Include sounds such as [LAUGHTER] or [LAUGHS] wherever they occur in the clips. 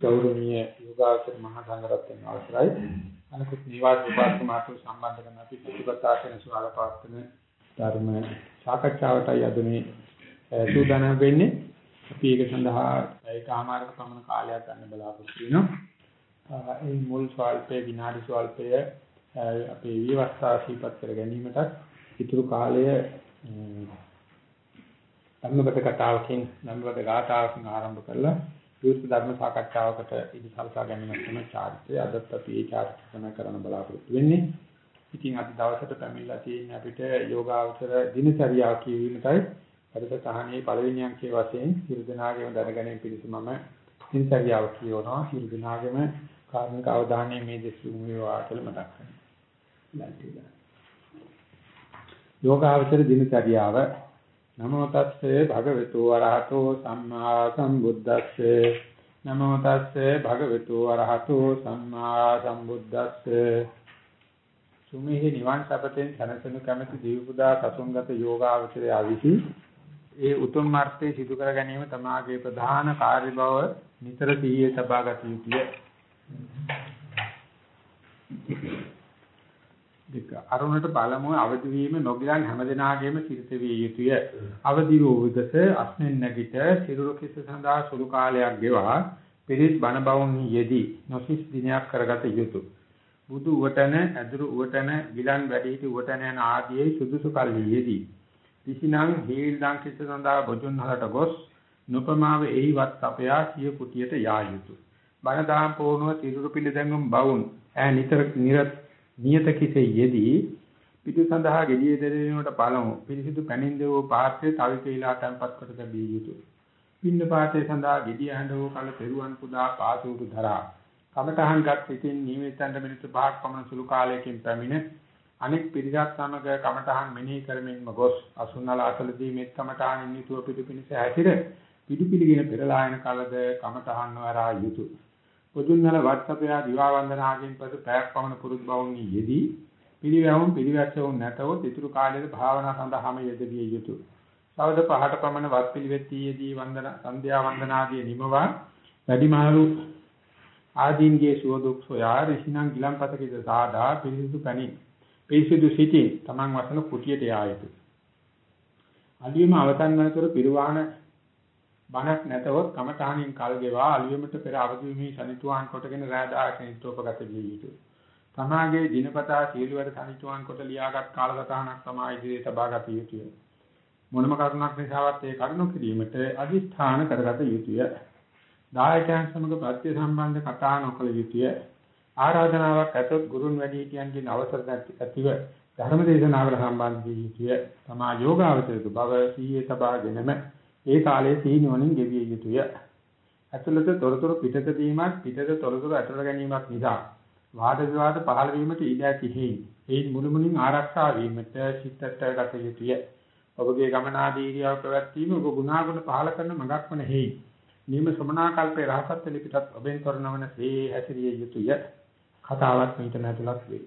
ගෞරවනීය යෝගාචර මහා සංඝරත්නයන් අවසරයි. අනිකුත් නිවාස විපාක මාතු සම්බන්ධ කරන අපි ප්‍රතිපත්තාසන සුවාල පවත්වන ධර්ම සාකච්ඡාවටයි අද මේ සූදානම් වෙන්නේ. අපි ඒක සඳහා ඒකමාරක පමණ කාලයක් ගන්න බලාපොරොත්තු වෙනවා. ඒ මුල් ස්වල්පේ විනාඩි ස්වල්පය අපේ විවස්ථා සීපත් කර ගැනීමටත් ඉතුරු කාලය ධර්මපද කතාවකින් ධර්මපද ගාථාවකින් ආරම්භ කරලා විවෘත ධර්ම සාකච්ඡාවකට ඉදි සලසා ගැනීම තමයි චාරිත්‍රය. අදත් අපි ඒ චාරිත්‍රය කරන්න බලාපොරොත්තු වෙන්නේ. ඉතින් අද දවසට පැමිණලා තියෙන අපිට යෝගාවචර දිනචරියා කියවීමටයි තහනේ පළවෙනි අංකයේ වශයෙන් හිරුදනාගේම දැනගැනීම පිණිස මම දිනචරියාව කියවනවා. හිරුදනාගේම කාර්මික අවධානය මේ දෙසුම් වේවා කියලා මතක් කරගන්න. යෝගාවචර දිනචරියාව නමෝ තස්සේ භගවතු වරහතෝ සම්මා සම්බුද්දස්සේ. නමෝ තස්සේ භගවතු වරහතෝ සම්මා සම්බුද්දස්සේ. සුමේහි නිවන් සපතෙන් සනසනු කැමැති දීපුදා සසුන්ගත යෝගාවචරය අවිසි ඒ උතුම් මාර්ගයේ සිදු කර ගැනීම තමාගේ ප්‍රධාන කාර්ය බව නිතර සිහියේ තබා ගත යුතුය. දෙක අරුණට බලමුව අවදි වීම නොගිලන් හැමදෙනාගේම සිරිත විය යුතුය. අවදි වූ විගස අස්නෙන් නැගිට සිරුර කිස සඳහා සුළු කාලයක් ගෙවා පිරිත් බණ බවුන් යෙදී නොසිස් දිනයක් කරගත යුතුය. බුදු උවටන ඇදුරු උවටන ගිලන් වැඩිහිටි උවටන යන ආදී සුදුසු කල්හි යෙදී කිසිනම් හේල් දන් කිස සඳහා බොජුන් හලට ගොස් නොපමාව එහිවත් අපයා සිය කුටියට යා යුතුය. බණ දාම් පොණුව තිරුරු පිළිදැඟුම් බවුන් ඈ නිතර නිරත නියත කිසේ යෙදී පිටු සඳහා gediye දෙරීමට පළමු පිරිසිදු පැනින් දෙවෝ පාත්‍රය තවි වේලා තැන්පත් කොට තැබිය යුතුය. පින්න පාත්‍රය සඳහා gediye හඬවෝ කල පෙරුවන් පුදා පාසූරු ධරා. කමඨහංගත් සිටින් නියමිතන්ට මිනිත්තු 5ක් පමණ සුළු කාලයකින් පැමිණ අනෙක් පිරිසක් සමග කමඨහන් මෙනෙහි කරමින්ම ගොස් අසුන්නල අසලදී මෙත් කමඨහන් නිතුව පිටු පිනිස හැසිර පිටු පිළිගෙන පෙරලායන කලද කමඨහන් වරා යුතුය. පොදුන්නල වත්සපයා දිවා වන්දනාගෙන් පසු පැයක් පමණ පුරුදු බවුන් යෙදී පිළිවැවුම් පිළිවැස්සවුන් නැතව ඉතුරු කාලයේ භාවනා සඳහාම යෙදිය යුතුය. සවද පහට පමණ වත් පිළිවෙත් යෙදී වන්දන සන්ධ්‍යා වන්දනාදී නිමවා වැඩිමාළු ආදීන්ගේ සුවදුක් සොයා ඍෂිනම් ගිලම්පතකිත සාදා පිරිසිදු පැණි පිරිසිදු සිටි තමන් වසන කුටියට යා යුතුය. අලියම අවතන් වනතුරු පිරුවාණ බණක් නැතවොත් කමඨාණින් කල් ගෙවා අලුයමට පෙර අවදි වීමේ සනිටුවාන් කොටගෙන රාදාක නිත්‍යෝපගත විය යුතුය. තමාගේ දිනපතා සීලවර සනිටුවාන් කොට ලියාගත් කාලසටහනක් තමයි ඉදිරියේ තබාගත යුතුය. මොනම කරුණක් නිසාවත් ඒ කරුණු කිරීමට අදිස්ථාන කරගත යුතුය. දායකයන් සමග ප්‍රත්‍ය සම්බන්ධ කතා නොකළ යුතුය. ආරාධනාවක් ඇතොත් ගුරුන් වැඩිහිටියන්ගෙන් අවසර ඇතිව ධර්ම දේශනාවකට සම්බන්ධ වී යුතුය. තමා යෝගාවචරක බව සීයේ තබාගෙනම ඒ කාලයේ සීනුවණින් ගෙවිය යුතුය. ඇතුළත තොරතුරු පිටත දීමත් පිටත තොරතුරු ඇතුළට ගැනීමත් නිසා වාද විවාද පහළ වීමට ඉඩ ඇති හේයි. ඒ මුළුමනින් ආරක්ෂා වීමට සිතට ගත යුතුය. ඔබගේ ගමනාදීරියව පැවැත්වීම ඔබ ගුණාගුණ පහළ කරන මඟක් වන හේයි. නියම ශ්‍රමණා කල්පේ රහසත් ලිපිටත් ඔබෙන් තොරනවන සේ හැසිරිය යුතුය. කතාවත් මේක නැතුලත් වෙයි.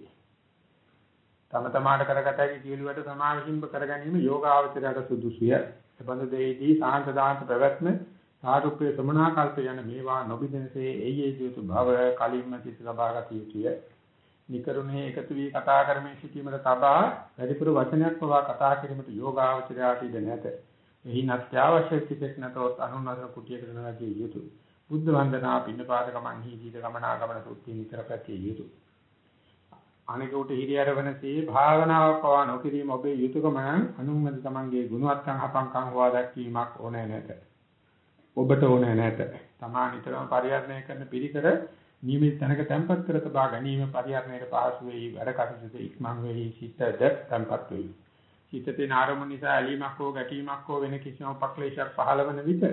තම තමාට කරගත හැකි සියලුවට සමාවිසින්බ කර ගැනීම යෝගාවචරයට සුදුසුය. එබඳු දෙයේදී සාන්ත දාන්ත පැවැත්ම සාරුප්‍ය සමනා කල්ප යන මේවා නොබිදෙනසේ එයේ යුතු භව කලින්ම සිත ලබාගත යුතුය. නිකරුණේ එකතු වී කතා කරමින් සිටීමට තබා වැඩිපුර වචනයක් පවා කතා කිරීමට යෝගාවචරයට ඉඩ නැත. එහි නැත්‍යවශ්‍ය සිටෙක් නැතොත් අනුනතර කුටියකට නැගිය යුතුය. බුද්ධ වන්දනා පින්නපාත ගමන් හි ජීවිත ගමනාගමන සුත්ති නිතර පැතිය යුතුය. අනිකුට හිරියරවනසේ භාවනාව පවා නොකිරීම ඔබේ යුතුයකම නම් අනුමත තමන්ගේ ගුණවත්කම් හපංකම් හොවා දැක්වීමක් ඕනේ නැත. ඔබට ඕනේ නැත. තමා නිතරම පරිහරණය කරන පිළිකර නියමිත තැනක තැම්පත් කර තබා ගැනීම පරිහරණයට පහසු වෙයි වැඩ කටයුතු ඉක්මන් වෙයි සිතද තැම්පත් වෙයි. සිතේ ආරමුණ නිසා ඇලීමක් හෝ ගැටීමක් හෝ වෙන කිසිම උපක්ලේශයක් පහළ වන විට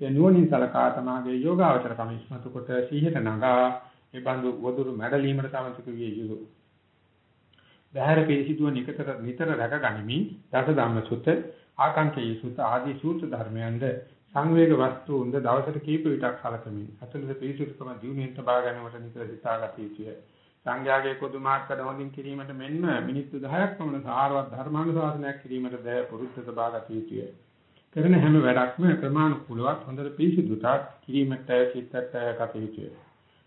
ඒ නුවණින් සලකා තමාගේ යෝගාවචර කම ඉස්මතු කොට සීහත නගා ඒ බඳු වදුරු මැඩලීමට සමතික විය යුතුය. බහැර පිළිසිදුව නිකතර නිතර රැක ගනිමින් දස ධම්ම සුත ආකාංකේ සුත ආදී සූත්‍ර ධර්මයන්ද සංවේග වස්තුන්ද දවසට කීප විටක් සලකමින් අතුලද පිළිසුදුකම දිනුවෙන් තබා ගැනීමට නිතර සිතාගත යුතුය. සංඝයාගේ පොදු මාර්ගකඩ හොඳින් කිරීමට මෙන්ම මිනිත්තු 10ක් පමණ සාරවත් ධර්මානුශාසනයක් කිරීමට ද පුරුද්ද තබාගත යුතුය. කරන හැම වැඩක්ම ක්‍රමානුකූලව හොඳට පිළිසිදුට කිරීමට සිතට කටයුතු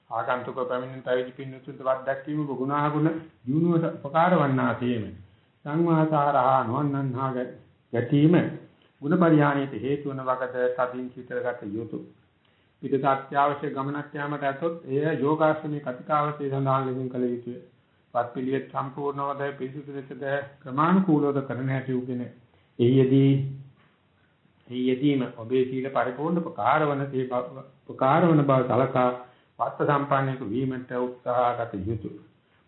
ආගන්තුක පැමිණෙන තවිදි පින්නතුන්ට වත් දැක්වීම ගුණාගුණ දිනුවට උපකාර වන්නාseම සංවාසාරහා නොවන්නන්හා ගැටීම ගුණ පරිහානියට හේතු වන වගද තදින් සිතකට යුතුය පිටත අත්‍යවශ්‍ය ගමනක් යාමට ඇතොත් එය යෝගාශ්‍රමයේ කතිකාවතේ සඳහන් ලෙසින් කළ යුතුය. වත් පිළිවෙත් සම්පූර්ණවද පිරිසුදු ලෙසද ක්‍රමානුකූලව කරන හැටි උගෙන එහිදී එහිදීම ඔබේ සීල පරිපූර්ණ ප්‍රකාරවන තේ ප්‍රකාරවන බව සලකා වත් සම්පන්නක වීමට උත්සාහගත යුතුය.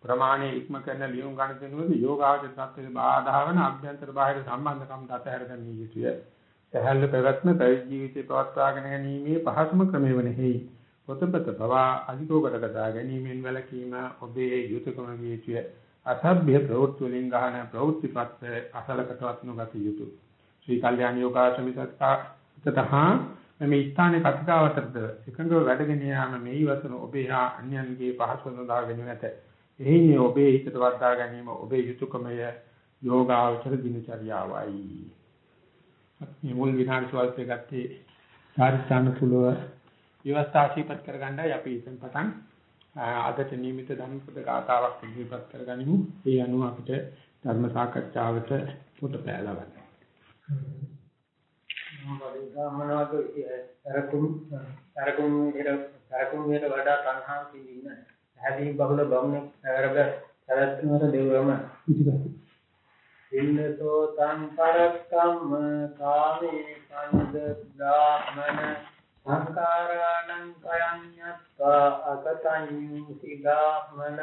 ප්‍රමාණයේ ඉක්ම කරන ලියුම් ගණිතනුවද යෝගාචර තත්ත්වයේ බාධා වන අභ්‍යන්තර බාහිර සම්බන්ධකම් දත හැරගන්න යුතුය. සහැල්ල පැවැත්ම පැවිදි ජීවිතේ පවත්වාගෙන ගැනීමේ පහසුම ක්‍රමය වනෙහි පොතපත පවා අධිකෝකට කතා ගැනීමෙන් වැළකීම ඔබේ යුතුයකම විය යුතුය අසභ්‍ය ප්‍රවෘත්ති වලින් ගහන ප්‍රවෘත්තිපත් අසලකටවත් නොගත යුතුය ශ්‍රී කල්යාණ යෝගාශ්‍රමිකතා මේ ස්ථානයේ කතිකාවතරද එකඟව වැඩගෙන යාම මේ වසන ඔබේ හා අන්‍යයන්ගේ පහසු සඳහා වෙනු ඇත එහිදී ඔබේ හිතට වර්ධා ගැනීම ඔබේ යුතුයකමය යෝගාචර දිනචර්යාවයි මේ මුල් විනාඩි ස්වල්පේ ගත්තේ සාරිස්ථාන කුලව විවස්ථා ශීපත් කරගන්නයි අපි ඉතින් පටන් අදට නියමිත ධම්මපද ගාතාවක් ඉදිරිපත් කරගනිමු. ඒ අනුව අපිට ධර්ම සාකච්ඡාවට පොත පෑලා ගන්න. මොනවද අරකුම් අරකුම් විතර අරකුම් විතර වඩා තණ්හාව පිළින්න. හැදී බහුල බමුණ නගරක සරත්නවර දෙවම ඉතිපස්සේ ඉන්නතෝ තං පරක්කම්ම කාමේ පන්ද බ්‍රාහ්මන සංකාරාණං කයං යත්තා අකතඤ්ඤු සිගාමන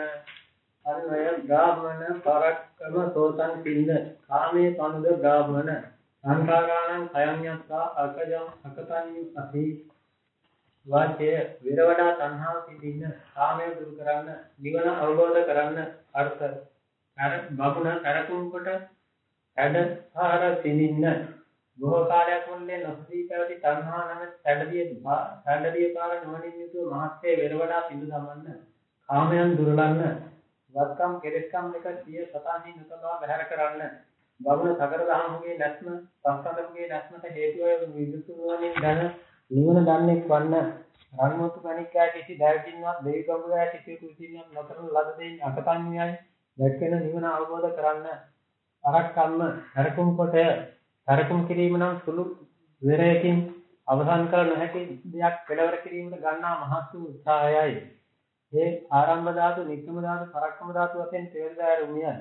අන්වය බ්‍රාහ්මන පරක්කම සෝතං පින්න. කාමේ පන්ද බ්‍රාහ්මන. සංකාරාණං කයං යත්තා අකජං අකතඤ්ඤු අහි වාචය විරවඩා තණ්හාව පිටින්න කාමයේ දුරු කරන්න නිවන අවබෝධ කරන්න අර්ථ. අර බබුණ කරකුම් කොට හැඩ ආහාර සිඳින්න බොහෝ කාලයක් මුල්ලේ නොසී පැවති තණ්හා නම් සැඩදිය සැඩදිය පාර නොවනින් යුතුව මහත්යේ වෙරවඩා පිඳු සමන්න කාමයන් දුරලන්න වත්කම් කෙලෙස්කම් එක සිය සතාහි නොතබා බහැර කරන්න. බවුන සකර දහමුගේ නැස්ම පස්කන්දමුගේ නැස්මට හේතු වේ විදුතුවනින් ධන නිවන දන්නේ වන්න රන්මුතු කණිකා කිසි දැවකින්වත් දෙවිගඹුරා කිසි කුසිනියක් නොකරන ලද දෙයින් අකතන්‍යයි දැක්කෙන නිවන අවබෝධ කරන්න අරක්කම්ම හරකුම් කොට හරකුම් කිරීම නම් සුළු විරයකින් අවසන් කළ නොහැකි දෙයක් කෙලවර කිරීමට ගන්නා මහත් වූ උත්සාහයයි. ඒ ආරම්භ ධාතු, නික්කම ධාතු, පරක්කම ධාතු වශයෙන් තේරදාර උමියන්.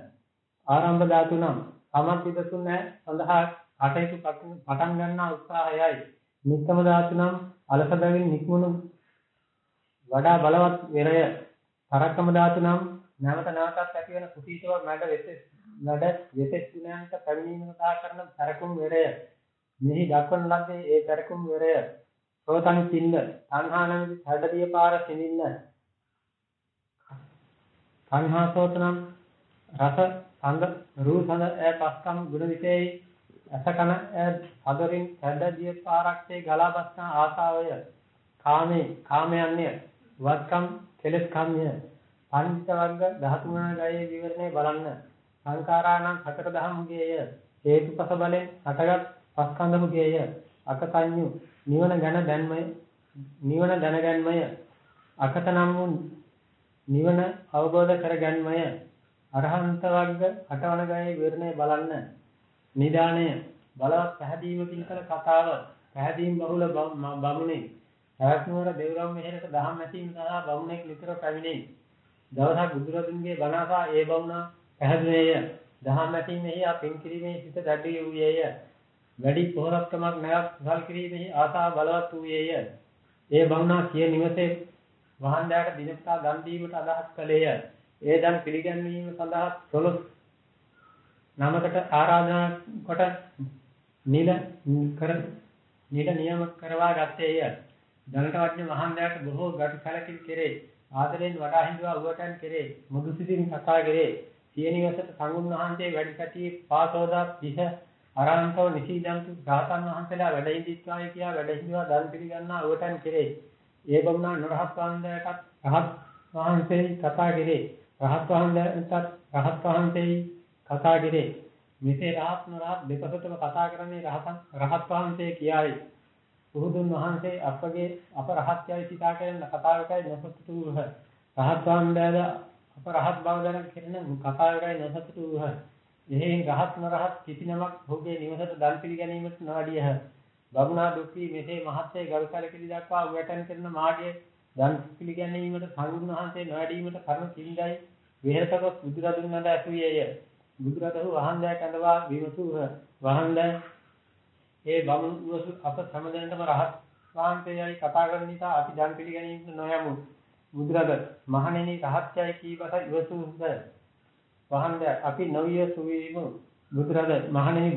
ආරම්භ ධාතු නම් සමත් විදසුන් සඳහා කටයුතු පටන් ගන්නා උත්සාහයයි. නික්කම ධාතු නම් අලස බැවින් නික්මුණු වඩා බලවත් විරය. පරක්කම ධාතු නම් නැවත නැවතත් ඇති වෙන කුසීතව මැඩ වෙසෙස් නඩ වෙසෙස් ගුණයන්ට පැමිණීම සඳහා කරන පෙරකුම් වෙරය මෙහි දක්වන ලද්දේ ඒ පෙරකුම් වෙරය සෝතං චින්න සංහානමිති හඩදිය පාර සිනින්න සංහාසෝතනම් රස සඳ රූ සඳ ඈ පස්කම් ගුණ විශේෂයි. අසකන හදරින් හඩදිය පාරක්සේ ගලා බස්නා ආසාවය. කාමේ කාමයන්ය. වත්කම් කෙලස් කම්ය පංච වර්ග 13 ගයේ විවරණය බලන්න. සංඛාරාණං හතර දහමුගේය හේතුපස බලෙන් හටගත් පස්කන්ධමුගේය අකතඤ්ඤු නිවන ගැන දැන්මය. නිවන දැනගන්මය අකත නම් වූ නිවන අවබෝධ කරගන්මය අරහන්ත වර්ග අටවන ගයේ විවරණය බලන්න නිදාණය බලවත් පැහැදීමකින් කළ කතාව පැහැදීම් බහුල බමුණේ හැවැත්නුවර දෙව්රම් මෙහෙරට දහම් ඇසීම සඳහා බමුණෙක් නිතර පැමිණේ දවසක් බුදුරදුන්ගේ බණසා ඒ බමුණා පැහැදුනේය. දහම් ඇසීමෙහි ආ පින් කිරීමේ සිත දැඩි වූයේය. වැඩි පොහොරක්කමක් නැවක් කුසල් කිරීමෙහි ආසාව බලවත් වූයේය. ඒ බමුණා සිය නිවසේ වහන්දෑට දිනපතා දන් දීමට අදහස් කළේය. ඒ දන් පිළිගැන්වීම සඳහා සොළොස් නමකට ආරාධනා කොට නිල කර නිල නියම කරවා ගත්තේය. දනට වඥ වහන්දෑට බොහෝ ගඩු කලකින් කෙරේ. ආදරෙන් වඩා හිඳුවා උවටන් කෙරේ. මුදුසිතින් කතා කෙරේ. සියනිවසට සංඝුන් වහන්සේ වැඩි කටි පාසෝදා දිහ අරහන්තව නිසීදන්තු රහතන් වහන්සේලා වැඩ හිඳිත්වායි කියා වැඩ හිඳවා දන් පිළිගන්නා උවටන් කෙරේ. ඒ බමුණා නරහත් වහන්සේටත් රහත් වහන්සේ කතා කෙරේ. රහත් වහන්සේටත් රහත් වහන්සේ කතා කෙරේ. මෙසේ රහත් නොරහත් දෙපසටම කතා කරන්නේ රහතන් රහත් වහන්සේ කියයි. පුරුදුන් වහන්සේ අපගේ අප රහත්යයි සිතා කරන කතාවකයි නොසතුටු වූහ. රහත් වහන්සේද අප රහත් බව දැන කෙරෙන කතාවකයි නොසතුටු වූහ. එහෙන් රහත් නොරහත් කිසිනමක් ඔහුගේ නිවසට දන් පිළිගැනීමට නොවැඩියහ. බමුණා දුක්ඛී මෙසේ මහත්යේ ගල්කලකිලි දක්වා උයටන් කරන මාගේ දන් පිළිගැනීමට සංඝුන් වහන්සේ නොවැඩීමට කරුණ කිඳයි විහෙරතකොත් බුදුරදුන් නඩ ඇසුවේය. බුදුරදුන් වහන්සේ කඳවා විමසූහ. වහන්සේ ඒ බමුණු අප සමදෙනටම රහත් වහන්සේයයි කතා කරන නිසා අපි දන් පිළිගැනීමට නොයමු. බුදුරද මහණෙනි රහත්යයි කීවත ඉවසුද. වහන්සේ අපි නොවිය සුවීමු. බුදුරද මහණෙනි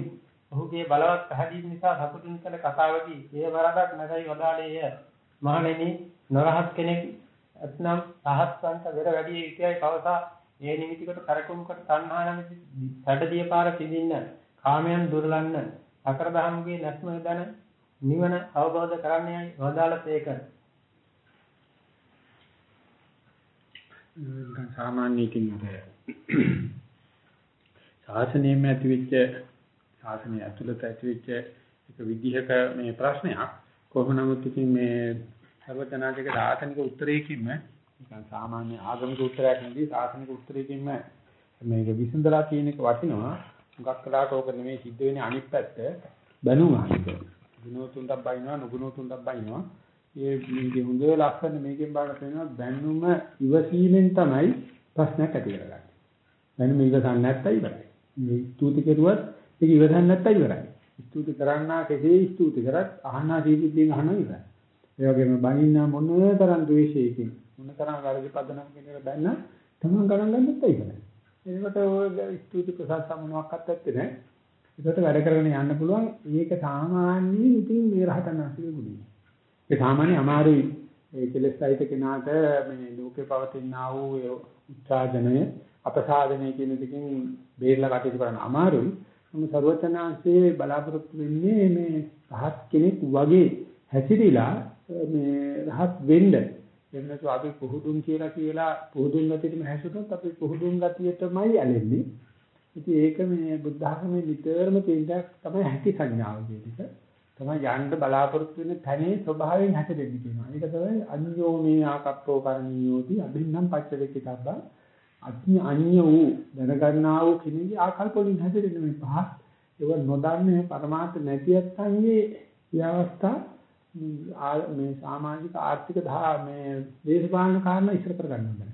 ඔහුගේ බලවත් පැහැදීම නිසා සතුටින් කළ කතාවකි. ඒ වරදක් නැතයි වදාළේය. මහණෙනි නොරහත් කෙනෙක් අත්නම් රහත්වන්ට වෙර වැඩි යුතුයයි පවසා ඒ නිමිති කොට කරකුම් කොට තණ්හා නැමැති සැඩදිය පාර පිඳින්න කාමයන් දුර්ලන්න සකර දහම්ගේ නැස්ම දන නිවන අවබෝධ කරන්නයි වදාළසේක. සාමාන්‍යකින් අර ශාසනයෙම ඇතිවෙච්ච ශාසනය ඇතුළත ඇතිවෙච්ච එක විදිහක මේ ප්‍රශ්නයක් කොහොම නමුත් ඉතින් මේ සර්වඥාජික දාර්ශනික උත්තරයකින්ම නිකන් සාමාන්‍ය ආගමික උත්තරයක් නෙවෙයි ශාසනික උත්තරයකින්ම මේක විසඳලා තියෙන එක වටිනවා හුඟක් කලාට ඕක නෙමෙයි සිද්ධ වෙන්නේ අනිත් පැත්ත බැනුම් අහන්න. ගුණෝතුන්ට බයිනවා නුගුණෝතුන්ට බයිනවා. ඒ මේකේ හොඳ ලක්ෂණ මේකෙන් බලන්න පේනවා බැනුම ඉවසීමෙන් තමයි ප්‍රශ්නයක් ඇති කරගන්නේ. බැනුම ඉවසන්නේ නැත්තම් ඉවරයි. මේ ස්තුති කෙරුවත් ඒක ඉවසන්නේ නැත්තම් ඉවරයි. ස්තුති කරන්නා කෙසේ ස්තුති කරත් අහන්නා සීතියෙන් අහනවා ඉවරයි. ඒ වගේම බණින්න මොන තරම් ද්වේෂයකින් මොන තරම් වැරදි පදනමකින් කියලා බැන්න තමන් ගණන් ගන්නත් ඉවරයි. එතකොට ඔය ස්තුති ප්‍රසංසා මොනවාක්වත් ඇත්තේ නැහැ. ඒකට වැඩ කරගෙන යන්න පුළුවන්. මේක සාමාන්‍යයෙන් ඉතින් මේ රහතන් වහන්සේගේ ගුණය. ඒ සාමාන්‍ය අමාරුයි ඒ කෙලෙස් සහිත කෙනාට මේ ලෝකේ පවතිනා වූ උත්සාහජනය අපසාධනය කියන දෙකෙන් බේරලා කටයුතු කරන්න අමාරුයි. නමුත් සර්වචනාංශයේ බලාපොරොත්තු වෙන්නේ මේ රහත් කෙනෙක් වගේ හැසිරීලා මේ රහත් වෙන්න එහෙම නැතු අපි පුහුදුන් කියලා කියලා පුහුදුන් ගතියටම හැසුනොත් අපි පුහුදුන් ගතියටමයි ඇලෙන්නේ. ඉතින් ඒක මේ බුද්ධ ධර්මයේ නිතරම තේින්දක් තමයි හැටි සංඥාව කියන එක. තමයි යන්න බලාපොරොත්තු වෙන තැනේ ස්වභාවයෙන් හැටෙන්නේ කියනවා. ඒක තමයි අඤ්ඤෝ මේ ආකප්පෝ කරණීයෝති අභින්නම් පච්චවේකිතබ්බා අඥ අඤ්ඤ වූ දැනගන්නා වූ කෙනෙකුගේ ආකල්ප වලින් හැදෙන්නේ මේ පහ. ඒක නොදන්නේ පරමාර්ථ නැති අත්ංගේ මේ අවස්ථා මේ සමාජික ආර්ථික මේ දේශපාලන කාරණා ඉස්සර කරගන්න ඕනේ.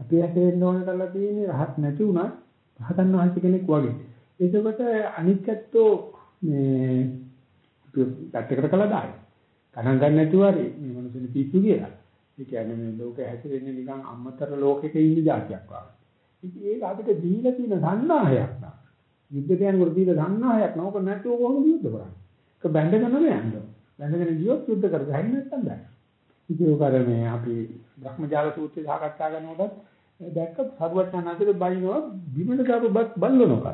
අපි හැදෙන්න ඕන කරලා තියෙන්නේ රහත් නැති වුණත් රහතන් වහන්සේ කෙනෙක් වගේ. ඒකකට අනිත්‍යත්වෝ මේ පැත්තකට කළා දායි. ගණන් ගන්න නැතුව හරි මේ මොනසෙන පිස්සු කියලා. ඒ කියන්නේ මේ ලෝකේ හැසිරෙන්නේ නිකන් අම්මතර ලෝකෙක ඉන්න જાතියක් වගේ. ඉතින් ඒක අපිට දීලා තියෙන සන්නාහයක් නා. යුද්ධ යනකොට දීලා සන්නාහයක් නෝක නැතුව කොහොමද යුද්ධ කරන්නේ? ඒක බැඳගෙන නෑ දැනගෙන ගියොත් යුද්ධ කරගන්න නැත්නම් බෑ. ඉතින් උකාර මේ අපි බ්‍රහ්මජාල සූත්‍රය සාකච්ඡා කරනකොට දැක්ක සරුවචනාන්තේ බයිනවා බිමන දාපු බත් බල්ලනක.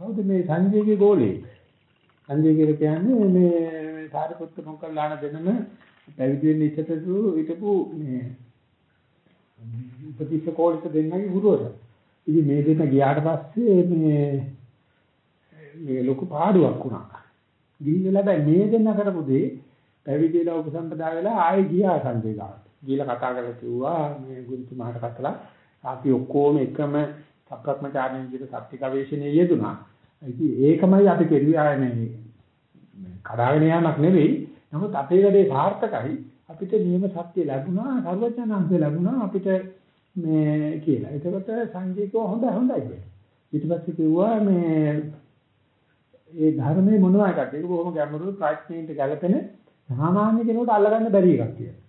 කවුද මේ සංජයගේ ගෝලේ? සංජය කියලා කියන්නේ මේ සාරිපුත්ත මොකල්ලාන දෙනම පැවිදි වෙන්න ඉස්සතසු හිටපු මේ උපතිස්ස කෝලිත දෙන්නගේ ගුරුවරයා. ඉතින් මේ දෙන්න ගියාට පස්සේ මේ මේ ලොකු පාඩුවක් වුණා. ගිහින් ලැබයි මේ දෙන්න කරපු දේ පැවිදි වෙලා උපසම්පදා වෙලා ආයෙ ගියා සංජය ගාවට. ගිහලා කතා කරලා කිව්වා මේ ගුරුතුමාට කතලා අපි ඔක්කොම එකම සප්‍රක්‍මචාරණ විදිහට සත්‍ය ගවේෂණයේ යෙදුනා. ඉතින් ඒකමයි අපි කෙරුවේ ආයේ මේ කඩාගෙන යamak නෙවෙයි. නමුත් අපේ වැඩේ සාර්ථකයි. අපිට නියම සත්‍ය ලැබුණා, සර්වඥාන්සේ ලැබුණා අපිට මේ කියලා. එතකොට සංජීකව හොඳ හොඳයි කියලා. ඊට පස්සේ කිව්වා මේ ඒ ධර්මයේ මොනවා එකක්ද? ඒක බොහොම ගැඹුරු ප්‍රඥාන්ට ගැලපෙන සාමාන්‍ය කෙනෙකුට අල්ලගන්න බැරි එකක් කියලා.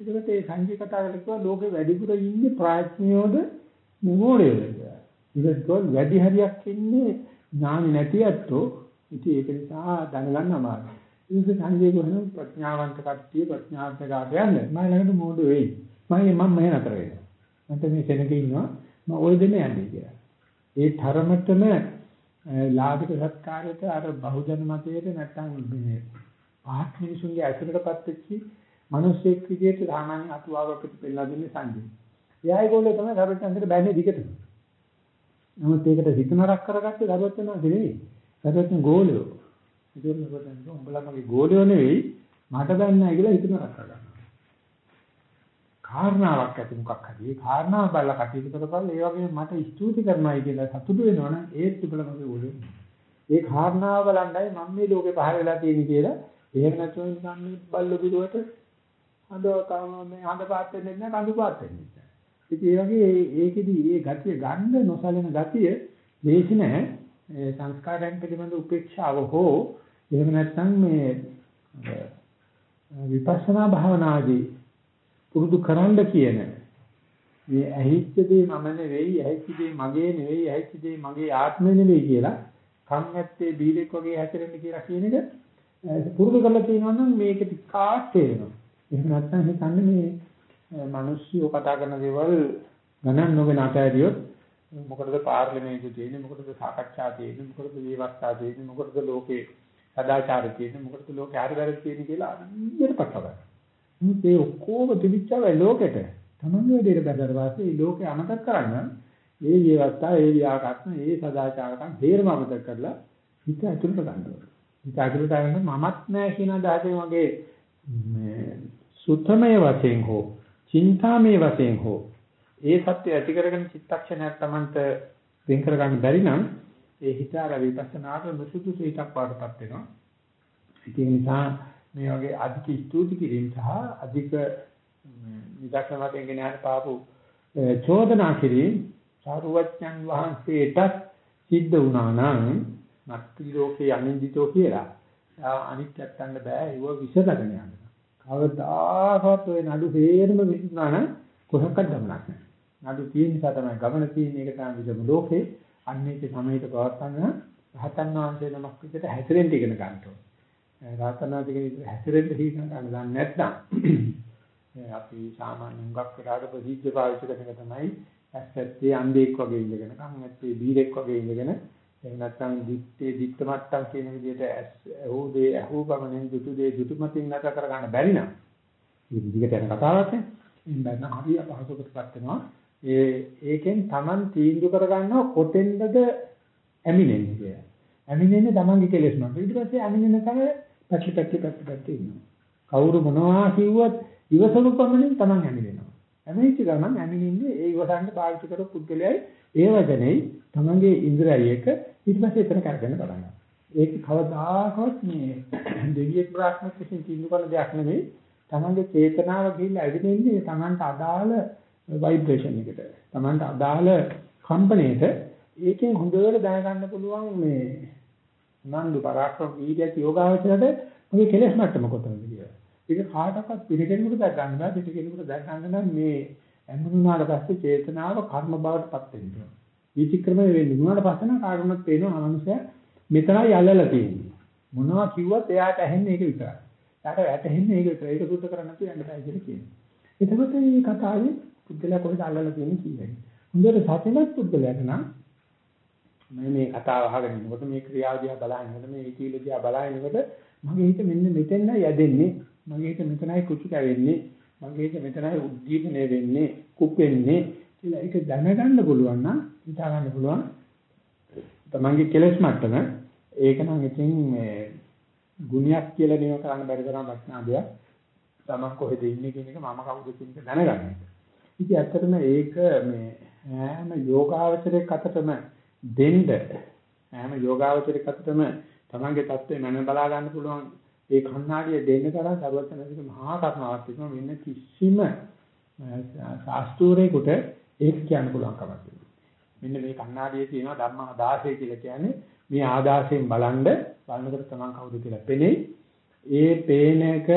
ඒකට ඒ සංජය කතා කරලා කිව්වා ලෝකේ වැඩිපුර ඉන්නේ ප්‍රඥායෝද මොහොරේද කියලා. ඒකත් වැඩි හරියක් ඉන්නේ ඥාන නැති ඇත්තෝ. ඉතින් ඒක නිසා දැනගන්න අමාරුයි. ඒක සංජය කියන ප්‍රඥාවන්ත කට්ටිය ප්‍රඥාවන්ත කාට යන්නේ. මම ළඟට මොඩ වෙයි. මම මම මෙහෙ නතර වෙනවා. මන්ට මේ සෙනගේ ඉන්නවා. මම ওই දෙන්න යන්නේ කියලා. ඒ තරමටම ලාභික සත්කාරයට අර බහුජන මතයට නැත්තම් මේ පහත් මිනිසුන්ගේ ඇසුරටපත් වෙච්චි මිනිස්සෙක් විදිහට සාමාන්‍ය අතුවාවකට පෙන්නලා දෙන්නේ සංජය. එයා ඒගොල්ලෝ තමයි සර්වඥන්දට බැන්නේ දිගටම. නමුත් ඒකට හිත නරක කරගත්තේ දරුවචනාංශ නෙවෙයි. දරුවචන ගෝලියෝ. ඒක නේද උඹලා මගේ ගෝලියෝ නෙවෙයි මට දන්නේ කියලා හිත නරක කරගන්නවා. කාරණාවක් ඇති මොකක් හරි ඒ කාරණාව බලලා කටයුතු කරපළ ඒ වගේ මට ස්තුති කරනවායි කියලා සතුටු වෙනවනම් ඒත් තිබුණා මගේ ඕලෙ. ඒ කාරණාව බලන්නයි මම මේ ලෝකේ පහළ වෙලා තියෙන්නේ කියලා එහෙම නැතුව නිකන් මේ බල්ල පිටුවට හඳ මේ හඳ පාත් වෙන්නේ නැහැ කඳු පාත් වෙන්නේ නැහැ. ඉතින් ඒ වගේ ඒකෙදි මේ ගතිය ගන්න නොසලෙන ගතිය දේශ නැහැ. සංස්කාරයන් පිළිබඳ උපේක්ෂාව හෝ එහෙම නැත්නම් මේ විපස්සනා භාවනාදී පුරුදු කරන්න කියන මේ ඇහිච්ච දේ මම නෙවෙයි ඇහිච්ච දේ මගේ නෙවෙයි ඇහිච්ච දේ මගේ ආත්මය නෙවෙයි කියලා කන් ඇත්තේ බීලෙක් වගේ හැතරෙන්න කියලා කියන එක පුරුදු කරලා තියෙනවා නම් මේක ටිකක් තේරෙනවා. එහෙම නැත්නම් හිතන්නේ මේ මිනිස්සු කතා කරන දේවල් ගණන් නොගෙන අතහැරියොත් මොකටද පාර්ලිමේන්තුවේ තියෙන්නේ මොකටද සාකච්ඡා තියෙන්නේ මොකටද විවස්ථා තියෙන්නේ මොකටද ලෝකේ සදාචාරය තියෙන්නේ මොකටද ලෝකේ හරි වැරදි තියෙන්නේ කියලා අනිත් පටලවා මේ ඔක්කොම තිබිච්චවයි ලෝකෙට. තමන්ගේ වැඩේට බැලුවා පස්සේ මේ ලෝකේ අමතක කරන්න ඒ ජීවත්තා ඒ ව්‍යාකරණ ඒ සදාචාරකම් තේරම අමතක කරලා හිත ඇතුළට ගන්න ඕනේ. හිත ඇතුළට ගන්න මමත් නැහැ කියන අදහසෙන් වගේ මේ සුත්තමයේ වශයෙන් හෝ චින්තාමේ වශයෙන් හෝ ඒ සත්‍ය ඇති කරගෙන චිත්තක්ෂණයක් Tamanට වෙන් කරගන්න බැරි නම් ඒ හිත අර විපස්සනාට මුසුසුසු හිතක් පාඩපත් වෙනවා. ඒක නිසා මේ වගේ අධික ස්තුති කිරීම සහ අධික නිදර්ශන වශයෙන් ගෙන යන පාපු චෝදනා කිරීම සාරුවච්චන් වහන්සේට සිද්ධ වුණා නම් මත්ති ලෝකේ අනින්දිතෝ කියලා. අනිත්‍යයක් ගන්න බෑ ඒව විසදගෙන යනවා. කවදාකවත් ඔය නඩු හේරම විසුණා නම් කොහොක්වත් ගමනක් නැහැ. නඩු තියෙන නිසා තමයි ගමන තියෙන්නේ ඒක තමයි විසම ලෝකේ අන්නේක සමහිත පවත්තන්න රහතන් වහන්සේ නමක් විදිහට හැසිරෙන්න ඉගෙන ගන්න ඕනේ. රාතනාදී කෙනෙක් හැසිරෙන්න හිතන ගන්න දන්නේ නැත්නම් [CLEARS THROAT] අපි සාමාන්‍ය හුඟක් වෙලාවට ප්‍රසිද්ධ පාවිච්චි කරන එක තමයි ඇස්සත්තේ අන්ධෙක් වගේ ඉඳගෙන කන් ඇත්තේ බීරෙක් වගේ ඉඳගෙන එහෙම නැත්නම් දිත්තේ දිත්ත මට්ටම් කියන විදිහට ඇහූ දේ ඇහූ පමණෙන් දුටු දේ දුටු මතින් නැත කර ගන්න බැරි නම්. ඉතින් දිගට යන කතාවක් නේ ඉතින් බැන්න හරිය අපහසුකටපත් වෙනවා. ඒ ඒකෙන් Taman තීන්දුව කරගන්නවා කොතෙන්ද ඇමිනෙන්නේ කියලා ඇමිනෙන්නේ Tamanගේ කෙලෙස් මත ඊට පස්සේ ඇමිනෙන තමයි පැටලි පැටලි පැටලි පැටලි ඉන්නවා. කවුරු මොනවා කිව්වත් ඉවසනු පමණින් Taman ඇමිනෙනවා. ඇමිච්ච ගමන් ඇමිනින්නේ ඒ ඉවසන්න පාවිච්චි කරපු පුද්ගලයයි ඒ වචනේ Tamanගේ ඉන්ද්‍රයයි එක ඊට පස්සේ එතන කරගෙන බලනවා. ඒක කවදාකවත් මේ දෙවියෙක් බ්‍රහ්මෙක් විසින් තීන්දුව කරන දෙයක් නෙවෙයි. Tamanගේ චේතනාව ගිහිල්ලා ඇවිදින්නේ Tamanට අදාළ ভাইබ්‍රේෂන් එකට. Tamanට අදාළ කම්පණයට ඒකෙන් හොඳට දැනගන්න පුළුවන් මේ නන්දු පරාක්‍රම වීර්යය යෝගාවචරයට මගේ කෙලෙස් මට්ටම කොතනද කියලා. ඒක කාටවත් පිළිගැනීමකට දැක් ගන්න බෑ පිළිගැනීමකට දැක් ගන්න නම් මේ ඇඹුණාට පස්සේ චේතනාව කර්ම බවට පත් වෙනවා. විචක්‍රම වෙන්නේ නුනාට පස්සේ නම් කාටවත් පේනවා මනුස්සයා මෙතනයි යල්ලලා තියෙන්නේ. මොනවා කිව්වත් එයාට ඇහෙන්නේ ඒක විතරයි. එයාට ඇටෙන්නේ ඒක විතරයි. ඒක සුද්ධ කරන්න නැතුව යන්න බෑ කියලා කියනවා. එතකොට මේ කතාවේ පුද්ගලයා කොහෙද අල්ලලා තියෙන්නේ කියන්නේ. හොඳට සතිමත් පුද්ගලයාට නම් මම මේ කතාව අහගෙන ඉන්නකොට මේ ක්‍රියාව දිහා බලනකොට මේ ඉතිවිල දිහා බලනකොට මගේ හිත මෙන්න මෙතෙන්ද යදෙන්නේ මගේ හිත මෙතනයි කුචු කැවෙන්නේ මගේ හිත මෙතනයි උද්දීපනය වෙන්නේ කුක් වෙන්නේ කියලා ඒක දැනගන්න පුළුවන් නම් හිතා ගන්න පුළුවන් තමන්ගේ කෙලෙස් මට්ටම ඒක නම් ඉතින් මේ ගුණයක් කියලා නෙවෙයි කරන්න බැරි තරම් වටිනා දෙයක් තමන් කොහෙද ඉන්නේ කියන එක මම කවුද කියන එක දැනගන්න. ඉතින් ඇත්තටම ඒක මේ හැම යෝගාවචරයක් අතටම දෙන්න හැම යෝගාවචරයක් අතටම තමන්ගේ தත්ත්වය මන බලා ගන්න පුළුවන් ඒ කණ්ණාඩිය දෙන්න තරම් සර්වඥාසික මහා කරුණාවක් තියෙනවා වෙන කිසිම ශාස්ත්‍රයකට ඒක කියන්න පුළුවන් කමක් මෙන්න මේ කණ්ණාඩියේ තියෙනවා ධර්ම ආදාසය කියලා කියන්නේ මේ ආදාසයෙන් බලන්ඩ බලනකොට තමන් කවුද කියලා පෙනේ. ඒ පේන එක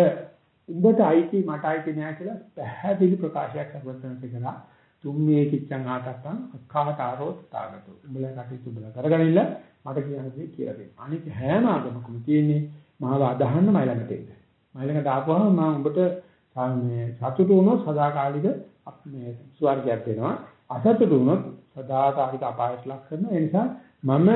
උඹට අයිති මට අයිති නෑ කියලා පැහැදිලි ප්‍රකාශයක් සර්වඥාසික කරා තුම්මේ කිච්ඡං ආතත්තං අක්ඛාතාරෝ තාගතෝ උඹලා කටයුතු උඹලා කරගනින්න මට කියන දේ කියලා දෙන්න. අනික හැම ආගමකම තියෙන්නේ මාව අදහන්න මයිලඟට එන්න. මයිලඟට ආපුවම මම උඹට මේ සතුටු වුණොත් සදාකාලික මේ ස්වර්ගයක් වෙනවා. අසතුටු වුණොත් සදාකාලික අපායට ලක් කරනවා. ඒ නිසා මම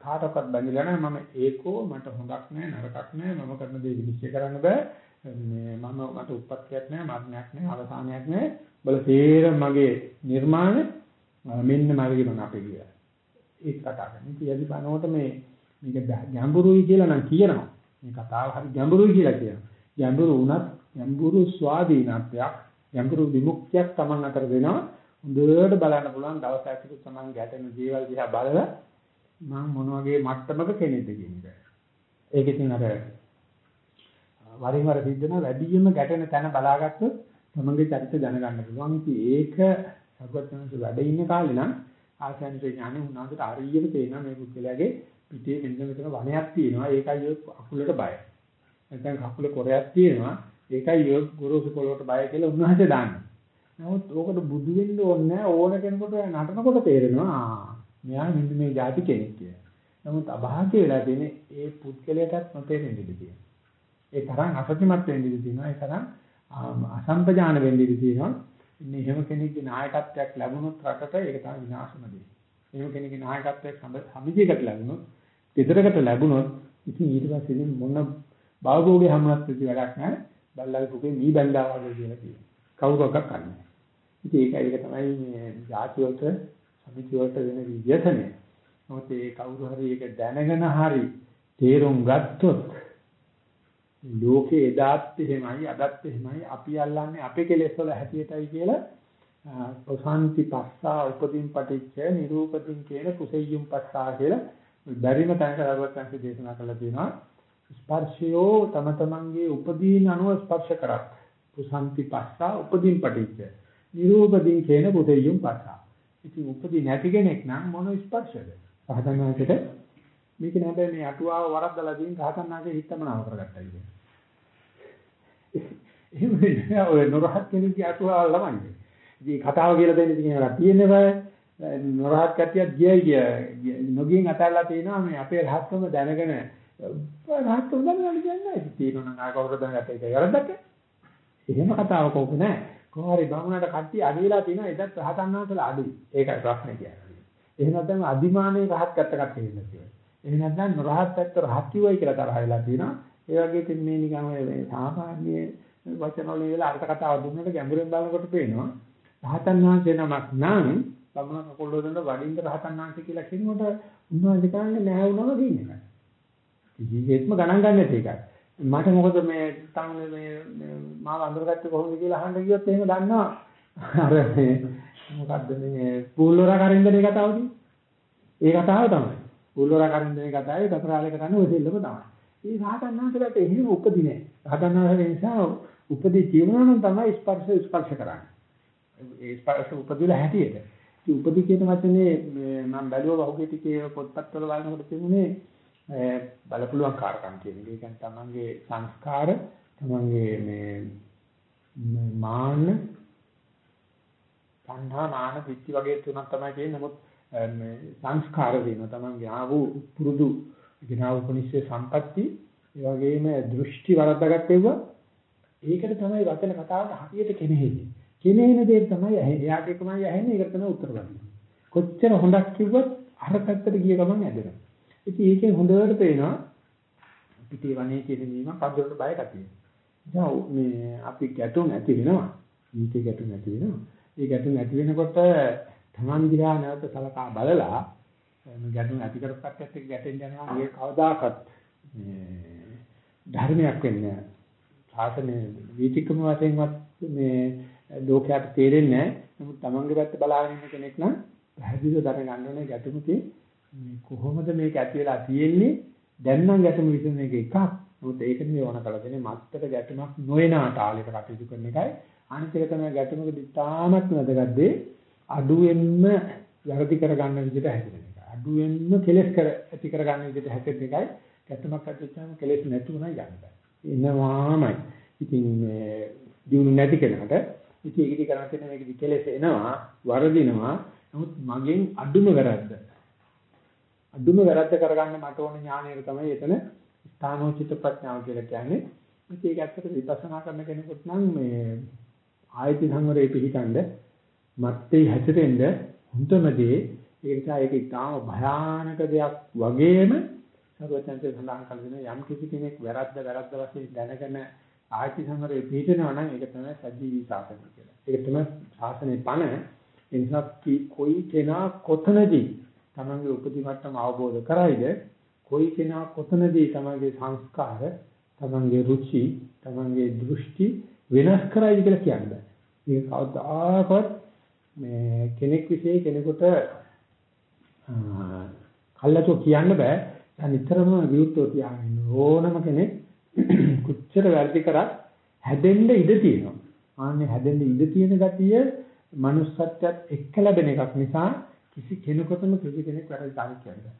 කාටවත් බැඳිලා නැහැ මම ඒකෝ මට හොඳක් නැහැ නරකක් නැහැ මම කරන දේ විනිශ්චය කරන්න බෑ මේ මම මට උත්පත්තියක් නැහැ මරණයක් නැහැ අවසානයක් නැහැ බල තේරම මගේ නිර්මාණ මෙන්න මගේ මම අපේ කියලා. ඒක කතා කරන්නේ. ඉතින් යදි බලනකොට මේ මේක ගැඹුරුයි කියලා නම් කියනවා. මේ කතාව හරි ගැඹුරුයි කියලා කියනවා. ගැඹුරු වුණත් ගැඹුරු ස්වාධීනත්වයක් ගැඹුරු විමුක්තියක් Taman අතර දෙනවා. හොඳට බලන්න පුළුවන් දවස් ඇතුළත Taman ගැටෙන දේවල් දිහා බලලා මම මොන වගේ මට්ටමක කෙනෙක්ද කියන එක. ඒක ඉතින් අර වරින් වර සිද්ධ වෙන වැඩියෙන්ම ගැටෙන තැන බලාගත්තොත් තමන්ගේ චරිත දැනගන්න පුළුවන්. ඉතින් ඒක සර්වඥාන්සේ වැඩ ඉන්න කාලේ නම් ආසන්සේ ඥානෙ උනාකට හරියට තේරෙනවා මේ පුද්ගලයාගේ පිටේ මෙන්න මෙතන වණයක් තියෙනවා. ඒකයි ඔය අකුලට බය. නැත්නම් කකුල කොරයක් තියෙනවා. ඒකයි ඔය ගොරෝසු කොලවට බය කියලා උන්වහන්සේ දාන්නේ. නමුත් ඕකට බුදු වෙන්න ඕනේ ඕන කෙනෙකුට නටනකොට තේරෙනවා මෙයා මෙන්න මේ જાති කෙනෙක් කියලා. නමුත් අභාග්‍ය වෙලා තියෙන්නේ ඒ පුද්ගලයාටත් නොතේරෙන්න ඉඩ තියෙනවා. ඒ තරම් අසත්‍යමත් වෙන්න ඉඩ තියෙනවා. ඒ තරම් අසම්පජාන වෙන්න ඉඩ තියෙනවා. ඉන්නේ එහෙම කෙනෙක්ගේ නායකත්වයක් ලැබුණොත් රටට ඒක තමයි විනාශම දේ. එහෙම කෙනෙක්ගේ නායකත්වයක් සමිතියකට ලැබුණොත්, දෙතරකට ලැබුණොත් ඉතින් ඊට පස්සේ ඉතින් මොන භවභෝගේ හැමවත් ප්‍රති වැඩක් නැහැ. බල්ලගේ පුකේ මී බැඳා වගේ කියලා කියනවා. කවුරක්වත් කරන්නේ. ඉතින් ඒක ඒක තමයි මේ ජාති වලට සමිති වලට වෙන විද්‍යාසනය. මොකද ඒ කවුරු හරි ඒක දැනගෙන හරි තේරුම් ගත්තොත් ලෝකේ එදාත් එහෙමයි අදත් එහෙමයි. අපි අල්ලන්නේ අපේ කෙලෙස් වල හැටියටයි කියලා ප්‍රසාන්ති පස්සා උපදීන් පටිච්ච නිරූපදීන් කියන කුසෙය්‍යුම් පස්සා කියලා බැරිම තැනක දරුවත්න්සේ දේශනා කළා තියෙනවා. ස්පර්ශයෝ තම තමන්ගේ උපදීන් අනුව ස්පර්ශ කරත්. ප්‍රසාන්ති පස්සා උපදීන් පටිච්ච නිරූපදීන් කියන කුසෙය්‍යුම් පස්සා. ඉතින් උපදී නැති කෙනෙක් නම් මොන ස්පර්ශද පහදන්නකට මේක නෑ මේ අටුවාව වරද්දලා තියෙන රහතන්නාගේ හිතමනාව කරගත්තා කියන්නේ එහෙම නෑ ඔය නොරහත් කෙනෙක්ගේ අටුවාව ළමන්නේ. ඉතින් කතාව කියලා දෙන්න ඉතින් ඒවා තියෙන්නේ බෑ. නොරහත් කට්ටියක් ගියයි නොගියෙන් අතල්ලා තිනවා මේ අපේ රහත්කම දැනගෙන රහත්කම දැනගන්න කියන්නේ නැහැ. තියෙනවා නම් ආකවුරු දැනගත්ත එක වැරද්දක්. එහෙම කතාවක් ඕක නෑ. කොහොමරි බමුණට කට්ටිය අඩිලා තිනවා එදත් රහතන් වහන්සේලා අඩුයි. ඒකයි ප්‍රශ්නේ කියන්නේ. එහෙම නැත්නම් අදිමානේ රහත් ගත්ත කට්ටිය ඉන්න කියලා. එහෙම නැත්නම් නොරහත් පැත්ත රහත් කිව්වයි කියලා තරහ වෙලා තිනවා. ඒ වගේ ඉතින් මේ නිකන් ඔය සාමාන්‍ය වචන වල ඉවල අර්ථ කතාව දුන්නට ගැඹුරින් බලනකොට පේනවා රහතන් වහන්සේ නමක් නම් බමුණ කකුල් වලට වඩින්න රහතන් වහන්සේ කියලා කියනකොට උන්වහන්සේ කරන්නේ නැහැ වුණා වගේ ඉන්න එකයි. කිසිසේත්ම ගණන් ගන්න නැති එකයි. මට මොකද මේ තම මේ මාව අඳුරගත්තේ කොහොමද කියලා අහන්න ගියොත් එහෙම දන්නවා. අර මේ මොකද්ද මේ පූල්වරා කරින්දනේ කතාව ඒ කතාව තමයි. පූල්වරා කරින්දනේ කතාවේ දතරාලේ කරන්නේ ඔය දෙල්ලම තමයි. ඒ රහතන් වහන්සේලාට එහෙම උපදී නැහැ. රහතන් වහන්සේ නිසා උපදී ජීවන නම් තමයි ස්පර්ශ ස්පර්ශ කරන්නේ. ඒ ස්පර්ශ උපදීලා හැටියට. ඒ උපදී කියන වචනේ මම බැලුවා බහුගේ ටිකේ පොත්පත්වල බලනකොට තිබුණේ බලපුලුවන් කාරකම් කියන එක. ඒ කියන්නේ තමන්ගේ සංස්කාර, තමන්ගේ මේ මාන, සංහා මාන පිටි වගේ තුනක් තමයි තියෙන්නේ. නමුත් මේ සංස්කාර දෙනවා. තමන්ගේ ආවු පුරුදු ගෙනාවු උපනිෂේ සම්පatti ඒ වගේම දෘෂ්ටි වරද්දාගත්තේව ඒකට තමයි වචන කතාවට හරියට කෙනෙහිදී. කෙනෙහින දේ තමයි ඇහෙන්නේ. එයාට එකමයි ඇහෙන්නේ. ඒකට තමයි උත්තර දෙන්නේ. කොච්චර හොඳක් කිව්වත් අර පැත්තට ගිය ගමන් ඇදෙනවා. ඉතින් ඒකෙන් හොඳට පේනවා පිටේ වනේ කියන නීම පද්දරට බය කතිය. දැන් මේ අපි ගැටුම් ඇති වෙනවා. ඊටේ ගැටුම් ඇති වෙනවා. ඒ ගැටුම් ඇති වෙනකොට තමන් දිහා නැවත සලකා බලලා මේ ගැටුම් ඇති කරපත්තත් එක්ක ගැටෙන්න යනවා. ඒ කවදාකවත් මේ ධර්මයක් වෙන්නේ නැහැ. ශාසනයේ වීතිකම වශයෙන්වත් මේ ලෝකයට තේරෙන්නේ නැහැ. නමුත් තමන්ගේ පැත්ත බලාගෙන ඉන්න කෙනෙක් නම් පැහැදිලිව දැනගන්න ඕනේ ගැටුමකේ මේ කොහොමද මේක ඇති වෙලා තියෙන්නේ? දැන් නම් ගැටුම විසඳන එක එකක්. මොකද ඒක නෙවෙයි ඕන කළ දෙන්නේ මත්තර ගැටුමක් නොවන තාලයකට කටයුතු කරන එකයි. අනිත් එක තමයි ගැටුමකදී තාමත් වැදගත් දේ අඩුවෙන්ම වැරදි කරගන්න විදිහට හැදෙන එක. අඩුවෙන්ම කෙලස් කර ඇති කරගන්න විදිහට හැදෙන එකයි. ගැටුමක් ඇතිවෙච්චාම කෙලස් නැතුණයි යන්න බෑ. එනවාමයි. ඉතින් මේ දිනු නැති කෙනාට ඉතින් ඒක ඉති කරන්න තියෙන මේක කෙලෙස එනවා, වරදිනවා. නමුත් මගෙන් අඩුම වැරද්ද. අඩුම වැරද්ද කරගන්න මට ඕන ඥානය තමයි එතන ස්ථානෝචිත ප්‍රඥාව කියලා කියන්නේ. ඉතින් ඒක ඇත්තට විපස්සනා කරන කෙනෙකුට නම් මේ ආයති සංවරේ පිළිකන්ද මත්තේ හැසිරෙන්න හොඳම දේ ඒ නිසා ඒක ඉතාම භයානක දෙයක් වගේම සර්වඥාන්සේ සඳහන් කළ දෙන යම් කිසි කෙනෙක් වැරද්ද වැරද්ද වශයෙන් දැනගෙන ආයති සංවරේ පිළිපදිනවා නම් ඒක තමයි සජීවී ශාසනය කියලා. ඒක තමයි ශාසනයේ පණ. ඒ නිසා කොයි කෙනා කොතනදී තමන්ගේ උපදිමට්ටම අවබෝධ කරයිද කොයි කෙනා කොතනදී තමන්ගේ සංස්කාර තමන්ගේ රුචි තමන්ගේ දෘෂ්ටි වෙනස් කරයිද කියලා කියන්නේ. ඒක කවදාකවත් මේ කෙනෙක් විශ්ේ කෙනෙකුට කල්ලාතෝ කියන්න බෑ. දැන් නිතරම විරුද්ධව තියාගෙන ඕනම කෙනෙක් [CLEARS THROAT] කුච්චර වැඩි කරත් හැදෙන්න ඉඩ තියෙනවා. ආන්නේ හැදෙන්න ඉඩ තියෙන ගතිය manussත්වයට එක්ක ලැබෙන එකක් නිසා කිසි කෙනෙකුටම කිසි කෙනෙක් වැරදි තාරික් කියන්නේ.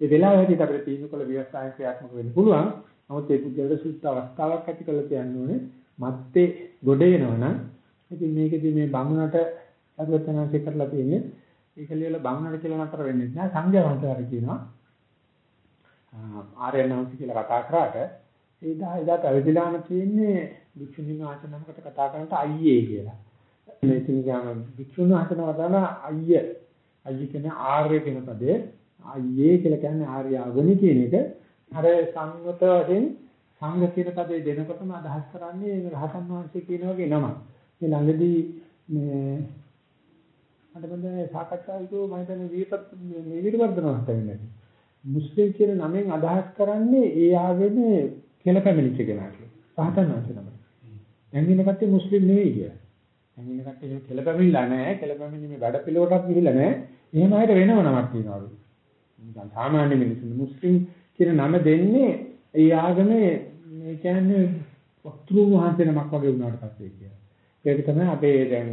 ඒ වෙලාව හැටියට අපිට තීන්දුව ව්‍යවස්ථායන් ක්‍රියාත්මක වෙන්න පුළුවන්. නමුත් ඒ පුද්ගලට සුද්ධ අවස්ථාවක් ඇති කරලා තියන්න ඕනේ. මත්තේ ගොඩ එනවනම් ඉතින් මේකදී මේ බමුණට අරවතනාසේ කරලා තියෙන්නේ ඒක ලියලා බමුණට කියලා නතර වෙන්නේ නැහැ සංඝයා වහන්සේලාට කියනවා ආර්යනාංශ කියලා කතා කරාට ඒ දා එදා පැවිදිලාම තියෙන්නේ වික්ෂුණී ආචනමකට කතා කරනට අයියේ කියලා. මේ ඉතින් ගාම වික්ෂුණී ආචනම තමයි අයිය. අයිය කියන්නේ ආර්ය කියන පදේ අයියේ කියලා කියන්නේ ආර්ය ආගමි කියන එක අර සංගත වශයෙන් සංඝ කියන පදේ දෙනකොටම අදහස් කරන්නේ රහතන් වහන්සේ කියන වගේ නමක්. මේ ළඟදී මේ මට බඳ සාකච්ඡාවකෝ මම හිතන්නේ විපත් මේ විවර්ධනවත් වෙන්නේ. මුස්ලිම් කියන නමෙන් අදහස් කරන්නේ ඒ ආගමේ කෙලපැමිණිච්ච කෙනා කියලා. රහතන් වහන්සේ නම. දැන් ඉන්න කට්ටිය මුස්ලිම් නෙවෙයි කියලා. දැන් ඉන්න කට්ටිය කෙලපැමිණිලා නැහැ. කෙලපැමිණි මේ වැඩ පිළිවෙලටත් ගිහිල්ලා නැහැ. එහෙම අයට වෙනම නමක් තියෙනවලු. නිකන් සාමාන්‍ය මිනිස්සු මුස්ලිම් කියන නම දෙන්නේ ඒ ආගමේ මේ කියන්නේ වස්තුන් වහන්සේ නමක් වගේ වුණාට පස්සේ කියලා. ඒක තමයි අපේ දැන්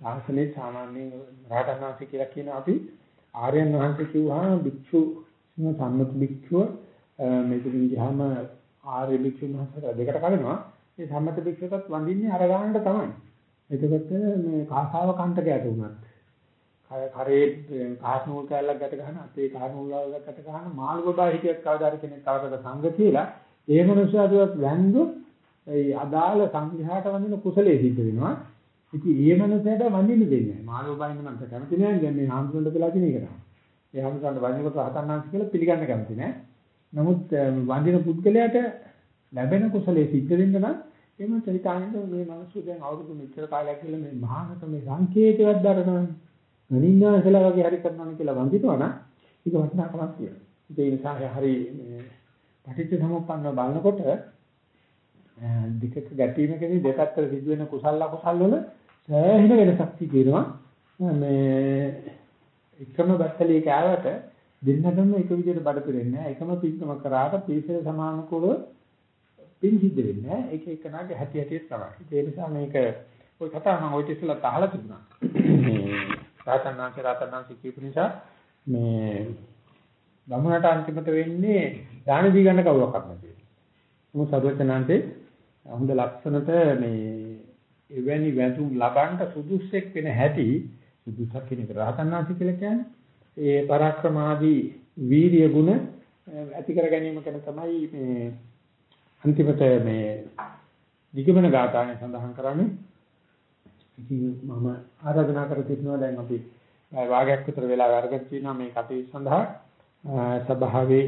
ශාසනයේ සාමාන්‍යයෙන් රහතන් වහන්සේ කියලා කියන අපි ආර්යයන් වහන්සේ කිව්වහම භික්ෂු සම්මත භික්ෂුව මෙතනින් ගියාම ආර්ය භික්ෂුන් වහන්සේලා දෙකට කඩනවා මේ සම්මත භික්ෂුවටත් වඳින්නේ අර ගන්නට තමයි. එතකොට මේ කාසාව කන්ටකයට උනත් කරේ කාස් නූල් කැල්ලක් ගැට ගන්න අපේ කාස් නූල් වලක් ගැට ගන්න මාළු බබා හිටියක් කවදාද කෙනෙක් කවදාද සංඝ කියලා ඒ මනුස්සයාට වැන්දොත් ඒ අදාළ සංඝයාට වඳින කුසලයේ සිද්ධ වෙනවා. ඉතින් ඒ මනුස්සයාට වඳින්න දෙන්නේ නැහැ. මාළු බබා ඉන්න මන්ට කැමති නෑ දැන් මේ හාමුදුරන්ට වෙලා තියෙන එක තමයි. ඒ හාමුදුරන්ට වඳිනකොට රහතන් වහන්සේ කියලා පිළිගන්න කැමති නෑ. නමුත් වඳින පුද්ගලයාට ලැබෙන කුසලයේ සිද්ධ වෙන්න නම් එම චරිතානන්ද මේ මිනිස්සු දැන් අවුරුදු මෙච්චර කාලයක් කියලා මේ මහානත මේ සංකේතයක් දරනවා. ගණින්නාසලා වගේ හරි කරනවා කියලා වඳිනවා නම් ඒක වටිනාකමක් තියෙනවා. ඒ නිසා හරි මේ පටිච්ච සමුප්පන්න බලනකොට දෙකක ගැටීමකදී දෙපැත්තට සිදුවෙන කුසල අකුසල් වල සෑහෙන වෙනසක් තියෙනවා. මේ එකම බත්තලිය කෑවට දෙන්නටම එක විදිහට බඩ පිරෙන්නේ නැහැ. එකම පින්කම කරාට පිළිසෙල සමානුකූලව පින් සිද්ධ වෙන්නේ නැහැ. ඒක එකනාගේ හැටි හැටි තමයි. ඒ නිසා මේක ඔය කතාව මම ඔය ඉස්සෙල්ලා අහලා තිබුණා. මේ රාතනාංශ රාතනාංශ කියපු නිසා මේ ගමනට අන්තිමට වෙන්නේ දාන දී ගන්න කවුරක්වත් නැති. මොකද සර්වචනාන්තේ හොඳ ලක්ෂණට මේ එවැනි වැඳුම් ලබන්න සුදුස්සෙක් වෙන හැටි සුදුසක් කියන එක රහතන්නාසි කියලා කියන්නේ. ඒ පරාක්‍රමාදී වීරිය ගුණ ඇති කර ගැනීම කරන තමයි මේ අන්තිමට මේ නිගමන ගාථාවේ සඳහන් කරන්නේ. ඉතින් මම ආරාධනා කර තිබෙනවා දැන් අපි වාගයක් විතර වෙලා අරගෙන තිනවා මේ කටයුතු සඳහා. සභාවේ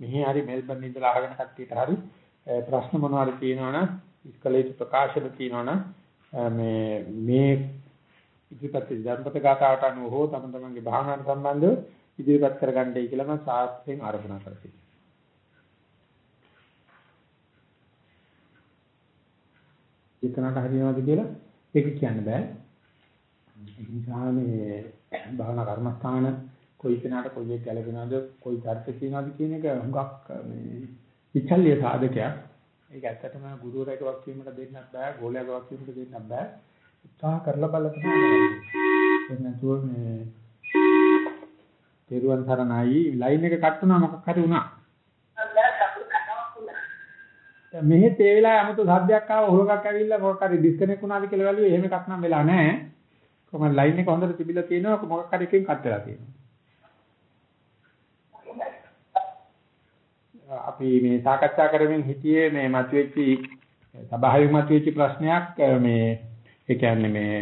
මෙහි හරි මෙල්බන් ඉඳලා අහගෙන කට්ටියට හරි ප්‍රශ්න මොනවාරි තියෙනවනම් ඉස්කලේට ප්‍රකාශන තියෙනවනම් මේ මේ ඉදිරිපත් ධර්මපත ගාථාවට අනුව හෝ තම තමන්ගේ භාවනාවට සම්බන්ධව ඉදිරිපත් කරගන්නයි කියලා මම සාස්ත්‍රයෙන් ආරාධනා කරතියි. ඒකනට හරියනවද කියලා ඒක කියන්න බෑ. ඒ නිසා මේ භාවනා කර්මස්ථාන කොයි කෙනාට කොයි එක ගැලපෙනවද කොයි ධර්ත කියනවද කියන එක හුඟක් මේ විචල්්‍ය සාධකයක්. ඒක ඇත්තටම ගුරුවරයෙක් වක් වීමට දෙන්නත් බෑ, ගෝලයෙක් වක් වීමට දෙන්නත් බෑ. උත්සාහ කරලා බලන්න තමයි. එන්නතුව මේ පෙරුවන් තරණයි ලයින් එක කට් වුණා මොකක් හරි වුණා. මෙහෙත් ඒ වෙලාවේ 아무තු සද්දයක් ආව හොරකක් ඇවිල්ලා මොකක් හරි ඩිස්කනෙක්ට් වුණාද කියලා බැලුවේ එහෙම එකක් නම් වෙලා නැහැ. කොහොමද ලයින් එක හොඳට තිබිලා තියෙනවා මොකක් හරි එකකින් කට් වෙලා තියෙනවා. අපි මේ සාකච්ඡා කරමින් හිටියේ මේ මතුවෙච්ච සභාවේ මතුවෙච්ච ප්‍රශ්නයක් මේ ඒ කියන්නේ මේ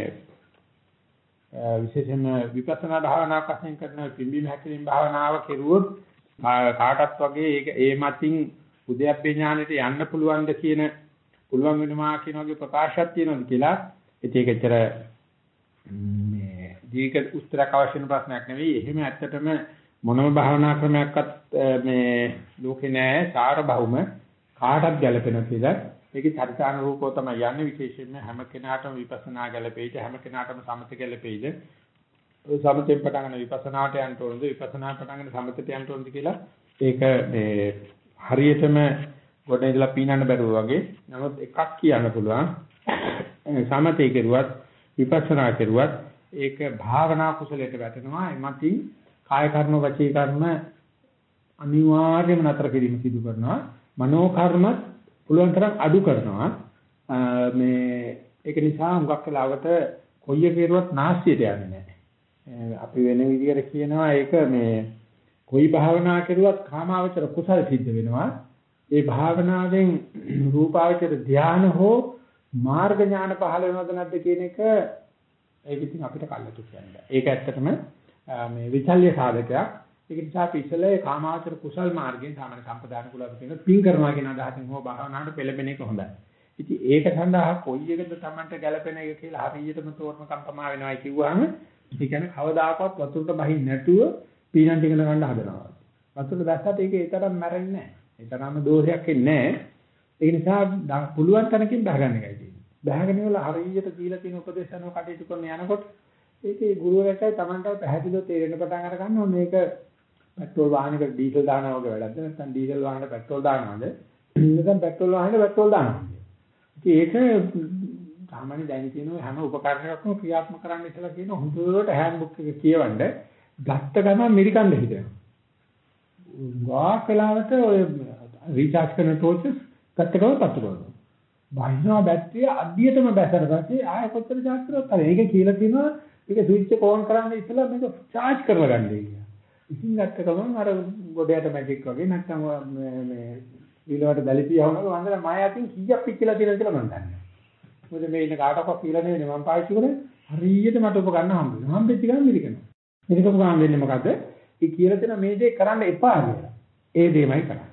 විශේෂයෙන්ම විපස්සනා භාවනාවක් වශයෙන් කරන පිම්බීම හැකලින් භාවනාව කෙරුවොත් කාටත් වගේ ඒක ඒ මතින් උද්‍යප්පේ ඥානෙට යන්න පුළුවන්ද කියන පුළුවන් වෙනවා කියන වගේ ප්‍රකාශයක් තියෙනවද කියලා ඒක එච්චර මේ දීර්ඝ උත්තරයක් අවශ්‍ය වෙන ප්‍රශ්නයක් නෙවෙයි. එහෙම ඇත්තටම මොනම භාවනා ක්‍රමයක්වත් මේ ලෝකේ නෑ සාරභෞම කාටවත් ගැලපෙන කියලා. ඒකේ චරිතාන රූපෝ තමයි යන්නේ විශේෂයෙන්ම හැම කෙනාටම විපස්සනා ගැලපෙයිද හැම කෙනාටම සමථ ගැලපෙයිද සමථයෙන් පටන් ගන්න විපස්සනාට යන්න ඕනද විපස්සනාට පටන් ගන්න සමථයට යන්න ඕනද කියලා ඒක මේ හරියටම ගොඩ ඉඳලා පීනන්න බැරුව වගේ. නමුත් එකක් කියන්න පුළුවන්. සමථය කෙරුවත් විපස්සනා කෙරුවත් ඒක භාවනා කුසලයට වැටෙනවා. එමත්ින් කාය කර්ම වචී කර්ම අනිවාර්යයෙන්ම නතර කිරීම සිදු කරනවා මනෝ කර්මත් පුළුවන් තරම් අඩු කරනවා මේ ඒක නිසා හුඟක් වෙලාවට කොයි එකේරුවත් නාස්තියට යන්නේ නැහැ අපි වෙන විදිහට කියනවා ඒක මේ කොයි භාවනා කරුවත් කාමාවචර කුසල සිද්ධ වෙනවා. ඒ භාවනාවෙන් රූපාවචර ධාන හෝ මාර්ග ඥාන පහළ වෙනවද නැද්ද කියන එක ඒක ඉතින් අපිට කල්ලාතු කියන්නේ. ඒක ඇත්තටම මේ විචල්්‍ය සාධකයක්. ඒක නිසා අපි ඉස්සෙල්ලා කාමාවචර කුසල් මාර්ගයෙන් සාමාන්‍ය සම්පදාන කුල අපි කියන පින් කරනවා කියන අදහසින් හෝ භාවනාවට පෙළඹෙන එක හොඳයි. ඉතින් ඒක සඳහා කොයි එකද Tamanට ගැළපෙන එක කියලා හරියටම තෝරන කම්පමා වෙනවයි කිව්වහම ඒ කියන්නේ කවදාකවත් වතුරට බහින්න නැතුව පීනන් ටිකන ගන්න හදනවා. වතුර දැස්සට ඒක ඒ තරම් මැරෙන්නේ නැහැ. ඒ තරම්ම දෝෂයක් එන්නේ නැහැ. ඒ නිසා පුළුවන් තැනකින් බහගන්න එකයි තියෙන්නේ. බහගෙන වල හරියට දීලා තියෙන උපදේශ අනුව කටයුතු කරන යනකොට ඒකේ ගුරුවරයාටයි Tamanටයි පැහැදිලිව තේරෙන පටන් අර ගන්නවා මේක පෙට්‍රෝල් වාහනයකට ඩීසල් දානවා වගේ වැඩක්ද නැත්නම් ඩීසල් වාහනකට පෙට්‍රෝල් දානවද නැත්නම් පෙට්‍රෝල් වාහනකට පෙට්‍රෝල් දානවද ඉතින් ඒක සාමාන්‍ය දැන් තියෙන හැම උපකරණයක්ම ක්‍රියාත්මක කරන්න ඉස්සලා කියන හොඳට හෑන්ඩ් බුක් එක කියවන්න ගත්ත ගමන් මිරිකන්න හිතෙනවා. ගාක් වෙලාවට ඔය රීචාර්ජ් කරන ටෝචස් ගත්ත ගමන් පත්තු කරනවා. බයිනවා බැටරිය අඩියටම බැසලා පස්සේ ආයෙ කොච්චර චාර්ජ් කරොත් හරි. ඒක කියලා තියෙනවා ඒක ස්විච් එක ඕන් කරන්න ඉස්සලා මේක චාර්ජ් කරලා ගන්න කියලා. ඉතින් ගත්ත ගමන් අර ගොඩයට මැජික් වගේ නැත්නම් මේ මේ ඊළවට දැලිපිය වුණාම වන්දන මායාවෙන් කීයක් පිච්චිලා තියෙනවද කියලා මම දන්නේ මොකද මේ ඉන්න කාටවත් කියලා නෙවෙයි මම පාවිච්චි කරේ හරියට මට උපකරණ හම්බ වෙනවා. හම්බෙච්ච ගමන් මිරිකනවා. මිරිකපු ගමන් වෙන්නේ මොකද? ඒ කියලා දෙන මේ දේ කරන්න එපා කියලා. ඒ දෙයමයි කරන්නේ.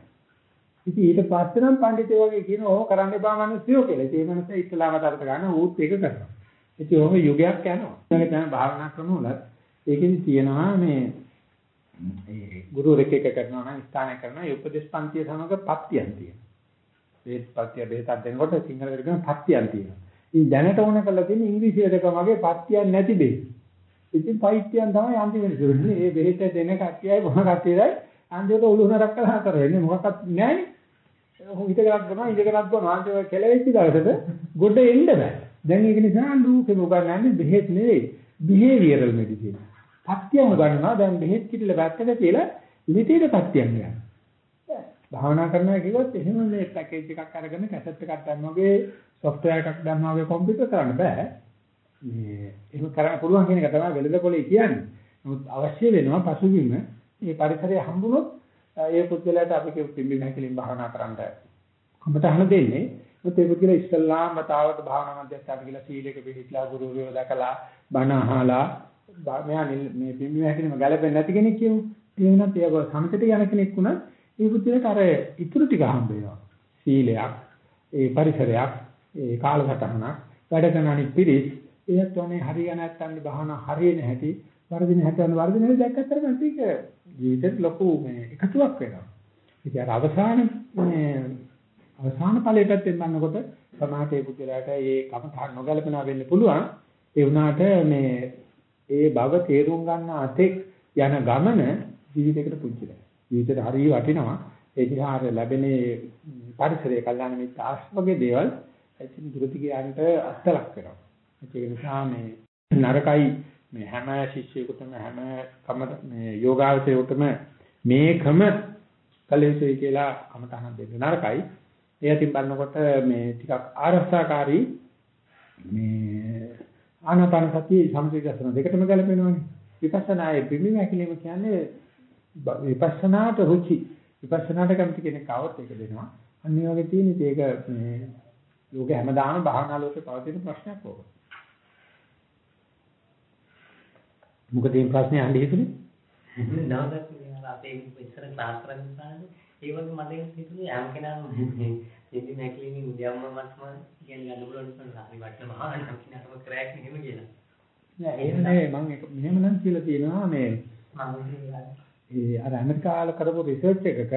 ඉතින් ඊට පස්සේ නම් පඬිතුෝ වගේ කියන ඕක කරන්න එපා මිනිස්සුયો කියලා. ඒ මනස ඉස්ලාම තරත ගන්න ඌත් ඒක කරනවා. ඉතින් ඕක යුගයක් යනවා. ඒක තමයි භාවනා ක්‍රම වල ඒකෙදි තියෙනවා මේ ඒ ගුරු රෙකේක කරනවා නම් ස්ථානය කරනවා ඒ උපදේශ පන්තිය සමග පත්‍යයන් තියෙනවා. ඒ පත්‍ය බෙහෙතක් දෙනකොට සිංහල කරගෙන පත්‍යයන් තියෙනවා. ඉතින් දැනට ඕන කරලා තියෙන ඉංග්‍රීසියට වගේ පත්‍යයන් නැති බෙහෙත්. ඉතින් පයිත්‍යයන් තමයි අන්තිමට දුන්නේ. මේ බෙහෙත දෙන කට්ටියයි මොන කට්ටියයි අන්තිමට උළුණරක් කරලා හතර වෙන්නේ මොකක්වත් නැහැ. හිතකරක් කරනවා ඉඳකරක් කරනවා අන්තිමට කෙලෙච්ච දවසට ගොඩ එන්න බෑ. දැන් ඒක නිසා ලූකෙ උගන්වන්නේ බෙහෙත් නෙවෙයි. බිහේවියරල් මෙඩිසින්. පත්‍යම ගන්නවා දැන් බෙහෙත් කිටිල වැත්තක තියලා ලිටියට පත්‍යම් ගන්නවා. භාවනා කරනවා කිව්වොත් එහෙම මේ පැකේජ් එකක් අරගෙන කැසට් එකක් දැම්ම වගේ software එකක් දැම්ම වගේ කම්පියුටර් කරන්න බෑ. මේ එහෙම කරන්න පුළුවන් කියන එක තමයි වෙළඳපොලේ කියන්නේ. නමුත් අවශ්‍ය වෙනවා පසුබිම මේ පරිසරය හම්බුනොත් ඒ පුද්ගලයාට අපි කියපු පිම්බි නැකලින් භාවනා කරන්න කමටහන දෙන්නේ. මොකද ඒ පුද්ගලයා ඉස්ලාම් මතාවට භාවනා මධ්‍යස්ථාන කියලා සීලයක පිළිපදලා ගුරුවරයෝ දැකලා බණ අහලා මෙයා මේ පිම්බි නැකලින්ම ගැලපෙන්නේ නැති කෙනෙක් කියමු. ඒ වුණත් ඒක සමතට යන කෙනෙක් වුණත් ඒ පුද්ගලයාට අර ඉතුරු ටික හම්බ වෙනවා. සීලයක්, ඒ පරිසරයක්, ඒ කාලසටහනක්, වැඩ කරන අනිත් පිළිස් ඒත් වනේ හරිය නැත්තන් බහන හරියන හැටි, වර්ධින හැටන් වර්ධින හැටි දැක්කතර මේක ජීවිතේට ලොකු මේ එකතුවක් වෙනවා. ඉතින් අර අවසාන මේ අවසාන ඵලයේ පැත්තෙන් බලනකොට සමාජයේ පුද්ගලයාට මේ කමතහ නොගැලපෙනා වෙන්න පුළුවන්. ඒ වුණාට මේ ඒ බව තේරුම් ගන්න අතෙක් යන ගමන ජීවිතයකට පුංචිලා. ජීවිතේට හරිය වටිනවා. ඒ නිසා අර ලැබෙන පරිසරය කල්ලාන මිත්‍ර ආශ්‍රවගේ දේවල් ඇතින් දුරති කියන්නට අත්ලක් වෙනවා. ඒක නිසා මේ නරකයි මේ හැම ශිෂ්‍යයෙකුටම හැම කම මේ යෝගාවචරයකටම මේකම කලෙසයි කියලා කමතහන දෙන්න නරකයි. ඒ අතින් බලනකොට මේ ටිකක් ආරක්ෂාකාරී මේ ආනාපාන සතිය සම්පූර්ණ දෙකටම ගැලපෙනවනේ. විපස්සනායේ බිම්බි හැකිලිම කියන්නේ විපස්සනාට රුචි විපස්සනාට කැමති කෙනෙක් આવත් ඒක දෙනවා. අන්න ඒ වගේ තියෙන ඒක මේ ලෝක හැමදාම භාවනා ලෝකේ පවතින ප්‍රශ්නයක් ඕක. මොකද මේ ප්‍රශ්නේ අහන්න හිතුනේ? දවසක් මේ අපේ ඉස්සර ක්ලාස් කරන නිසා ඒ වගේ මට හිතුනේ යම් කෙනා ඉන්දි නැක්ලිමින් යම්ම මස්ම කියන්නේ ගන්න බලන්න හරි වටන මහා නකිනම ක්‍රෑක් නෙමෙයි කියලා. නෑ එහෙම නෙවෙයි මම මෙහෙම නම් කියලා තියෙනවා මේ ඒ අර ඇමරිකාවල කරපු රිසර්ච් එකක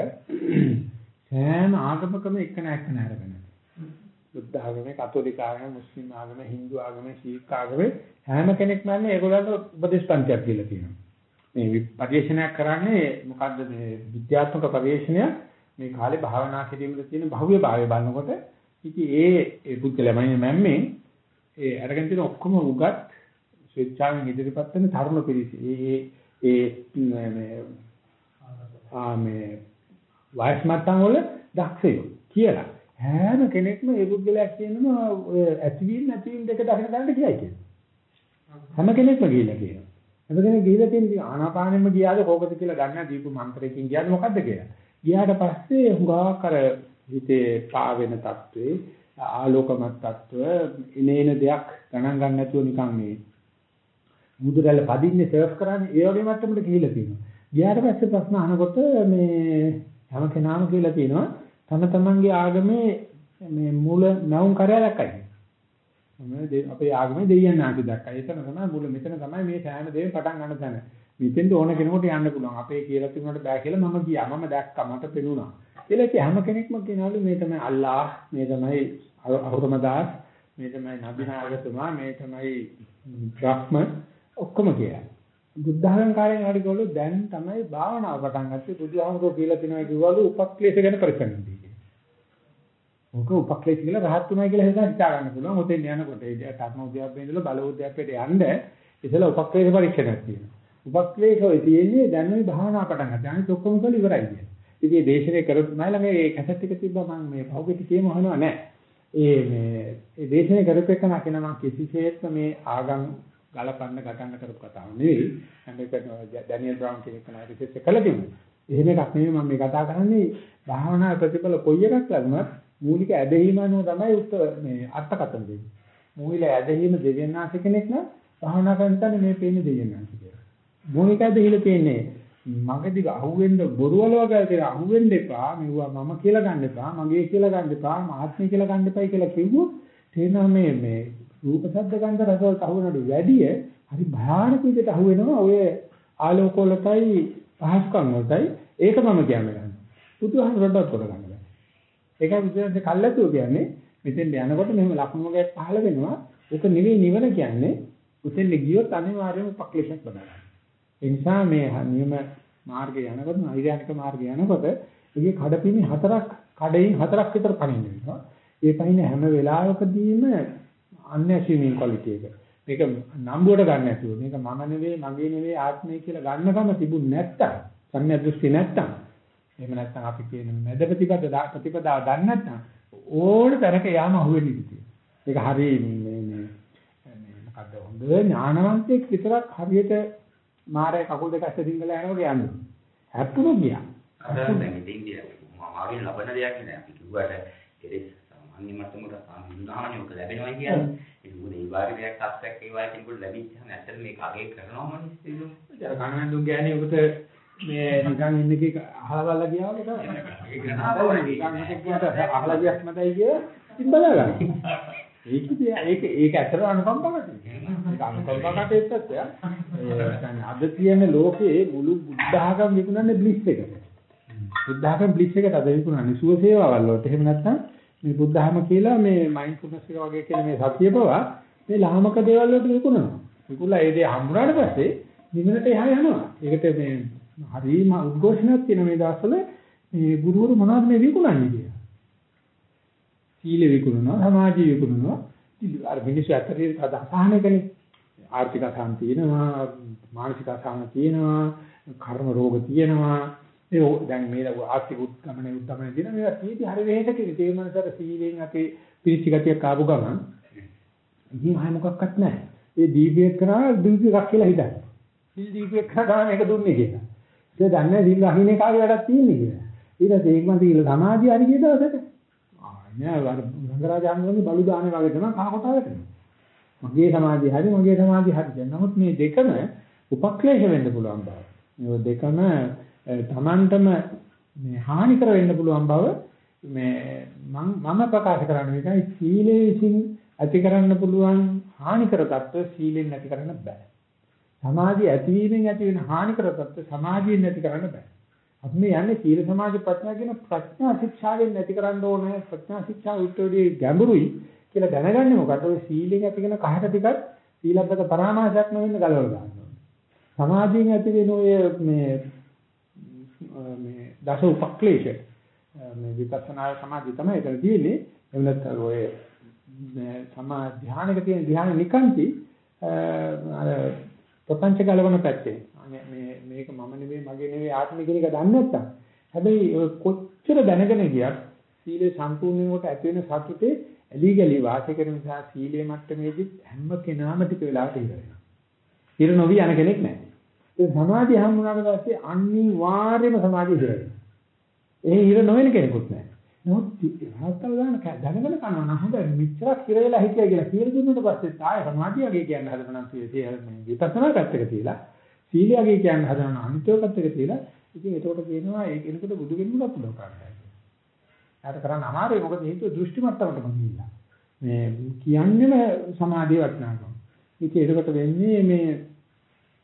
සෑම ආගමකම එක නැක්ක නෑරගෙන. බුද්ධ ආගමේ, කතෝලික ආගමේ, මුස්ලිම් ආගමේ, Hindu ආගමේ, සීක් ආගමේ හැම කෙනෙක්ම යන්නේ ඒගොල්ලන්ට උපදේශ පන්තියක් කියලා තියෙනවා. මේ පරිශ්‍රණයක් කරන්නේ මොකද්ද මේ විද්‍යාත්මක පරිශ්‍රණය මේ කාලේ භාවනා කිරීමේ තියෙන භව්‍ය භාවය බලනකොට ඉතින් ඒ ඒ පුද්ගලයා මන්නේ ඒ අරගෙන තියෙන ඔක්කොම උගත් ස්වේච්ඡාවෙන් ඉදිරිපත් වෙන තරුණ පිරිස. ඒ ඒ මේ ආ මේ වයස් මට්ටම් වල දක්ෂයෝ කියලා. හැම කෙනෙක්ම ඒ පුද්ගලයා කියනවා ඔය ඇතිවීම නැතිවීම දෙක දකින ගන්න කියයි කියනවා. හැම කෙනෙක්ම කියලා කියනවා. හැම කෙනෙක් ගිහිලා තියෙන ආනාපානෙම ගියාද කෝකද කියලා ගන්න දීපු මන්ත්‍රයකින් ගියාද මොකද්ද කියලා. ගියාට පස්සේ හුඟා කර හිතේ පාවෙන తත්වේ ආලෝකමත් తත්ව ඉනේන දෙයක් ගණන් ගන්න නැතුව නිකන් මේ මුදුරැල්ල පදින්නේ සර්ෆ් කරන්නේ ඒ වගේ මට්ටමකට ගිහිල්ලා තියෙනවා. ගියාට පස්සේ ප්‍රශ්න අහනකොට මේ හැම කෙනාම කියලා තියෙනවා තම තමන්ගේ ආගමේ මේ මූල නැවුම් කරය දැක්කයි. මම අපේ ආගමේ දෙවියන් ආති දැක්කයි. එතන තමයි මුල මෙතන තමයි මේ සෑම දෙයක්ම පටන් ගන්න තැන. මෙතෙන්ද ඕන කෙනෙකුට යන්න පුළුවන්. අපේ කියලා තිබුණාට බෑ කියලා මම ගියා. මම දැක්කා මට පෙනුණා. කියලා කිය හැම කෙනෙක්ම කියනවලු මේ තමයි අල්ලාහ්, මේ තමයි අහුරමදාස්, මේ තමයි නබිනාගතුමා, මේ තමයි බ්‍රහ්ම ඔක්කොම කියලා. බුද්ධාගම්කාරයන් හරි ගොල්ලෝ දැන් තමයි භාවනාව පටන් ගත්තේ බුදුහාමුදුරුවෝ කියලා තිනවා කිව්වලු උපක්ලේශ ගැන පරිසංගන්දී කියලා. ඕක උපක්ලේශ කියලා රහත් උනායි කියලා හිතා හිතා ගන්න පුළුවන්. ඔතෙන් යනකොට ඒ කර්ම උද්‍යප්පේ ඉඳලා බල උද්‍යප්පේට යන්න ඉතලා උපක්ලේශ පරීක්ෂණයක් තියෙනවා. උපක්ලේශය තියෙන්නේ දැන් මේ භාවනාව පටන් ගත්තා. අනිත් ඔක්කොම කළ ඉවරයි කියන්නේ. ඉතින් මේ දේශනේ කරොත් මම ළඟ මේ කැසට් එක තිබ්බා මම මේ පහුගිට කියම අහනවා නෑ. ඒ මේ ඒ දේශනේ කරපෙකන කියන මම කිසිසේත්ම මේ ආගම් ගලපන්න ගටන්න කරපු කතාව නෙවෙයි. මේක ඩැනියල් බ්‍රවුන් කෙනෙක් කන රිසර්ච් කළා තිබුණා. එහෙම එකක් නෙවෙයි මම මේ කතා කරන්නේ භාවනා ප්‍රතිඵල කොයි එකක් ලැබුණත් මූලික ඇදහිම අනුව තමයි උත්තර මේ අර්ථකථන දෙන්නේ. මූලික ඇදහිම දෙවියන්ාංශ කෙනෙක් නම් භාවනා කරනතන මේ පේන්නේ දෙවියන්ාංශ කියලා. මූලික ඇදහිල තියෙන්නේ මගදී අහුවෙන්න බොරුවල වගේ තියෙන අහුවෙන්න එපා මෙවුවා මම කියලා ගන්න එපා මගේ කියලා ගන්න එපා මහත්මය කියලා ගන්න එපයි කියලා කිව්වොත් තේනවා මේ මේ රූප ශබ්ද ගන්ධ රස වලට අහු වෙනට වැඩිය හරි භයානක විදිහට අහු වෙනවා ඔය ආලෝක වලටයි පහස්කම් වලටයි ඒක මම කියන්නේ ගන්න. බුදුහාමුදුරන්ටත් කොට ගන්න බෑ. ඒකයි බුදුරජාණන් කල්ලාතුව කියන්නේ මෙතෙන් යනකොට මෙහෙම ලක්ෂණ වර්ගයක් පහළ වෙනවා. ඒක නෙවෙයි නිවන කියන්නේ. උතෙන් ගියොත් අනිවාර්යයෙන්ම පක්ලේශයක් බදාගන්න. ඒ නිසා මේ නියම මාර්ගය යනකොට නෛර්යානික මාර්ගය යනකොට ඒකේ කඩපිනි හතරක් කඩේින් හතරක් විතර පනින්න වෙනවා. ඒ පනින හැම වෙලාවකදීම අන්‍යසීමේ ක්වලිටි එක. මේක නම්බුවට ගන්න නැතුව මේක මම නෙවෙයි මගේ නෙවෙයි ආත්මය කියලා ගන්නකම තිබුණ නැත්තම් සම්‍යක් දෘෂ්ටි නැත්තම් එහෙම නැත්තම් අපි කියන මැද ප්‍රතිපද ප්‍රතිපදාව දන්නේ නැත්තම් ඕන තරක යාම අහුවෙන්නේ ඉතින්. ඒක හරිය මේ මේ මොකද්ද හොඳ ඥානවන්තයෙක් විතරක් හරියට මාරේ කකුල් දෙක ඇස්ස දිංගලා යනකොට යන්නේ. හැප්පුණු ගියා. අර දැන් ඉතින් මාගෙන් ලබන දෙයක් නෑ අපි කිව්වට ඒ සාමාන්‍ය මට්ටමකට සාමාන්‍යව ලැබෙනවා කියන්නේ. ඒක මොකද ඒ වාගේ දෙයක් තත්ත්වයක් ඒ වාගේ කෙනෙකුට ලැබිච්චාම ඇත්තට මේක අගේ කරනවම නේ. අර කණවැන්දුන් ගෑණි ඔබට මේ නිකන් ඉන්න කී අහලා බලලා ගියාම ඒක නිකන් අහලා ගියක් මතයි කිය ඉතින් බලා ගන්න. [LAUGHS] ඒකද ඒක ඒක ඇත්තට අනුකම්පාවට. ඒක යා. ඒ අද තියෙන ලෝකේ මුළු බුද්ධ ආගම විකුණන්නේ බ්ලිස් එකට. බුද්ධ ආගම බ්ලිස් එකට අද විකුණන්නේ සුව සේවාවල් වලට. එහෙම නැත්නම් මේ බුද්ධ ධර්ම කියලා මේ මයින්ඩ්ෆුල්නස් එක වගේ කියන මේ සතිය පවා මේ ලාමක දේවල් වලට විකුණනවා. විකුණලා ඒ දේ හම්බුනාට පස්සේ නිවනට එහා යනවා. ඒකට මේ හරිම උද්ඝෝෂණයක් තියෙන මේ දවස්වල මේ ගුරුවරු මොනවද මේ විකුණන්නේ කියලා. සීල විකුණනවා, සමාධිය විකුණනවා. අර මිනිස්සු අතරේ අසහනකනේ. ආර්ථික අසහන තියෙනවා, මානසික අසහන තියෙනවා, කර්ම රෝග තියෙනවා. ඒ දැන් මේ ආර්ථික උත්ගමනේ උත්ගමනේ දින මේවා කීටි හරි වෙහෙසක ඒ මනසට සීලෙන් අපි පිරිච්ච ගතියක් ආපු ගමන් ඉතින් ආය මොකක්වත් නැහැ. ඒ දීපයක් කරා දීපයක් කියලා හිතන්නේ. සිල් දීපයක් කරා මේක දුන්නේ කියලා. ඒක දන්නේ සිල් අහිනේ කාගේ වැඩක් තියෙන්නේ කියලා. ඊට පස්සේ ඒක මන් සීල සමාධිය හරි ගිය දවසට ආ නෑ අර රංගරාජාංගගේ බලු දාන්නේ වගේ තමයි කහ කොටාවට. මගේ සමාධිය හරි මගේ සමාධිය හරි. නමුත් මේ දෙකම උපක්ලේශ වෙන්න පුළුවන් බව. මේ දෙකම තමන්ටම මේ හානි කර වෙන්න පුළුවන් බව මේ මම මම ප්‍රකාශ කරන්න මේකයි සීලේ විසින් ඇති කරන්න පුළුවන් හානි කරගත්ත සීලෙන් නැති කරන්න බෑ. සමාධිය ඇතිවීමෙන් ඇති වෙන හානි කරගත්ත සමාධියෙන් නැති කරන්න බෑ. අපි මේ යන්නේ සීල සමාධි ප්‍රඥා කියන ප්‍රඥා ශික්ෂාවෙන් නැති කරන්න ඕනේ ප්‍රඥා ශික්ෂා උත්තරදී ගැඹුරුයි කියලා දැනගන්නේ මොකද ඔය සීලෙන් ඇතිගෙන කහට ටිකක් සීලබ්බත පරාමාසයක් නොවෙන්න ගලවලා දානවා. සමාධියෙන් ඇති වෙන ඔය මේ මේ දස උපක්ලේශ මේ විපස්සනා සමාධිය තමයි ඒතර තියෙන්නේ. එහෙම නැත්නම් ඔය සමා ධානයක තියෙන ධානය නිකන්ති අර ප්‍රපංච ගලවන පැත්තේ. මේ මේක මම නෙවෙයි මගේ නෙවෙයි ආත්මය කියන එක දන්නේ නැත්තම්. හැබැයි කොච්චර දැනගෙන ගියත් සීලේ සම්පූර්ණයෙන් කොට ඇති වෙන සතුටේ ඇලි ගලි වාසය කරන නිසා සීලේ මට්ටමේදී හැම කෙනාම ටික වෙලාවට ඉර වෙනවා. ඉර නොවි යන කෙනෙක් නැහැ. ඒ සමාධිය හම්බුනාට පස්සේ අනිවාර්යයෙන්ම සමාධිය ඉර වෙනවා. ඒ ඉර නොවන කෙනෙකුත් නැහැ. නමුත් රහතල් ගන්න දැනගෙන කරනවා නම් හොඳ මෙච්චරක් ඉර වෙලා හිටියා කියලා කියලා දුන්නාට පස්සේ තාය සමාධියගේ කියන්න හදනවා නම් විපස්සනා පැත්තක තියලා සීලයගේ කියන්න හදනවා අනිත්‍ය පැත්තක තියලා ඉතින් ඒකට කියනවා ඒ කෙනෙකුට බුදු කෙනෙකුට උදව් කරන්න. යාට කරන්න අමාරුයි මොකද හේතුව දෘෂ්ටි මට්ටමටම ගිහිල්ලා. මේ කියන්නේම සමාධිය වටනාකම. ඉතින් ඒකට වෙන්නේ මේ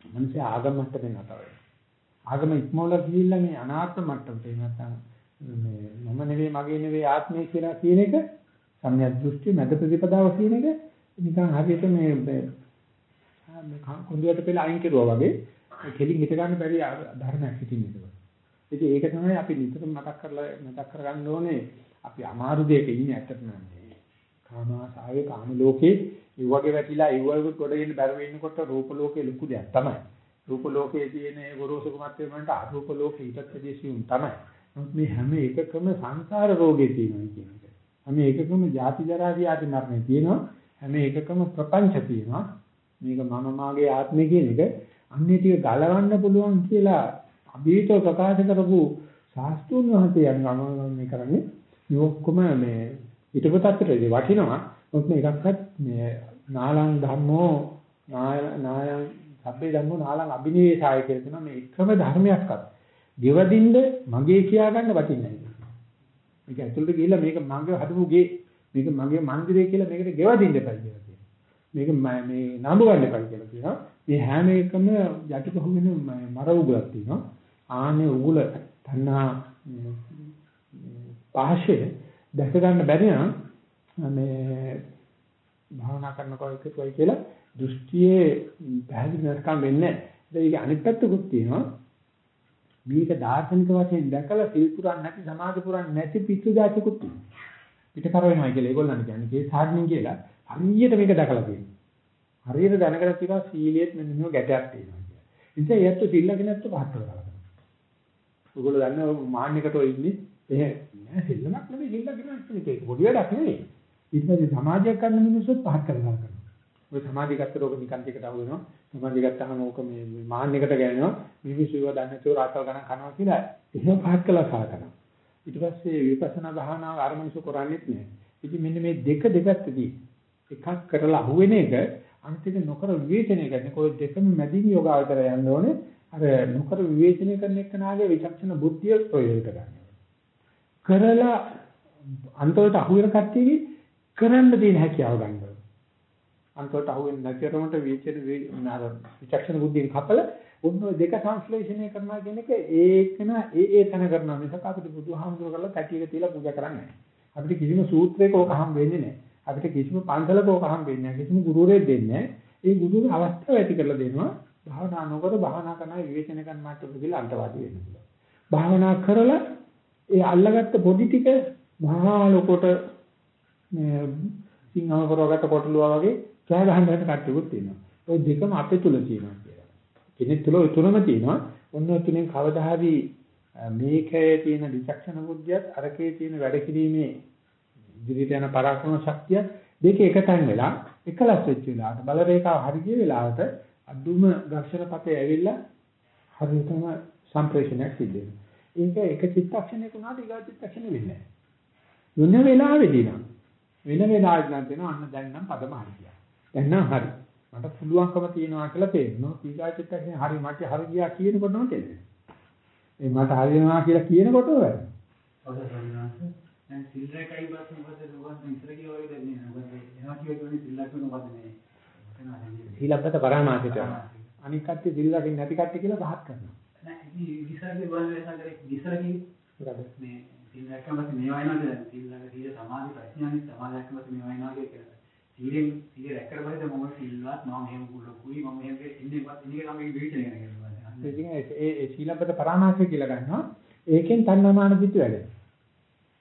මිනිස්සු ආගම මට්ටමින් අතර ආගම ඉක්මවල ගිහිල්ලා මේ අනාත්ම මට්ටමට එහෙම නැත්නම් මේ මම නෙවෙයි මගේ නෙවෙයි ආත්මය කියලා කියන එක සම්‍යක් දෘෂ්ටි මැද ප්‍රතිපදාව කියන එක නිකන් හරියට මේ මේ කුඳුයට පෙළ අයින් කෙරුවා වගේ කෙලින් හිට ගන්න බැරි ධර්මයක් හිටින් ඒක. ඉතින් ඒක තමයි අපි නිතරම මතක් කරලා මතක් කරගන්න ඕනේ අපි අමාරු දෙයක ඉන්නේ ඇත්තටම නේ. කාමාසාවේ කාම ලෝකේ ඒ වගේ වැටිලා ඒ වගේ ගොඩගෙන බැර වෙන්නකොට රූප ලෝකේ ලොකු දෙයක් තමයි. රූප ලෝකයේ තියෙන ගොරෝසුකමත් වලට අරූප ලෝකේ ඊටත් ප්‍රදේශියුම් තමයි. නමුත් මේ හැම එකකම සංසාර රෝගේ තියෙනවා කියන එක. හැම එකකම ජාති ජරා ව්‍යාධි මරණේ තියෙනවා. හැම එකකම ප්‍රපංච තියෙනවා. මේක මම මාගේ ආත්මය කියන එක අන්නේ ටික ගලවන්න පුළුවන් කියලා අභීතව ප්‍රකාශ කරපු ශාස්ත්‍රුන් වහන්සේ යනවා මේ කරන්නේ මේ ඔක්කොම මේ ඊටප තත්ත්වයේදී වටිනවා මොකද මේකක්වත් මේ නාලං ධම්මෝ නායං සබ්බේ ධම්මෝ නාලං අබිනිවේෂාය කියලා කියනවා මේ එකම ධර්මයක්වත් දෙවදින්ද මගේ කියා ගන්න වටින්නේ නැහැ. මේක ඇතුළට ගිහිල්ලා මේක මගේ හදපු ගේ මේක මගේ මන්දිරය කියලා මේකට ගෙවදින්න එපා කියලා කියනවා. මේක මේ නඹු ගන්න එපා කියලා කියනවා. මේ හැම එකම යටිපහුවෙන මර උගලක් තියෙනවා. ආනේ උගුල තණ්හා පාෂය දැක ගන්න බැරි නම් මේ භාවනා කරනකොට එකයි කියලා දෘෂ්ටියේ පැහැදිලි නැත්නම් වෙන්නේ නැහැ. ඒක අනිත් පැත්තකුත් තියෙනවා. මේක දාර්ශනික වශයෙන් දැකලා සිල් පුරන්නේ නැති සමාධි පුරන්නේ නැති පිටු જાතිකුත් තියෙනවා. පිට කර වෙනවා කියලා ඒගොල්ලන් කියන්නේ ඒ සාධනින් කියලා හරියට මේක දැකලා තියෙනවා. හරියට දැනගෙන තියෙනවා සීලියෙත් මෙන්න මෙහෙම ගැටයක් තියෙනවා කියලා. ඉතින් ඒත් සිල්ලගෙන නැත්නම් පහත් කරලා. ඔයගොල්ලෝ දන්නේ මාන්නයකට ඔය ඉන්නේ එහෙ නෑ සිල්ලමක් නෙවෙයි සිල්ලගෙන නැත්නම් ඒක පොඩි වැඩක් නෙවෙයි. ඊට පස්සේ සමාජයක් ගන්න මිනිස්සුත් පහත් කරලා කරනවා. ඔය සමාධිය ගත්ත රෝග නිකන් ටිකට අහු වෙනවා. සමාධිය ගත්තාම ඕක මේ මාන්නයකට ගෑනවා. මිනිස්සු ඒවා දන්නේ නැතුව රාතල් ගණන් කනවා කියලා එහෙම පහත් කළා සාකරනවා. ඊට පස්සේ විපස්සනා භාවනාව අර මිනිස්සු කරන්නේත් නෑ. ඉතින් මෙන්න මේ දෙක දෙපැත්තදී එකක් කරලා අහුවෙන එක අන්තිම නොකර විවේචනය කරන කොයි දෙකම මැදින් යෝගාවතර යන්න ඕනේ. අර නොකර විවේචනය කරන එක්කනාගේ විචක්ෂණ බුද්ධිය ප්‍රයෝග ගන්න. කරලා අන්තවලට අහු වෙන කට්ටියගේ කරන්න තියෙන හැකියාව ගන්න. අන්තවට අහුවෙන්නේ නැතිවමට විචේන අර විචක්ෂණ බුද්ධියෙන් කපල උන් දෙක සංශ්ලේෂණය කරනවා කියන එක ඒකන ඒ ඒ තැන කරනවා මිසක් අපිට බුදුහාමුදුර කරලා පැටියක තියලා පූජා කරන්නේ නැහැ. අපිට කිසිම සූත්‍රයක ඕක හම් වෙන්නේ නැහැ. අපිට කිසිම පන්සලක ඕක හම් වෙන්නේ නැහැ. කිසිම ගුරුවරයෙක් දෙන්නේ නැහැ. ඒ ගුරුවරු අවස්ථාව ඇති කරලා දෙනවා. භාවනා නොකර භාවනා කරන විවේචන කරන මාතෘක කියලා අන්තවාදී වෙන්න පුළුවන්. භාවනා කරලා ඒ අල්ලගත්ත පොඩි ටික මහා ලොකොට මේ සිංහව කරවගත්ත කොටලුවා වගේ කෑ ගහන්න හැට කට්ටියකුත් තියෙනවා. ওই දෙකම අපේ තුල තියෙනවා කියලා. කෙනෙක් තුල තුනම තියෙනවා. ඔන්න තුනෙන් කවදා හරි මේකේ තියෙන විචක්ෂණ බුද්ධියත් අරකේ තියෙන වැඩ කිරීමේ ඉදිරියට යන පරාක්‍රම ශක්තිය දෙක එකතෙන් වෙලා එකලස් වෙච්ච වෙලාවට බල රේඛාව හරිය වෙලාවට අදුම ඝර්ෂණ පතේ ඇවිල්ලා හරියටම සම්ප්‍රේෂණයක් සිද්ධ වෙනවා. ඒක එක චිත්තක්ෂණයක උනාට ඊගා චිත්තක්ෂණෙ වෙන්නේ නැහැ. වෙන වෙලාවෙදී නම් වෙන වෙලාවෙදී නම් තේනවා අන්න දැන් නම් පදම හරියට. දැන් නම් හරි. මට පුළුවන්කම තියෙනවා කියලා තේරෙනවා. සීගාචිත්තයෙන් හරි මට හරි ගියා කියනකොටම තේරෙනවා. ඒ මට හරි වෙනවා කියලා කියනකොටම වැඩ. ඔව් දැන් සිල් රැකයි බස් මොකද දුවන් ඉතර කියලා වගේ දෙන්නේ නැහැ. මොකද එනවා කියවනේ සිල් රැකුණ මොකද මේ සීලබ්බත පරාමාසිත. අනික් කට්ටිය සිල් රකින්න නැති කට්ටිය කියලා පහත් කරනවා. නෑ ඉතින් විසරගේ බලන වෙනසකට විසර කියන්නේ මේ සිල් රැකමත් මේවා වෙනවද සිල් රැක සීල සමාධි ප්‍රඥානි සමාධි රැකමත් මේවා වෙනවා කියලා. සීලෙන් සීල රැකලා බලද්දී මම සිල්වත් මම මෙහෙම ලොකුයි මම මෙහෙම ඉන්නේවත් ඉන්නේ නම් මේක විවිධ වෙනවා. ඉතින් ඒ ඒ සීලබ්බත පරාමාසය කියලා ගන්නවා. ඒකෙන් තණ්හාමාන දිට්ඨිය වැඩෙනවා.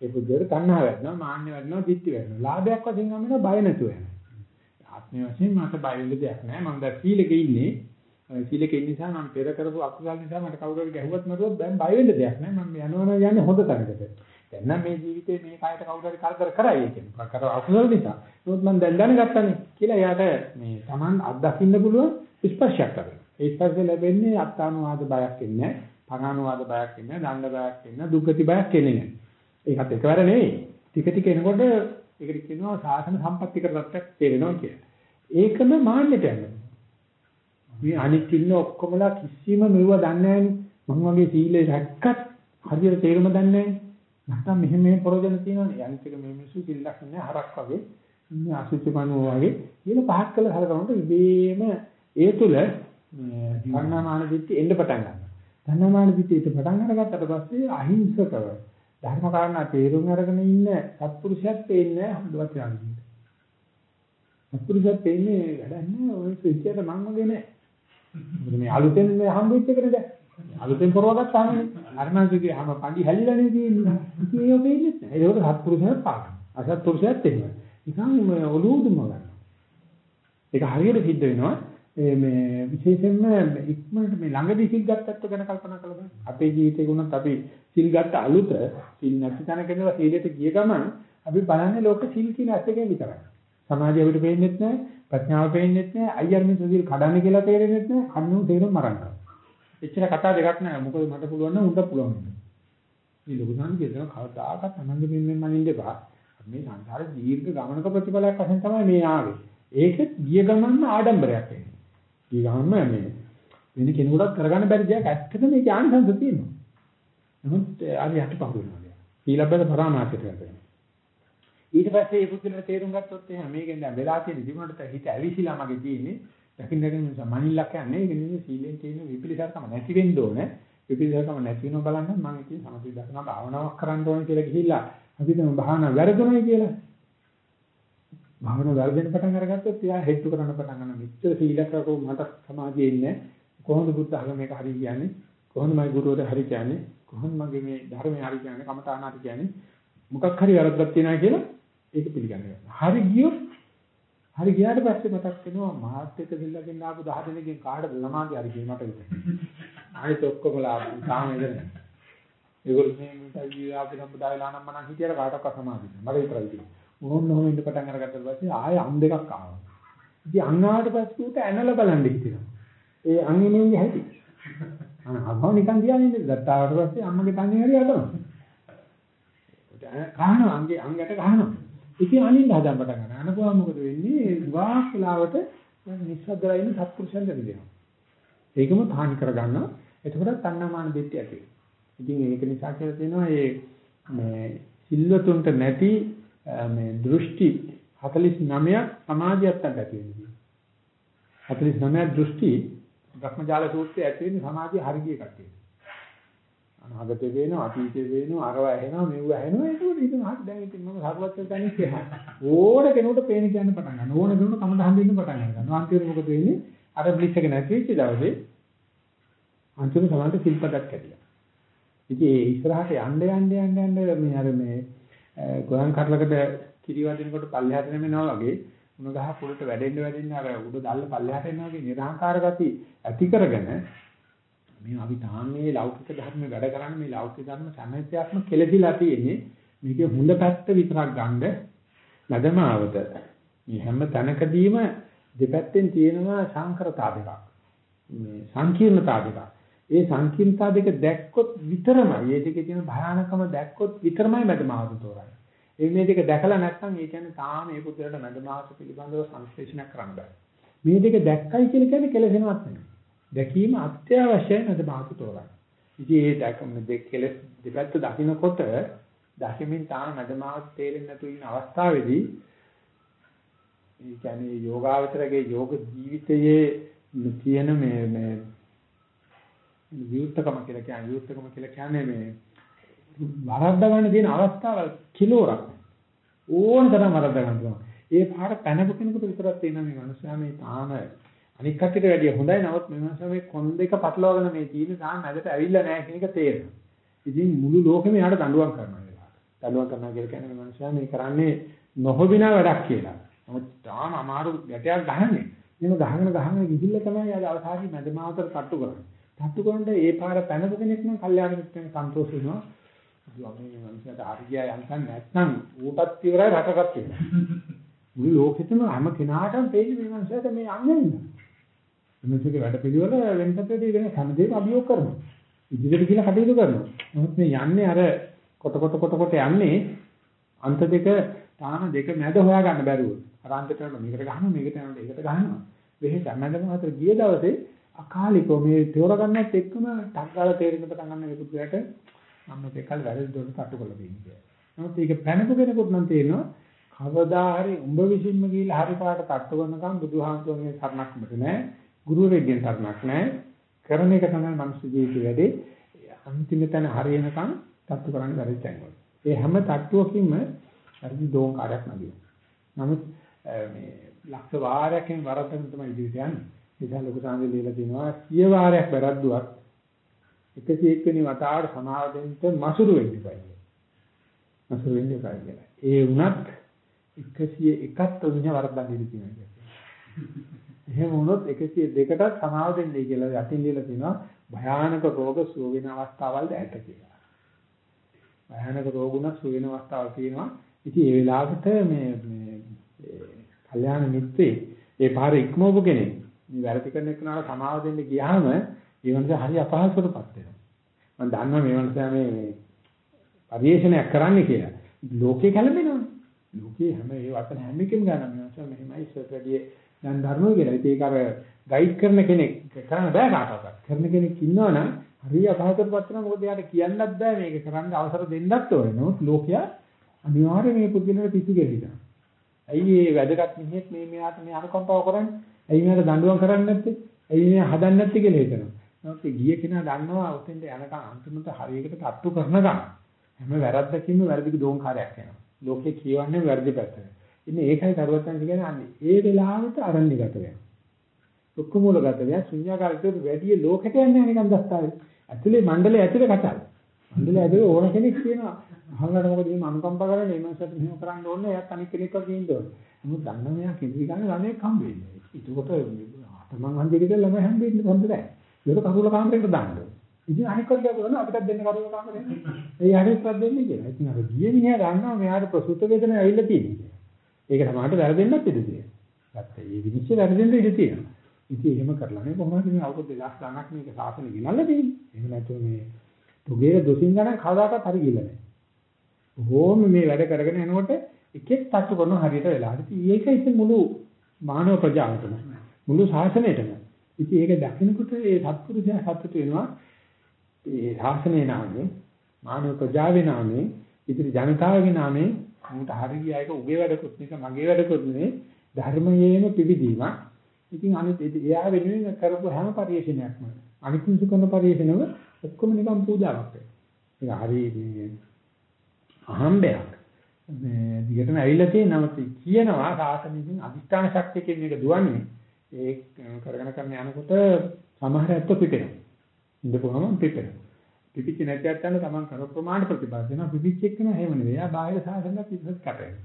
ඒ බුද්ධයට තණ්හා වැඩනවා, මාන්න වැඩනවා, දිට්ඨිය වැඩනවා. ලාභයක් වශයෙන් ගන්නවා බය නැතුව යනවා. ආත්මය වශයෙන් මට බය වෙන්න දෙයක් නැහැ. මම දැන් සීලෙක ඉන්නේ. සීලෙක ඉන්න නිසා මම පෙර කරපු අකුසල නිසා මට කවුරු හරි ගැහුවත් මරුවත් දැන් බය වෙන්න දෙයක් නැහැ. මම යනවා යන්නේ හොඳ තැනකට. දැන් නම් මේ ජීවිතේ මේ කායට කවුරු හරි කරදර කරයි කියන්නේ. කර අකුසල නිසා. නමුත් මම දැන් දැනගත්තානේ කියලා එයාට මේ Taman අත්දකින්න පුළුවන් ස්පර්ශයක් කරනවා. ඒ ස්පර්ශය ලැබෙන්නේ අත්තානුවාද බයක් එන්නේ නැහැ. පරානුවාද බයක් එන්නේ නැහැ. දණ්ඩ බයක් එන්නේ නැහැ. දුක්ගති බයක් එන්නේ නැහැ. ඒකත් එකවර නෙවෙයි. ටික ටික එනකොට ඒකට කියනවා සාසන සම්පත්‍ති කරගත්තක් තේරෙනවා කියලා. ඒකම මාන්නයට යනවා. මේ අනිත් ඉන්න ඔක්කොමලා කිසිම මෙව දන්නේ නැහැනේ. මං වගේ සීලේ රැක්කත් හරියට තේරුම දන්නේ නැහැ. නැත්තම් මෙහෙම මෙහෙම ප්‍රයෝජන තියෙනවනේ. අනිත් එක මේ මිනිස්සු සිල්ලක් නැහැ හරක් වගේ. ඉන්නේ අසුචි පණුව වගේ. කියලා පහක් කළ හරකනකොට ඉබේම ඒ තුල මේ ධර්මමාන දිට්ඨි එන්න පටන් ගන්නවා. ධර්මමාන දිට්ඨියට පටන් අරගත්තට පස්සේ අහිංසකව ධර්ම කාරණා තේරුම් අරගෙන ඉන්න සත්පුරුෂයත් පේන්නේ හොඳවත් යන්නේ. සත්පුරුෂයත් පේන්නේ වැඩක් නෑ ඔය සිද්ධියට මං වගේ නෑ. මොකද මේ අලුතෙන් මේ හම්බෙච්ච එකනේ දැන්. අලුතෙන් පරවගත්තාමනේ. අරමංශගේ හැම පඩි හැලිලානේ තියෙන්නේ. ඉතින් ඒක වෙන්නේ නැහැ. ඒකට සත්පුරුෂයත් පාගන්න. අසත්පුරුෂයත් එහෙම. නිකන් ඔලුව දුම ගන්න. ඒක හරියට සිද්ධ වෙනවා. මේ විශේෂයෙන්ම ඉක්මනට මේ ළඟදී සිල් ගත්තත් ගැන කල්පනා කරලා බලන්න. අපේ ජීවිතේ වුණත් අපි සිල් ගත්ත අලුත සිල් නැති තැනක ඉඳලා සීලයට ගිය ගමන් අපි බලන්නේ ලෝක සිල් කියන ඇත්තකින් විතරයි. සමාජය අපිට පේන්නේත් නැහැ, ප්‍රඥාව පේන්නේත් නැහැ, අයියර් මේ සිල් කඩන්නේ කියලා තේරෙන්නේත් නැහැ, කන්නු තේරුම් මරන්නවා. එච්චර කතා දෙකක් නෑ. මොකද මට පුළුවන් නම් උන්ට පුළුවන්. මේ ලොකු සංකේත කියන කවදාකවත් අනන්ද මෙන්න මනින්න එපා. මේ සංසාරේ දීර්ඝ ගමනක ප්‍රතිඵලයක් වශයෙන් තමයි මේ ආවේ. ඒකෙත් ගිය ගමන්ම ආඩම්බරයක් එන්නේ. ගිය ගමන්ම මේ වෙන කෙනෙකුට කරගන්න බැරි දෙයක් ඇත්තටම මේක ආනිසංස තියෙනවා. නමුත් අර යටපහුව වෙනවා. ඊළඟට පරාමාසයට යනවා. ඊට පස්සේ මේ පුදුලට තේරුම් ගත්තොත් එහෙනම් මේකෙන් දැන් වෙලා තියෙන දිනුනට හිත ඇවිසිලා මගේ තියෙන්නේ. දකින්න දකින්න මනින්නක් යන්නේ. ඒක නෙවෙයි සීලෙන් තියෙන විපිලිසරකම නැති වෙන්න ඕනේ. විපිලිසරකම නැති වෙනව බලන්න මම ඉතින් සමථ දර්ශන භාවනාවක් කරන්න ඕනේ කියලා ගිහිල්ලා අපි තමයි භාවනාව වැරදුණයි කියලා. භාවනාව වැරදෙන පටන් අරගත්තොත් එයා හෙට්ටු කරන්න පටන් ගන්නවා. මෙච්චර සීලයක් රකෝ මට සමාජයේ ඉන්නේ කොහොමද බුද්ධ ධර්ම මේක හරි කියන්නේ? කොහොමද මගේ ගුරුවරයා හරි කියන්නේ? කොහොමද මගේ මේ ධර්මය හරි කියන්නේ? කමඨාන හරි කියන්නේ? මොකක් හරි වැරද්දක් තියෙනවා කියලා ඒක පිළිගන්නවා හරි ගියොත් හරි ගියාට පස්සේ මතක් වෙනවා මාත් එක්ක දෙල්ලගෙන ආපු 10 දෙනෙක්ගෙන් කාටද ළමාගේ හරි කියන මට විතරයි. ආයෙත් ඔක්කොමලා තාම ඉඳන්. ඒගොල්ලෝ මේ මට ආපු සම්බදාය ලානම් මනම් හිටියට කාටවත් සමාදින්න. මට විතරයි තියෙන්නේ. ඕන්න ඔහොම ඉඳ පටන් අරගත්තට පස්සේ ආයෙ අම් දෙකක් ආවා. ඉතින් අන් ආවට පස්සේ උට ඇනලා බලන්න හිතෙනවා. ඒ අන් එන්නේ හැටි. අන අම්මා නිකන් තියාගෙන ඉඳලා ගත්තාට පස්සේ අම්මගේ තන්නේ හරි අතනවා. කහනවා අංගේ අංගට කහනවා. ඉතින් අනින්න හදන්න පටන් ගන්නවා. අනපුවා මොකද වෙන්නේ? ගාක් වෙලාවට නිස්සද්දලා ඉන්න සත්පුරුෂයන් දෙවිදෙනවා. ඒකම තහන් කරගන්නවා. එතකොට තණ්හාමාන දෙට්ටි ඇති වෙනවා. ඉතින් ඒක නිසා කියලා තියෙනවා මේ සිල්වතුන්ට නැති මේ දෘෂ්ටි 49ක් සමාධියත් ඇති වෙනවා. 49ක් දෘෂ්ටි භ්‍රමජාල සූත්‍රයේ ඇති වෙන්නේ සමාධිය හරිය කට්ටිය. අනාගතේ වෙනවා අතීතේ වෙනවා අරව ඇහෙනවා මෙව ඇහෙනවා ඒක ඉතින් හරි දැන් ඉතින් මම සරුවත් දැන් කියනවා ඕන කෙනෙකුට පේන කියන්න පටන් ගන්න ඕන කෙනෙකුට කමට හම්බෙන්න පටන් ගන්නවා. අන්තිමට මොකද වෙන්නේ? අර බ්ලිච් එක නැති වෙච්ච දවසේ අන්තිම සමාන්ත සිල්පදක් කැඩිලා ඉතින් ඒ ඉස්සරහට යන්න යන්න යන්න යන්න මේ අර මේ ගොයන් කරලකට කිරි වදිනකොට පල්ලෙහාට නැමෙනවා වගේ උණ ගහ පුරට වැඩෙන්න වැඩෙන්න අර උඩ දැල්ල පල්ලෙහාට එනවා වගේ නිර්හංකාර ගති ඇති කරගෙන මේ අපි තාම මේ ලෞකික ධර්ම වැඩ කරන්නේ මේ ලෞකික ධර්ම සම්මතයක්ම කෙලසිලා තියෙන්නේ. මේකේ හොඳ පැත්ත විතරක් ගන්න ලදමාවත මේ හැම තැනකදීම දෙපැත්තෙන් තියෙනවා සංකරතා දෙකක්. මේ සංකීර්ණතා දෙකක්. ඒ සංකීර්ණතා දෙක දැක්කොත් විතරමයි. මේ දෙකේ තියෙන භයානකම දැක්කොත් විතරමයි මැදමාවත තෝරන්නේ. ඒ මේ දෙක දැකලා නැත්නම් ඒ කියන්නේ තාම මේ පුදුරට මැදමාවත පිළිබඳව සංශ්ලේෂණය කරන්න බෑ. මේ දෙක දැක්කයි කියලා කියන්නේ කෙලසෙනවත් නෙමෙයි. දැකීම අත්‍යවශ්‍යයි නැද මාතු තෝරන්න. ඉතින් ඒ දැකම දෙක කෙලස් දෙපැත්ත දකින්නකොට දකිමින් තාම මැදමාවත් තේරෙන්නේ නැතු ඉන්න අවස්ථාවේදී ඒ කියන්නේ යෝගාවචරගේ යෝග ජීවිතයේ තියෙන මේ මේ විවුර්තකම කියලා කියන්නේ විවුර්තකම කියලා කියන්නේ මේ වරද්ද ගන්න තියෙන අවස්ථාවල් කිලෝරක් ඕන තරම් වරද්ද ගන්න පුළුවන්. ඒ පාර පැනපු කෙනෙකුට විතරක් තියෙන මේ මනුස්සයා මේ තාම අනික් කටට වැඩිය හොඳයි නමුත් මේ මනුස්සයා මේ කොන් දෙක පටලවාගෙන මේ තියෙන තාම මැදට ඇවිල්ලා නැහැ කියන එක තේරෙනවා. ඉතින් මුළු ලෝකෙම යාට දඬුවම් කරනවා ඒකට. දඬුවම් කරනවා කියලා කියන්නේ මේ මනුස්සයා මේ කරන්නේ නොහොබිනා වැඩක් කියලා. නමුත් තාම අමාරු ගැටයක් ගහන්නේ. එහෙම ගහගෙන ගහගෙන ගිහිල්ලා තමයි ආද අවසානයේ මැදමාවතට තට්ටු කරන්නේ. තට්ටු කරනකොට ඒ පාර පැනපු කෙනෙක් නම් කල්යාණ මිත්‍රෙන් සන්තෝෂ වෙනවා. අපි මේ මනුස්සයාට හරි ගියා යන්තම් නැත්නම් ඌටත් ඉවරයි රටටත් ඉවරයි. මුළු ලෝකෙතම හැම කෙනාටම පේන්නේ මේ මනුස්සයාට මේ යන්නේ නෑ. මිනිස්සුගේ වැඩ පිළිවෙල වෙනසකදී වෙන හැමදේම අභියෝග කරනවා. ඉදිරියට කියලා කටයුතු කරනවා. නමුත් මේ යන්නේ අර කොට කොට කොට කොට යන්නේ අන්ත දෙක තාම දෙක මැද හොයාගන්න බැරුව. අර අන්තයට මේකට ගහනවා මේකට යනකොට ඒකට ගහනවා. වෙහෙස මැදම අතර ගිය දවසේ අකාලිකව මේ තෝර ගන්නත් එක්කම ටක් ගාලා තේරෙන්න පටන් ගන්න මේ පුදුරට මම මේක කල් වැරදි දොරට තට්ටු කරලා තියෙනවා. නමුත් ඒක පැනපු කෙනෙකුට නම් තේරෙනවා කවදා හරි උඹ විසින්ම ගිහිල්ලා හරි පාට තට්ටු කරනකම් බුදුහාමුදුරනේ සරණක් මත නැහැ. ගුරුවරයෙක්ගෙන් තරණක් නැහැ. කරන එක තමයි මනුස්ස ජීවිතේ වැඩේ. අන්තිම තැන හරියනකම් තට්ටු කරන්න බැරි තැන්වල. ඒ හැම තට්ටුවකින්ම හරි දෝංකාරයක් නැදිනවා. නමුත් මේ ලක්ෂ වාරයකින් වරද්දන තමයි ඉදිරියට යන්නේ. ඉතින් ලොකු සාන්දේ දීලා තිනවා සිය වාරයක් වැරද්දුවක් 101 වෙනි වතාවට සමාව දෙන්න මසුරු වෙන්න බෑ. මසුරු වෙන්න බෑ කියලා. ඒ වුණත් 101ක් තුන්ව වරද්දන් ඉඳී තියෙනවා. එහෙම වුණොත් 102කටත් සමාව දෙන්නයි කියලා යටින් ලියලා තිනවා භයානක රෝග සුව වෙන අවස්ථාවල් දැක්ක කියලා. භයානක රෝගුණ සුව වෙන අවස්ථාවල් තියෙනවා. ඉතින් ඒ වෙලාවට මේ මේ කල්යාණ මිත්‍රේ ඒ පාර ඉක්මවපු කෙනෙක් මේ වැරදි කරන කෙනාට සමාව දෙන්න ගියාම ඒ වන්ද හරි අපහසුතාවටපත් වෙනවා. මම දන්නවා මේ වන්ද මේ පරිේශනයක් කරන්න කියලා. ලෝකේ කැළඹෙනවා. ලෝකේ හැම ඒ වචන හැම එකම ගන්න මේ වන්ද මෙහෙමයි සත්‍යදී දැන් ධර්මය කියලා. ඒක අර ගයිඩ් කරන කෙනෙක් කරන්න බෑ කාටවත්. කරන කෙනෙක් ඉන්නවනම් හරිය අපහසුතාවපත් වෙනවා. මොකද එයාට කියන්නත් බෑ මේක කරන්න අවසර දෙන්නත් ඕනේ. නමුත් ලෝකයා අනිවාර්යයෙන් මේ පුද්ගලයාට පිස්සු ගෙලිනවා. ඇයි මේ වැදගත් මිනිහෙක් මේ මෙයාට මේ අනුකම්පාව කරන්නේ? ඇයි මෙයාට දඬුවම් කරන්නේ නැත්තේ? ඇයි මෙයා හදන්නේ නැත්තේ කියලා හිතනවා. නමුත් ඒ ගිය කෙනා දන්නවා උතෙන්ට යනකම් අන්තිමට හරියකට තට්ටු කරනකම් හැම වැරද්දකින්ම වැරදික දෝංකාරයක් එනවා. ලෝකේ කියවන්නේ වැරදි පැත්තට. ඉතින් ඒකයි කරුවත්තන් කියන්නේ අන්නේ ඒ වෙලාවට අරණ්‍යගත වෙනවා. දුක්ඛ මූලගත වෙනවා. ශුන්‍යාකාරීත්වයට වැඩි ලෝකෙට යන්නේ නිකන් දස්තාවේ. ඇතුලේ මණ්ඩලයේ ඇතුලේ කතාව. මණ්ඩලයේ ඇතුලේ ඕන කෙනෙක් කියනවා අහන්නට මොකද මේ අනුකම්පා කරන්නේ මේ මාසෙත් මෙහෙම කරන්න ඕනේ එයාත් අනික් කෙනෙක් වගේ ඉන්න ඕනේ. නමුත් දන්න මෙයා කිසි ගන්න ළමයෙක් හම්බෙන්නේ. ඒකකොට අතමන් හන්දිරි කියලා ළමයි හම්බෙන්නේ හොඳ නැහැ. ඒක කරුල කාමරේට දාන්න ඕනේ. ඉතින් අනික් කල්ලා කරන අපිටත් දෙන්න කරුල කාමරේ. ඒ හරියට දෙන්නේ කියලා. ඉතින් අර ගියේ මිනිහා දන්නවා මෙයාට ප්‍රසූත වේදනාව ඇවිල්ලා තියෙන්නේ. ඒක තමයි වැරදෙන්නත් ඉඩ තියෙනවා. නැත්නම් මේ විනිශ්චය වැරදෙන්න ඉඩ තියෙනවා. ඉතින් එහෙම කරලා නේ කොහොමද මේ අවුරුදු 2000 ගණක් මේක සාසනෙ ගෙනල්ලා තියෙන්නේ. එහෙම නැතුව මේ තුගේ දොසින් ගණන් කවදාකවත් හරි ගිහලා නැහැ. බොහොම මේ වැඩ කරගෙන යනකොට එකෙක් තට්ටු කරන හරියට වෙලා. ඉතින් ඒක ඉතින් මුළු මානව ප්‍රජාවටම මුළු ශාසනයටම. ඉතින් ඒක දකිනකොට ඒ සත්පුරුෂයා සතුට වෙනවා. ඒ ශාසනයේ නාමයෙන් මානව ප්‍රජාවේ නාමයෙන් ඉතින් ජනතාවගේ නාමයෙන් මට හරිය ඒක උගේ වැඩකුත් නෙක මගේ වැඩකුත් නෙවෙයි ධර්මයේම පිවිදීමක්. ඉතින් අනිත් එයා වෙනුවෙන් කරපු හැම පරිශ්‍රණයක්ම අනිත් මිනිස්සු කරන පරිශ්‍රණව ඔක්කොම නිකන් පූජාවක් වෙනවා. ඒක හරි මේ අහම්බයක්. මේ දිගටම ඇවිල්ලා තියෙනවත් කියනවා සාසනයෙන් අදිෂ්ඨාන ශක්තියකින් මේක දුවන්නේ. ඒ කරගෙන කරගෙන යනකොට සමහර ඇත්ත පිටෙනවා. ඉඳපුවම පිටෙනවා. පිපිච්ච නැති අත්තන්න තමන් කර ප්‍රමාණ ප්‍රතිපාද වෙනවා පිපිච්ච එක්කන හේම නෙවෙයි. ආ බාහිර සාසනයක් ඉස්සත් කැපෙනවා.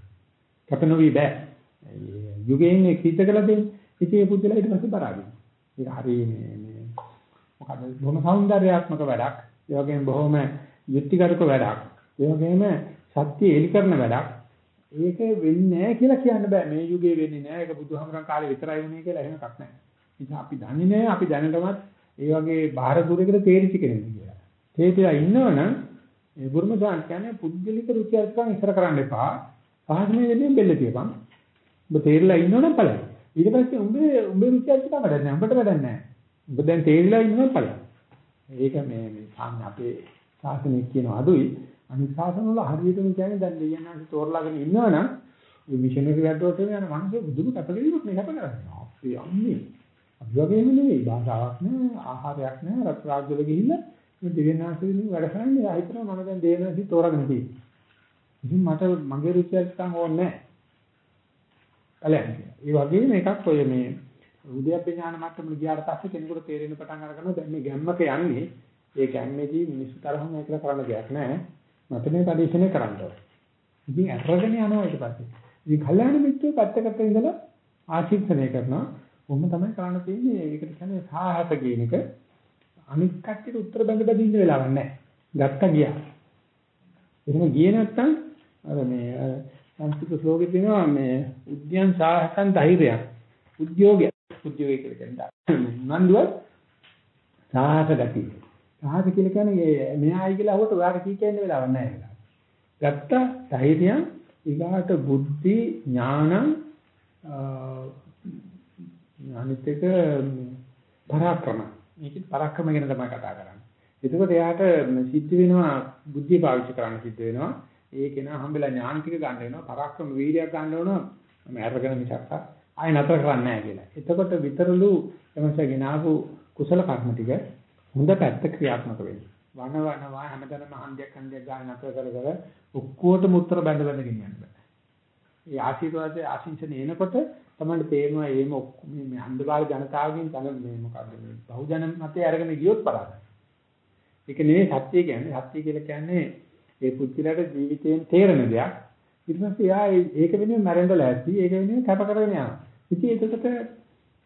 කැපෙනෝවි බෑ. යුගයෙන් මේ කීත කළ දෙන්නේ. ඉතින් මේ පුදුලා ඊට පස්සේ බරාගෙන. ඒක හරි මේ මේ මොකද බොහොම సౌందర్యාත්මක වැඩක්. ඒ වගේම බොහොම යුක්තිගරුක වැඩක්. ඒ වගේම සත්‍ය එලි කරන වැඩක්. ඒක වෙන්නේ නැහැ කියලා කියන්න බෑ. මේ යුගයේ වෙන්නේ නැහැ. ඒක බුදුහමරන් කාලේ විතරයි වුනේ කියලා එහෙම එකක් නැහැ. ඉතින් අපි දන්නේ නැහැ. අපි දැනටමත් ඒ වගේ බාහිර දුරයකට තේරිච්ච කෙනෙක්. කියලා. තේරිලා ඉන්නවනම් ඒ බුරුම දාන කියන්නේ පුද්ගලික රුචි අරුචිකම් ඉස්සර කරන්න එපා. සාහසනේ දෙන්නේ බෙල්ල තියපන්. ඔබ තේරිලා ඉන්නවනම් ඵලයි. ඊට පස්සේ උඹේ උඹේ රුචි අරුචිකම් වැඩක් නැහැ. උඹට වැඩක් නැහැ. ඔබ දැන් තේරිලා ඉන්නවනම් ඵලයි. ඒක මේ මේ අපේ ශාසනය කියන අඩුයි. අනිත් ශාසන වල හරියටම කියන්නේ දැන් දෙයයන්ාංශ තෝරලාගෙන ඉන්නවනම් මේ මිෂනරි වැඩවලට යන මිනිස්සු බුදුම කැපකිරීමක් නේ කැප කරන්නේ. අපි යන්නේ. අපි වගේම නෙවෙයි භාෂාවක් නෑ, ආහාරයක් නෑ, රට රාජ්‍යවල ගිහිල්ලා මේ දෙවියන්ාසෙලින් වැඩ කරන්නේ. ආ හිතනවා මම දැන් දෙවියන්ාසි තෝරගෙන තියෙන්නේ. ඉතින් මට මගේ රුචියක්කම් ඕනේ නෑ. කලයන් ඒ වගේම එකක් ඔය මේ උද්‍යප්ප ඥාන මට්ටමට ගියාට පස්සේ කෙනෙකුට තේරෙන පටන් අරගන්නවා දැන් මේ ගැම්මක යන්නේ ඒ ගැම්මේදී මිනිස්සු තරහම කියලා කරන්න දෙයක් නැහැ මට මේ පරිශ්‍රණය කරන්න ඕනේ ඉතින් අරගෙන යනවා ඊට පස්සේ ඉතින් කල්යාණ මිත්‍රයෝ පැත්තකට ඉඳලා ආශිර්වාදනය කරනවා කොහොම තමයි කරන්න තියෙන්නේ ඒකට කියන්නේ සාහස කියන එක අනිත් කට්ටියට උත්තර බඳ බඳින්න වෙලාවක් නැහැ. ගත්ත ගියා. එහෙම ගියේ නැත්තම් අර මේ සංස්කෘත ශ්ලෝකෙ තියෙනවා මේ උද්‍යන් සාහසන් ධෛර්යය උද්‍යෝගය උද්‍යෝගය කියලා කියනවා නන්දුව සාහස ගතිය සාහස කියලා කියන්නේ මෙහායි කියලා අහුවට ඔයාට කී කියන්නේ වෙලාවක් නැහැ ගත්ත ධෛර්යය ඊගාට බුද්ධි ඥාන අනිත් එක පරාක්‍රම. මේකත් පරාක්‍රම ගැන තමයි කතා කරන්නේ එතකොට එයාට සිද්ධ වෙනවා බුද්ධිය පාවිච්චි කරන්න සිද්ධ වෙනවා ඒ කෙනා හම්බෙලා ඥාන ටික ගන්න වෙනවා පරාක්‍රම වීර්යයක් ගන්න වෙනවා මම අරගෙන මිසක් ආය නතර කරන්නේ නැහැ කියලා. එතකොට විතරලු එමස ගෙනාවු කුසල කර්ම ටික හොඳ පැත්ත ක්‍රියාත්මක වෙනවා. වන වන වා හැමදැනම හන්දියක් හන්දියක් ගන්න නතර කර කර ඔක්කොටම උත්තර බඳ බඳ ගෙනියන්න බෑ. ඒ ආශිර්වාදයේ ආශිංසන එනකොට තමයි තේරෙනවා මේම ඔක්කොම මේ හන්දබාල ජනතාවගෙන් තන මේ මොකද්ද මේ බහුජන මතය අරගෙන ගියොත් පරාදයි. ඒක නෙවෙයි සත්‍ය කියන්නේ. සත්‍ය කියලා කියන්නේ ඒ පුද්ගලයාට ජීවිතයෙන් තේරෙන දෙයක්. ඊට පස්සේ යා ඒක වෙනුවෙන් මැරෙන්න ලෑස්ති. ඒක වෙනුවෙන් කැප කරගෙන යනවා. ඉතින් ඒකට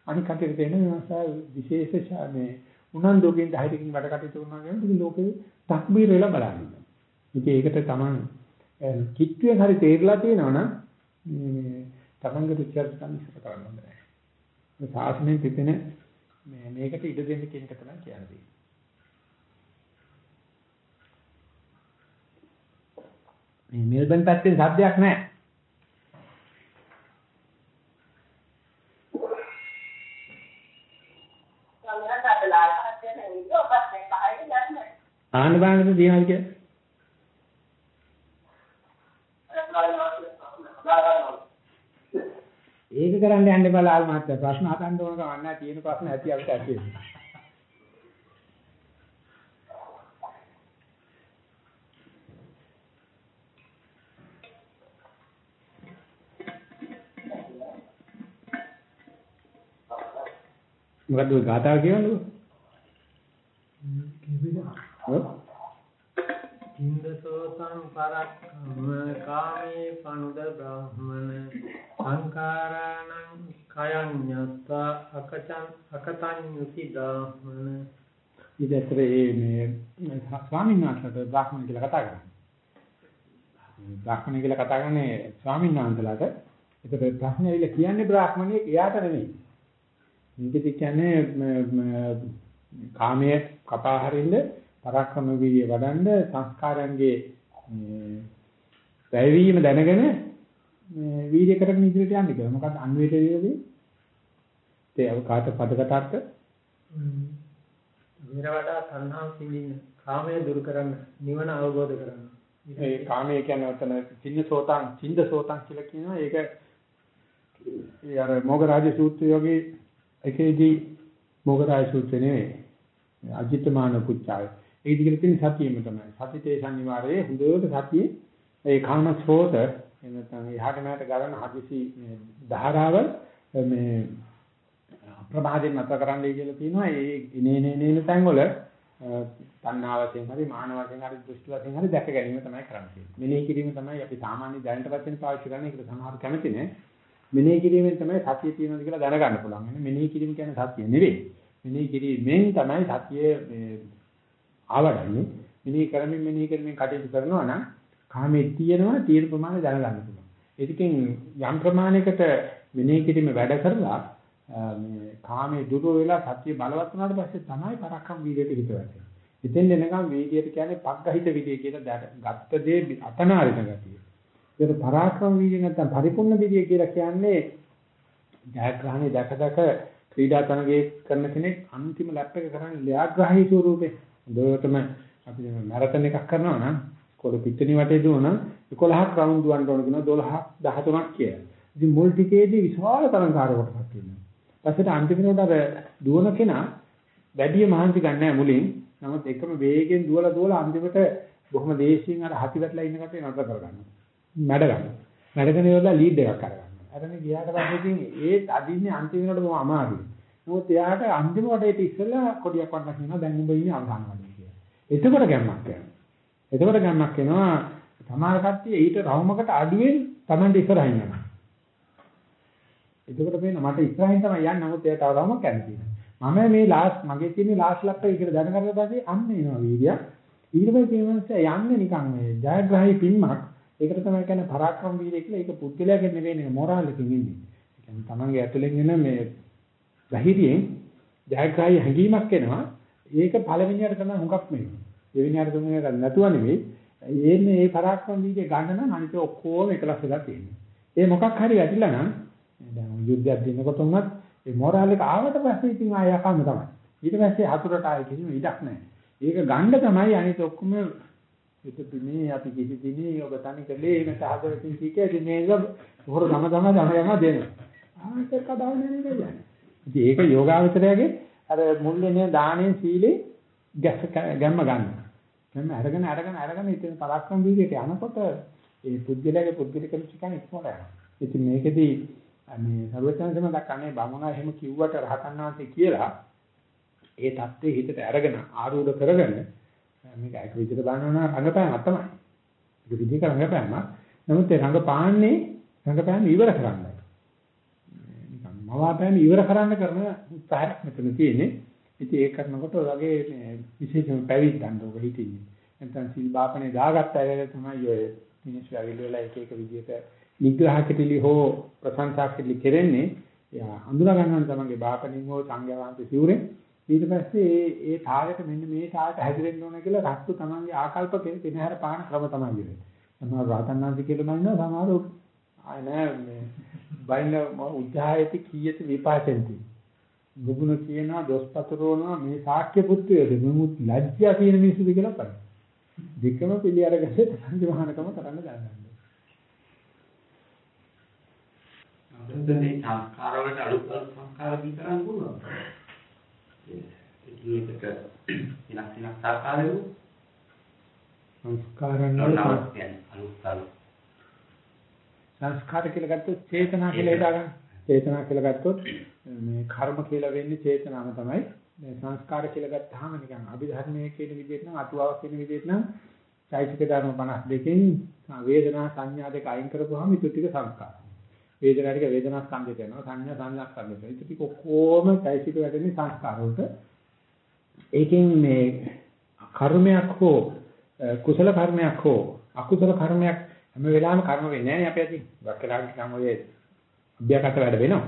අනික් කටට දෙන වෙනසා විශේෂ මේ උනන්දුකින් ධෛර්යකින් වැඩ කටයුතු කරනවා කියන්නේ ඉතින් ලෝකේ තක්බීර වෙලා බලන්නේ. ඉතින් ඒකට තමන් කිට්ටුවෙන් හරි තේරලා තියෙනවනම් මේ තමන්ගේ රුචියල්කම් ඉස්සර කරන්න හොඳයි. මේ සාසනයෙන් පිපෙන මේ මේකට ඉඩ දෙන්න කියන එක තමයි කියන්නේ. මේ මෙල්බන් පැත්තෙන් සද්දයක් නැහැ. ආන්න බලන්න තියනවා කිය. ඒක කරන්න යන්න එපා ලාල් මහත්තයා ප්‍රශ්න අහන්න ඕන කම නැහැ තියෙන ප්‍රශ්න ඇති අපිට ඇති. මොකද්ද ඔය ගාථාව කියන්නේ? ඔව්. ඉන්දසෝතං පරක්කම කාමේ පනුද බ්‍රාහමන සංකාරාණං කයං යත්තා අකචං අකතං යුති බ්‍රාහමන ඉතතරේ මේ ස්වාමීන් වහන්සේට බ්‍රාහ්මණ කියලා කතා කරන්නේ. බ්‍රාහ්මණ කියලා කතා කරන්නේ ස්වාමීන් වහන්සේලාට. ඒකට ප්‍රශ්නේ ඇවිල්ලා කියන්නේ බ්‍රාහ්මණයෙක් එයාට නෙමෙයි. මේකද කියන්නේ කාමයේ කපා හරින්න පරක්‍රම වීර්ය වඩන්න සංස්කාරයන්ගේ වැයවීම දැනගෙන මේ වීර්ය කරගෙන ඉදිරියට යන්න කියලා. මොකක්ද අන්වේෂය කියන්නේ? ඒ අවකාශ පදකටත් විතර වඩා තණ්හාව සිඳින්න කාමය දුරු කරන්න නිවන අවබෝධ කරගන්න. ඒ කාමය කියන්නේ ඔතන සින්න සෝතං සින්ද සෝතං කියලා කියනවා. ඒක ඒ අර මොගරාජ සූත්‍රය වගේ එකේදී මොගරාජ සූත්‍රය නෙවෙයි. අජිතමාන පුච්චාය. ඒ දිගට තියෙන සතියෙම තමයි. සතිතේ සංනිවාරයේ හොඳට සතියේ ඒ කාම ස්රෝත එනතන එහාට මෙහාට ගලන හදිසි මේ ධාරාව මේ ප්‍රමාදයෙන් නැතර කරන්නයි කියලා තියෙනවා. ඒ ඉනේ නේ නේ තැන් වල තණ්හාවයෙන් හරි මානවයෙන් හරි දෘෂ්ටි වශයෙන් හරි දැක ගැනීම තමයි කරන්නේ. මෙනෙහි කිරීම තමයි අපි සාමාන්‍ය දැනට වශයෙන් පාවිච්චි කරන්නේ. ඒකට සමහර කැමති නෑ. මෙනෙහි කිරීමෙන් තමයි සතිය තියෙනවද කියලා දැනගන්න පුළුවන්. එන්නේ මෙනෙහි කිරීම කියන්නේ සතිය නෙවෙයි. මෙනෙහි කිරීමෙන් තමයි සතිය ආවඩන්නේ. මෙනෙහි කරමින් මෙනෙහි කරමින් කටයුතු කරනවා නම් කාමයේ තියෙනවා තියෙන ප්‍රමාණය දැනගන්න පුළුවන්. ඒකෙන් යම් ප්‍රමාණයකට මෙනෙහි කිරීම වැඩ කරලා මේ කාමයේ දුර වෙලා සතිය බලවත් වුණාට පස්සේ තමයි පරක්කම් වීර්යයට හිත වැටෙන්නේ. ඉතින් එනකම් වීර්යයට කියන්නේ පග්ගහිත විදිය කියලා ගත්ත දේ අතනාරින ගතිය. ඒක පරාක්‍රම වීර්ය නැත්නම් පරිපූර්ණ වීර්ය කියලා කියන්නේ ජයග්‍රහණය දැක දැක ක්‍රීඩා තරගයේ කරන කෙනෙක් අන්තිම ලැප් එක කරන්නේ ලයාග්‍රහී ස්වරූපේ. හොඳටම අපි මැරතන් එකක් කරනවා නම් කොළ පිටණි වටේ දුවන 11ක් රවුන්ඩ් දුවන්න ඕන කියනවා 12ක් 13ක් කියලා. ඉතින් මුල් ටිකේදී විශාල තරංකාර කොටසක් ඉන්නවා. ඊපස්සේ අන්තිමට අර දුවන කෙනා වැඩි මහන්සි ගන්නෑ මුලින්. නමුත් එකම වේගෙන් දුවලා දුවලා අන්තිමට බොහොම දේශියෙන් අර හති වැටලා ඉන්න කටේ නතර කරගන්නවා. මැඩ ගන්නවා. මැඩගෙන ඉවරලා ලීඩ් එකක් අරගන්නවා. අරගෙන ගියාට පස්සේ ඉතින් ඒ අදින්නේ අන්තිමට බොහොම අමාරුයි. මොකද එයාට අන්තිම වටේට ඉස්සෙල්ලා කොඩියක් වන්න කියනවා දැන් උඹ ඉන්නේ අවසාන වටේ කියලා. එතකොට ගැම්මක් යනවා. එතකොට ගැම්මක් එනවා සමහර කට්ටිය ඊට රවුමකට අඩුවෙන් Tamande ඉස්සරහින් යනවා. එතකොට පේන මට ඉස්සරහින් තමයි යන්නේ නමුත් එයා තව රවුමක් යන්නේ තියෙනවා. මම මේ ලාස්ට් මගේ තියෙන ලාස්ට් ලක්ෂය කියලා දැනගන්න පස්සේ අන්න එනවා වීර්යය. ඊට පස්සේ මේ යන්නේ නිකන් මේ ජයග්‍රහී පින්මක්. ඒකට තමයි කියන්නේ පරාක්‍රම වීර්යය කියලා. ඒක පුද්ගලයාගෙන් නෙවෙයි නේ මොරාලකින් ඉන්නේ. ඒ කියන්නේ තමන්ගේ ඇතුලෙන් එන මේ ධෛර්යයෙන් ජයග්‍රහී හැඟීමක් එනවා. ඒක පළවෙනියට තමයි හුඟක් මෙන්නේ. දෙවෙනියට තුන්වෙනියට නැතුව නෙවෙයි. එන්නේ මේ පරාක්‍රම වීර්යය ගන්න නම් අනිත් ඔක්කොම එකලස් වෙලා තියෙනවා. ඒ මොකක් හරි වැටිලා නම් දැන් යුද්ධයක් දිනකොට උනත් ඒ මොරාල් එක ආවට පස්සේ ඉතින් ආය යකම තමයි. ඊට පස්සේ හතුරට ආයේ කිසිම ඉඩක් නැහැ. ඒක ගන්න තමයි අනිත් ඔක්කොම හිත මේ අපි කිසි දිනේ ඔබ තනි කලේ මේක හදවතින් කීකේ මේක හොර ගම ගම ගම ගම දෙනවා. ආයෙත් කඩාවන්නේ නේද කියන්නේ. ඉතින් ඒක යෝගාවචරයගේ අර මුල්ලේ දානේ සීලේ ගැස් ගැම්ම ගන්න. ගැම්ම අරගෙන අරගෙන අරගෙන ඉතින් පරාක්‍රම වීදියට යනකොට ඒ පුද්ගලයාගේ පුද්ගලික රුචිකන් ඉක්මනට යනවා. ඉතින් මේකෙදී මේ සර්වචනසම දක්වන්නේ බමුණා එහෙම කිව්වට රහතන් වහන්සේ කියලා ඒ தත්ත්වයේ හිතට අරගෙන ආරූඪ කරගෙන මේක ඒක විදිහට බලනවා රංගපෑමක් තමයි. ඒක විදිහක රංගපෑමක්. නමුත් ඒ රංගපාන්නේ රංගපෑම ඉවර කරන්නයි. නිකන් මවාපෑම ඉවර කරන්න කරන උත්සාහයක් මෙතන තියෙන්නේ. ඉතින් ඒක කරනකොට ඔයගේ මේ විශේෂම පැවිද්දන් උග හිටින්නේ. නැත්නම් සිල් බාපනේ දාගත්ත අය තමයි ඔය මිනිස්සු ඇවිල්ලා එක එක විදිහට නිග්‍රහ කෙටිලි හෝ ප්‍රශංසා කෙටිලි කෙරෙන්නේ. යා හඳුනා ගන්න තමන්ගේ බාපණින් හෝ සංඝයාන්ත සිවුරෙන් ඊට පස්සේ ඒ ඒ තාලෙට මෙන්න මේ තාලෙට හැදිරෙන්න ඕන කියලා රත්තු තමන්ගේ ආකල්ප කෙනහැර පාන ක්‍රම තමයි ඉන්නේ. සමහර රාතන්නාන්ති කියලා මනිනවා සමහර ආය නෑ මේ බයින උද්ධායති කීයති විපාචෙන්ති. ගුණ කියනවා දොස්පතරෝනවා මේ ශාක්‍ය පුත්‍රයද මෙමුත් ලැජ්ජා තියෙන මිනිස්සුද කියලා බලන්න. දෙකම පිළි අරගත්තේ සංජමහනකම කරන්න ගන්නවා. අදන්නේ සංස්කාර වලට අලුත් සංස්කාර කරන්න පුළුවන්. එකින් එකට වෙනස් වෙනස් ආකාරයක කියන්නේ අලුත් අලුත් සංස්කාර කියලා ගත්තොත් චේතනා කියලා හිතාගන්න. චේතනා කියලා ගත්තොත් මේ කර්ම කියලා වෙන්නේ චේතනාව තමයි. සංස්කාර කියලා ගත්තාම නිකන් අභිධර්මයේ කියන විදිහට නම් අතුවාවක් කියන විදිහට නම් චෛතසික ධර්ම 52කින් වේදනා සංඥා දෙක අයින් කරපුවාම ඊට ටික සංස්කාර. වේදනා ටික වේදනා ස්කන්ධයට යනවා සංඥා සංඥා ස්කන්ධයට. ඊට ටික ඔක්කොම චෛතසික වැඩෙන්නේ සංස්කාර වලට. ඒකෙන් මේ කර්මයක් හෝ කුසල කර්මයක් හෝ අකුසල කර්මයක් හැම වෙලාවෙම කර්ම වෙන්නේ නැහැ නේ අපි අතින්. වක්කලාගේ කම ඔය අභ්‍යකට වැඩ වෙනවා.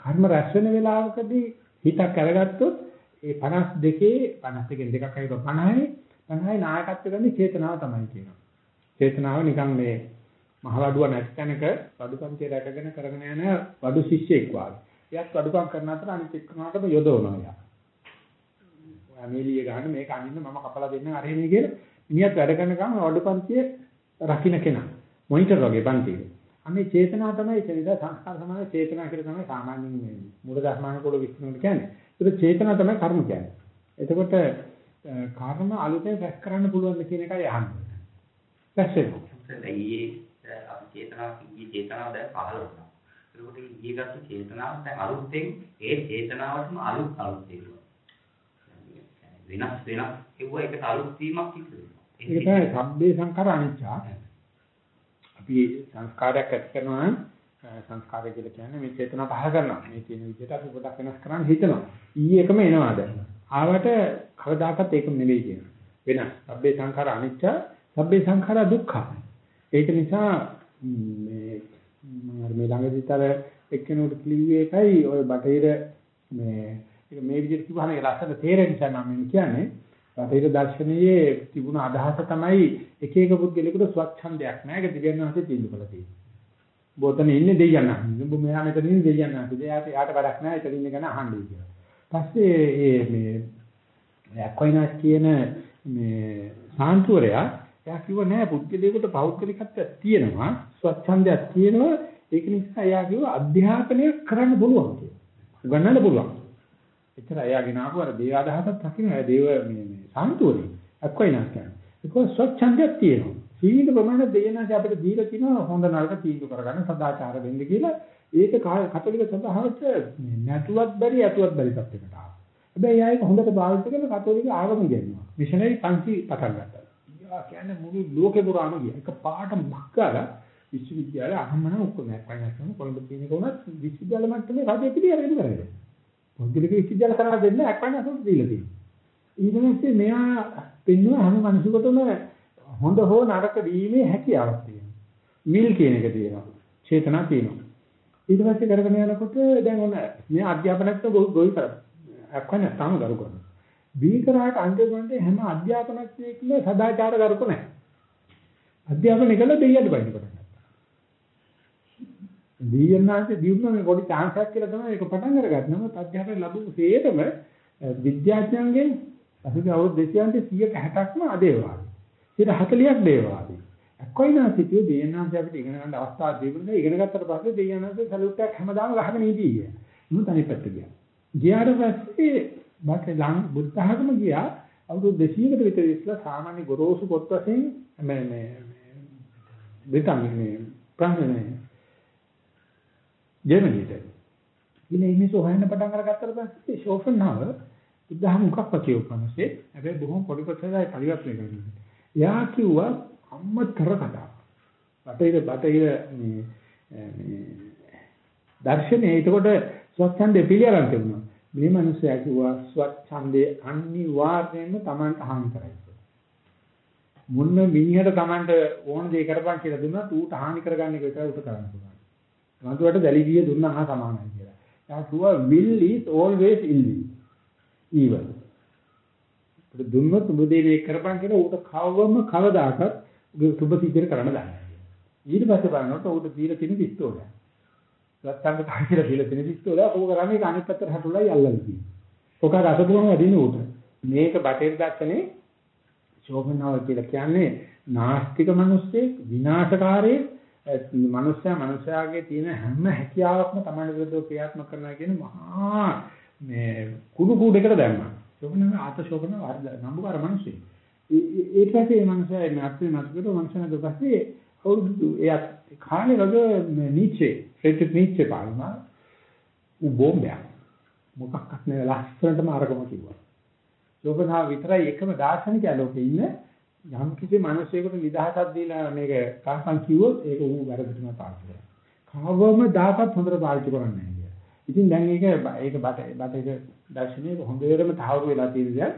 කර්ම රැස් වෙන වෙලාවකදී හිතක් අරගත්තොත් ඒ 52 52 දෙකක් අයිව 50යි 50යි නායකත්ව ගන්නේ චේතනාව තමයි කියනවා. චේතනාව නිකන් මේ මහවඩුව නැති තැනක වඩුපන්තිය රැකගෙන කරගෙන යන වඩු ශිෂ්‍යෙක් වගේ. එයාත් වඩුකම් කරන අතර අනිත් එක්කනටම යොදවනවා එයා. ඔයා මේලිය ගන්න මේක අනින්න මම කපලා දෙන්න අර එන්නේ කියලා මිනිහත් වැඩ කරන ගමන් වඩුපන්තිය රකින්න කෙනා. මොනිටර් වගේ පන්තියේ. අනේ චේතනාව තමයි චරිත සංස්කාර සමාන චේතනා කියලා තමයි සාමාන්‍යයෙන් මේ මූල ධර්මානුකූල විස්තර කියන්නේ. ඒක චේතනා තමයි කර්ම කියන්නේ. එතකොට කර්ම අලුතෙන් රැස් කරන්න පුළුවන් කියන එකයි අහන්නේ. රැස් වෙනවා. ඊයේ අපි චේතනාවක් ඊයේ චේතනාව දැන් පහළ වුණා. ඒකට ඊයේ ගත්ත චේතනාව දැන් අලුතෙන් ඒ චේතනාවටම අලුත් අලුත් ඒවා. වෙනස් වෙනස් ඒව එකට අලුත් වීමක් සිදු වෙනවා. ඒක තමයි සබ්බේ සංඛාර අනිච්චා. අපි සංස්කාරයක් ඇති කරනවා නම් සංස්කාරය කියලා කියන්නේ මේ චේතනා පහල කරනවා. මේ තියෙන විදිහට අපි පොඩක් වෙනස් කරන්න හිතනවා. ඊයේ එකම එනවා දැන්. ආවට කවදාකවත් ඒකම නෙවෙයි කියනවා. වෙනස්. සබ්බේ සංඛාර අනිච්ච, සබ්බේ සංඛාර දුක්ඛ. ඒක නිසා මේ මම මේ ළඟදිතර එක්කෙනෙකුට කිව්වේ එකයි ඔය බටහිර මේ ඒක මේ විදිහට කිව්වහම ඒක ලස්සන තේරෙන නිසා මම කියන්නේ බටහිර දර්ශනයේ තිබුණ අදහස තමයි එක එක පුද්ගලෙකුට ස්වච්ඡන්දයක් නැහැ. ඒක දිව්‍යඥ වාසේ තීන්දුව තියෙන්නේ. බොතන ඉන්නේ දෙයයන් අහන්නේ. උඹ මෙහා මෙතන ඉන්නේ දෙයයන් අහන්නේ. එයාට යාට වැඩක් නැහැ. එතන ඉන්න කෙනා අහන්නේ කියලා. පස්සේ මේ මේ ඇක්වයිනස් කියන මේ සාන්තුවරයා එයා කිව්ව නෑ පුද්ගලයාට පෞද්ගලිකත්වයක් තියෙනවා, ස්වච්ඡන්දයක් තියෙනවා. ඒක නිසා එයා කිව්ව අධ්‍යාපනය කරන්න පුළුවන් කියලා. උගන්නන්න පුළුවන්. එතන එයා ගෙනාවු අර දේව අදහසක් රකින්න දේව මේ මේ සාන්තුවනේ. අක්කයි නැස්කන්නේ. ඒක ස්වච්ඡන්දයක් තියෙනවා. සීල ප්‍රමාණ දෙයනාට අපිට දීලා තිනවා හොඳ නරක තීන්දුව කරගන්න සදාචාර වෙන්න කියලා. ඒක කතෝලික සභාවට නැතුවත් බැරි ඇතුවත් බැරි තත්යකට ආවා. හැබැයි ආයෙත් හොඳට භාවිත කරලා කතෝලික ආගම ඉගෙනුවා. මිෂනරි පන්ති පටන් ගත්තා. යා කියන්නේ මුළු ලෝකේ පුරාම ගියා. එක පාට මක්කාලා විශ්වවිද්‍යාල අහම්මන ඔක්කොම නැත්නම් කොළඹ තියෙනක උනත් විශ්වවිද්‍යාල මට්ටමේ රජය පිළියෙල වෙන්න කරන්නේ. පොඩ්ඩලක විශ්වවිද්‍යාල කරලා දෙන්න අක්වන්න අසුත් දීලා තියෙනවා. ඊට පස්සේ මෙයා පෙන්වුවා හැම මිනිසෙකුටම හොඳ හෝ නරක දීමේ හැකියාවක් තියෙනවා. විල් කියන එක තියෙනවා. චේතනා තියෙනවා. ඊට පස්සේ කරගෙන යනකොට දැන් ඔන්න මේ අධ්‍යාපනයත් ගොවි කරා. අක්වන්න තාම කරු කරනවා. බීකරාට අන්තිමට හැම අධ්‍යාපනඥයෙක්ම සදාචාර කරුක නැහැ. අධ්‍යාපනය කළා දෙයියන්ට බයින්න පටන් ගත්තා. දෙයියන්නාන්සේ දිනුන මේ පොඩි chance එකක් කියලා තමයි ඒක පටන් අරගත්තේ. නමුත් අධ්‍යාපනය ලැබුණු සේරම විද්‍යාඥයන්ගෙන් අසුගේ අවුරුදු 260ක්ම අදේවාදී. 40ක් දේවාදී. අක්කොයිනාසිතිය දෙයන්නාන්සේ අපිට ඉගෙන ගන්න අවස්ථාවක් දීපුණා. ඉගෙන ගත්තට පස්සේ දෙයන්නාන්සේ සලූට් එකක් හැමදාම ගහගෙන ඉදී. මොන තනි පැත්ත ගියා. ගියාට පස්සේ බට ලං බුද්ධ ධර්ම ගියා අවුරුදු 200කට විතර ඉස්සලා සාමාන්‍ය ගොරෝසු පොත් වශයෙන් මේ මේ බ්‍රිතාන්‍ය මේ ප්‍රංශනේ ජර්මනියට ඉතින් මේ සෝහන්න පටන් අරගත්තට පස්සේ ෂෝෆන්හව බුද්ධහම මොකක්ද කියවපනසේ හැබැයි බොහොම පොඩි කොටසයි පරිවර්තනය කරන්නේ. එයා කිව්වා අම්මතර කතාව. බටහිර බටහිර මේ මේ දර්ශනයේ ඒකට ස්වච්ඡන්දේ පිළියරන් තිබුණා. මේ මිනිස්සයා කිව්වා ස්වච්ඡන්දේ අනිවාර්යයෙන්ම Tamanට හානි කරයි. මුන්න මිනිහට Tamanට ඕන දේ කරපන් කියලා දුන්නා ඌට හානි කරගන්න එක විතරයි උට කරන්න පුළුවන්. වන්දුවට දැලි ගිය දුන්නා හා සමානයි කියලා. එයා කිව්වා will is always ill. Evil. ඒක දුන්නොත් උඹ දේ මේක කරපන් කියලා ඌට කවවම කවදාකවත් සුබ සිද්ධිය කරන්න දන්නේ නැහැ. ඊට පස්සේ බලනකොට ඌට දීලා තියෙන පිස්තෝලය. රත්තරන් කාහිලා දීලා තියෙන පිස්තෝලය ඕක කරන්නේ ඒක අනිත් පැත්තට හටුලයි අල්ලලා තියෙන්නේ. ඔක රසපුරම වැඩිනේ ඌට. මේක බටේර දර්ශනේ ශෝභනාව කියලා කියන්නේ නාස්තික මිනිස්සෙක් විනාශකාරී මනුස්සයා මනුස්සයාගේ තියෙන හැම හැකියාවක්ම තමයි විරුද්ධව ක්‍රියාත්මක කරනවා කියන මහා මේ කුඩු කුඩේකට දැම්මා. ශෝභන ආත ශෝභන නම්බුකාර මිනිස්සෙක්. ඒ පස්සේ මේ මනුස්සයා මේ අත්වේ මතකද මනුස්සයා දෙපස්සේ අවුරුදු එයා කාලේ වගේ නීචේ ෆ්‍රෙඩරික් නීචේ පාලනා උ බෝම්බයක්. මොකක්වත් නෑ ලස්සනටම අරගම කිව්වා. ශෝභනාව විතරයි එකම දාර්ශනිකය ලෝකේ ඉන්නේ යම් කිසි මිනිසෙකුට නිදහසක් දීලා මේක කාසන් කිව්වොත් ඒක ඌ වැරදිටම පාවිච්චි කරනවා. කවවම දාපත් හොඳට පාවිච්චි කරන්නේ නැහැ කියලා. ඉතින් දැන් ඒක ඒක බට බට ඒක දර්ශනයේ හොඳටම තහවුරු වෙලා තියෙන දේ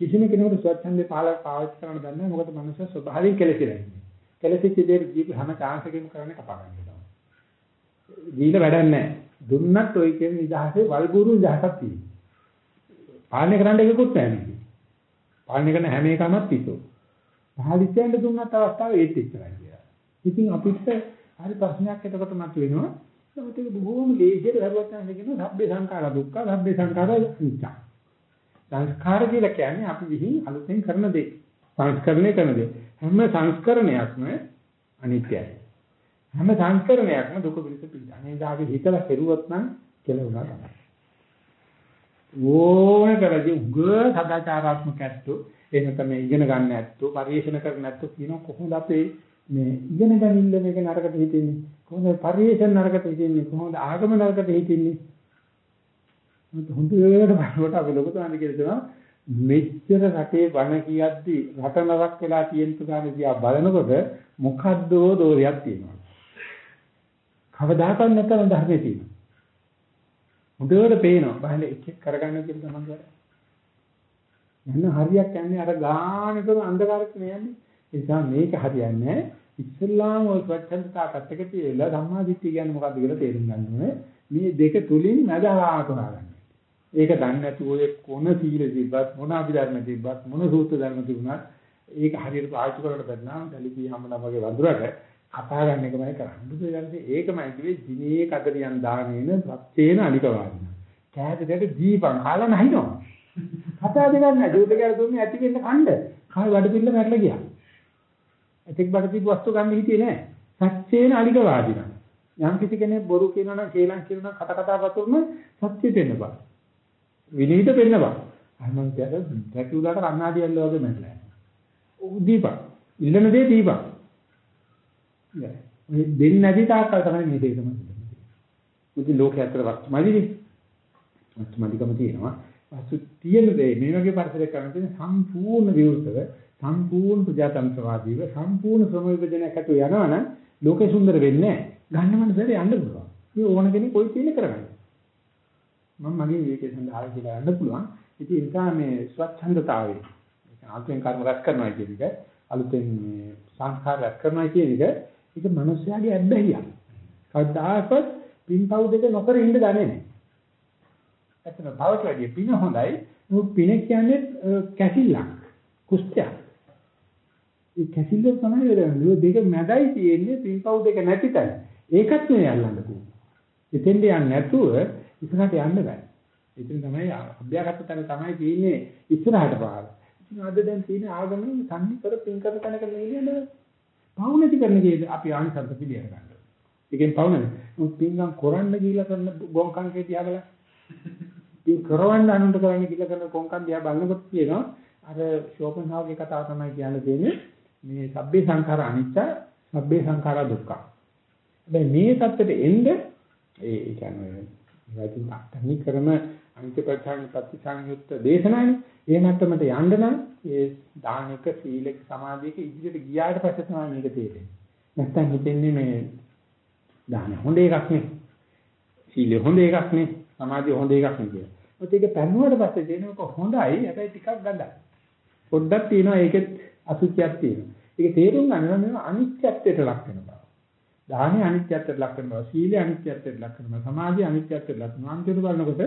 කිසිම කෙනෙකුට ස්වච්ඡන්දේ පාල පාවිච්චි කරන්න දන්නේ නැහැ. මොකද මනුස්සය ස්වභාවයෙන් කෙලෙසිලා ඉන්නේ. කෙලෙසිච්ච දේ ජීවිත හැම chance එකකින්ම කරන්නේ කපා ගන්නවා. දීලා වැඩක් නැහැ. දුන්නත් ඔය කියන නිදහසේ වල්බුරු නිදහසක් තියෙනවා. පාලනය කරන්න එකකුත් නැහැ මේක. පාලනය කරන හැම එකම පිටෝ. සාහිත්‍යයෙන් දුන්නත් අවස්ථාව ඒත් ඉච්චරයි කියලා. ඉතින් අපිට හරි ප්‍රශ්නයක් එතකොට මතුවෙනවා. නමුත් ඒක බොහෝම ලේසියට හරුවත් නැහැ කියන සබ්බේ සංඛාර දුක්ඛ සබ්බේ සංඛාර අනිච්ච. සංස්කාර කියලා කියන්නේ අපි විහිං අලුතෙන් කරන දේ. සංස්කරණය කරන දේ. හැම සංස්කරණයක්ම අනිත්‍යයි. හැම සංස්කරණයක්ම දුක පිළිස පිළිද. අනේදාගේ හිතලා කෙරුවොත් නම් කෙලවුණා තමයි. ඕන කරදී උග සදාචාරාත්මක ඇත්තෝ එහෙම තමයි ඉගෙන ගන්න ඇත්තෝ පරිශන කරන්න ඇත්තෝ කියන කොහොමද අපේ මේ ඉගෙන ගනින්න මේක නරකට හිතෙන්නේ. කොහොමද පරිශන නරකට හිතෙන්නේ? කොහොමද ආගම නරකට හිතෙන්නේ? හොඳට බලනකොට අපි ලොකු තමයි කියලා මෙච්චර රටේ බණ කියද්දි රට නරක වෙලා තියෙන තුගානේ දිහා බලනකොට මොකද්ද දෝරයක් තියෙනවා. කවදාකවත් නැතන ධර්මයේ තියෙනවා. හොඳට පේනවා. බහල එක එක කරගන්න කියලා තමයි කරන්නේ යන හරියක් යන්නේ අර ගානකම අන්ධකාරක යන්නේ. ඒ නිසා මේක හරියන්නේ ඉස්ලාම් ඔය ප්‍රත්‍යන්තතා පැත්තක තියලා සම්මාදිට්ඨිය කියන්නේ මොකක්ද කියලා තේරුම් ගන්න ඕනේ. මේ දෙක තුලින් මැදහා කරගන්න. ඒක දන්නේ නැතුව ඔය කොන සීල තිබ්බත් මොන අභිධර්ම තිබ්බත් මොන සූත්‍ර ධර්ම තිබුණත් ඒක හරියට පාවිච්චි කරලා බැන්නා දලිපී හම්බනා වගේ වඳුරට කතා ගන්න එකමයි කරන්නේ. බුදුරජාණන්සේ ඒකමයි කිව්වේ දිනේ කදරියන් දානේන සත්‍යේන අනිකවාදින. කෑදට දීපං කාලා නැහිනවා. කතා දෙකක් නැහැ. ජීවිත කියලා දුන්නේ ඇති වෙන්න කණ්ඩ. කායි වඩ පින්න මැරලා ගියා. එතෙක් බඩ තිබු වස්තු ගන්න හිටියේ නෑ. සත්‍යේන අලිකවාදිනා. යම් කිසි කෙනෙක් බොරු කියනවා නම් කේලම් කියනවා නම් කත කතා පතුරන සත්‍ය දෙන්න බෑ. විනීත වෙන්න බෑ. අහමන් කියද රැකියුලාට කන්නාඩි ඇල්ල වගේ මැරලා. දීපක්. ඉල්ලන දේ දීපක්. මේ දෙන්නේ නැති තාක්කල් තමයි මේ දේ තමයි. මුදි ලෝකයේ අතර වස්තුමදිනේ. වස්තුමදිකම තියෙනවා. වස්තු තියෙන දේ මේ වගේ පරිසරයක් කරන තියෙන සම්පූර්ණ විරුද්ධව සම්පූර්ණ ප්‍රජාතන්ත්‍රවාදීව සම්පූර්ණ ශ්‍රම විභජනයක් ඇතුව යනවනම් ලෝකේ සුන්දර වෙන්නේ නැහැ. ගන්න මනසට යන්න පුළුවන්. මේ ඕන කෙනෙක් කොයි තියෙන කරගන්න. මම මගේ විවේකයේ සඳහා කියලා යන්න පුළුවන්. ඉතින් ඒ නිසා මේ ස්වච්ඡන්දතාවය අලුතෙන් කර්ම රැස් කරනවා කියන එක අලුතෙන් මේ සංස්කාර රැස් කරනවා කියන එක ඒක මිනිස්යාගේ ඇබ්බැහියක්. කවදාකවත් පින්පව් දෙක නොකර ඉන්න දන්නේ නැහැ. ඇත්තට භවයට වැඩිය පින හොඳයි. මොකද පින කියන්නේ කැසිල්ලක්. කුස්තියක්. ඒ කැසිල්ල තමයි වෙලන්නේ. දෙක මැදයි තියෙන්නේ පින්පව් දෙක නැති තැන. ඒකත් නේ යල්ලන්න පුළුවන්. එතෙන්ට යන්නේ නැතුව ඉස්සරහට යන්න බෑ. ඉතින් තමයි අභ්‍යාගත තැන තමයි තියෙන්නේ ඉස්සරහට පාර. ඉතින් අද දැන් තියෙන ආගමෙන් තන්නේ කර පින් කර තැනක නෙලියන පවුනති කරන කේද අපි ආනිසර්ත පිළියර ගන්නවා. ඒකෙන් පවුනද? උත් පින්ගම් කරන්න ගිහිලා කරන ගොංකම් කේ තියා බලන්න. පින් කරවන්න අනුන්ට කරන්න ගිහිලා කරන ගොංකම් දිහා බලනකොට කියනවා අර ශෝපන්හාවගේ කතාව තමයි කියන්න දෙන්නේ මේ සබ්බේ සංඛාර අනිච්ච සබ්බේ සංඛාර දුක්ඛ. හැබැයි මේ தත්තට එන්න ඒ කියන්නේ ඉතින් අත්හනි කරන අනිත්‍ය ප්‍රත්‍යක්ෂ ප්‍රතිසංයුක්ත දේශනානේ ඒ මට්ටමට යන්න නම් ඒ දානක සීලක සමාධියක ඉදිරියට ගියාට පස්සේ තමයි මේක තේරෙන්නේ. නැත්තම් හිතෙන්නේ මේ දාන හොඳ එකක් නේ. සීල හොඳ එකක් නේ. සමාධිය හොඳ එකක් නේ කියලා. මොකද ඒක පැන්නුවට පස්සේ තේරෙනක හොඳයි හැබැයි ටිකක් ගඳයි. පොඩ්ඩක් තියෙනවා ඒකෙත් අසුචියක් තියෙනවා. ඒක තේරුම් ගන්න නම් අනිත්‍යත්වයට ලක් වෙනවා. දාහනේ අනිත්‍යත්වයට ලක් වෙනවා. සීලේ අනිත්‍යත්වයට ලක් වෙනවා. සමාධිය අනිත්‍යත්වයට ලක් වෙනවා. අන්තිමට බලනකොට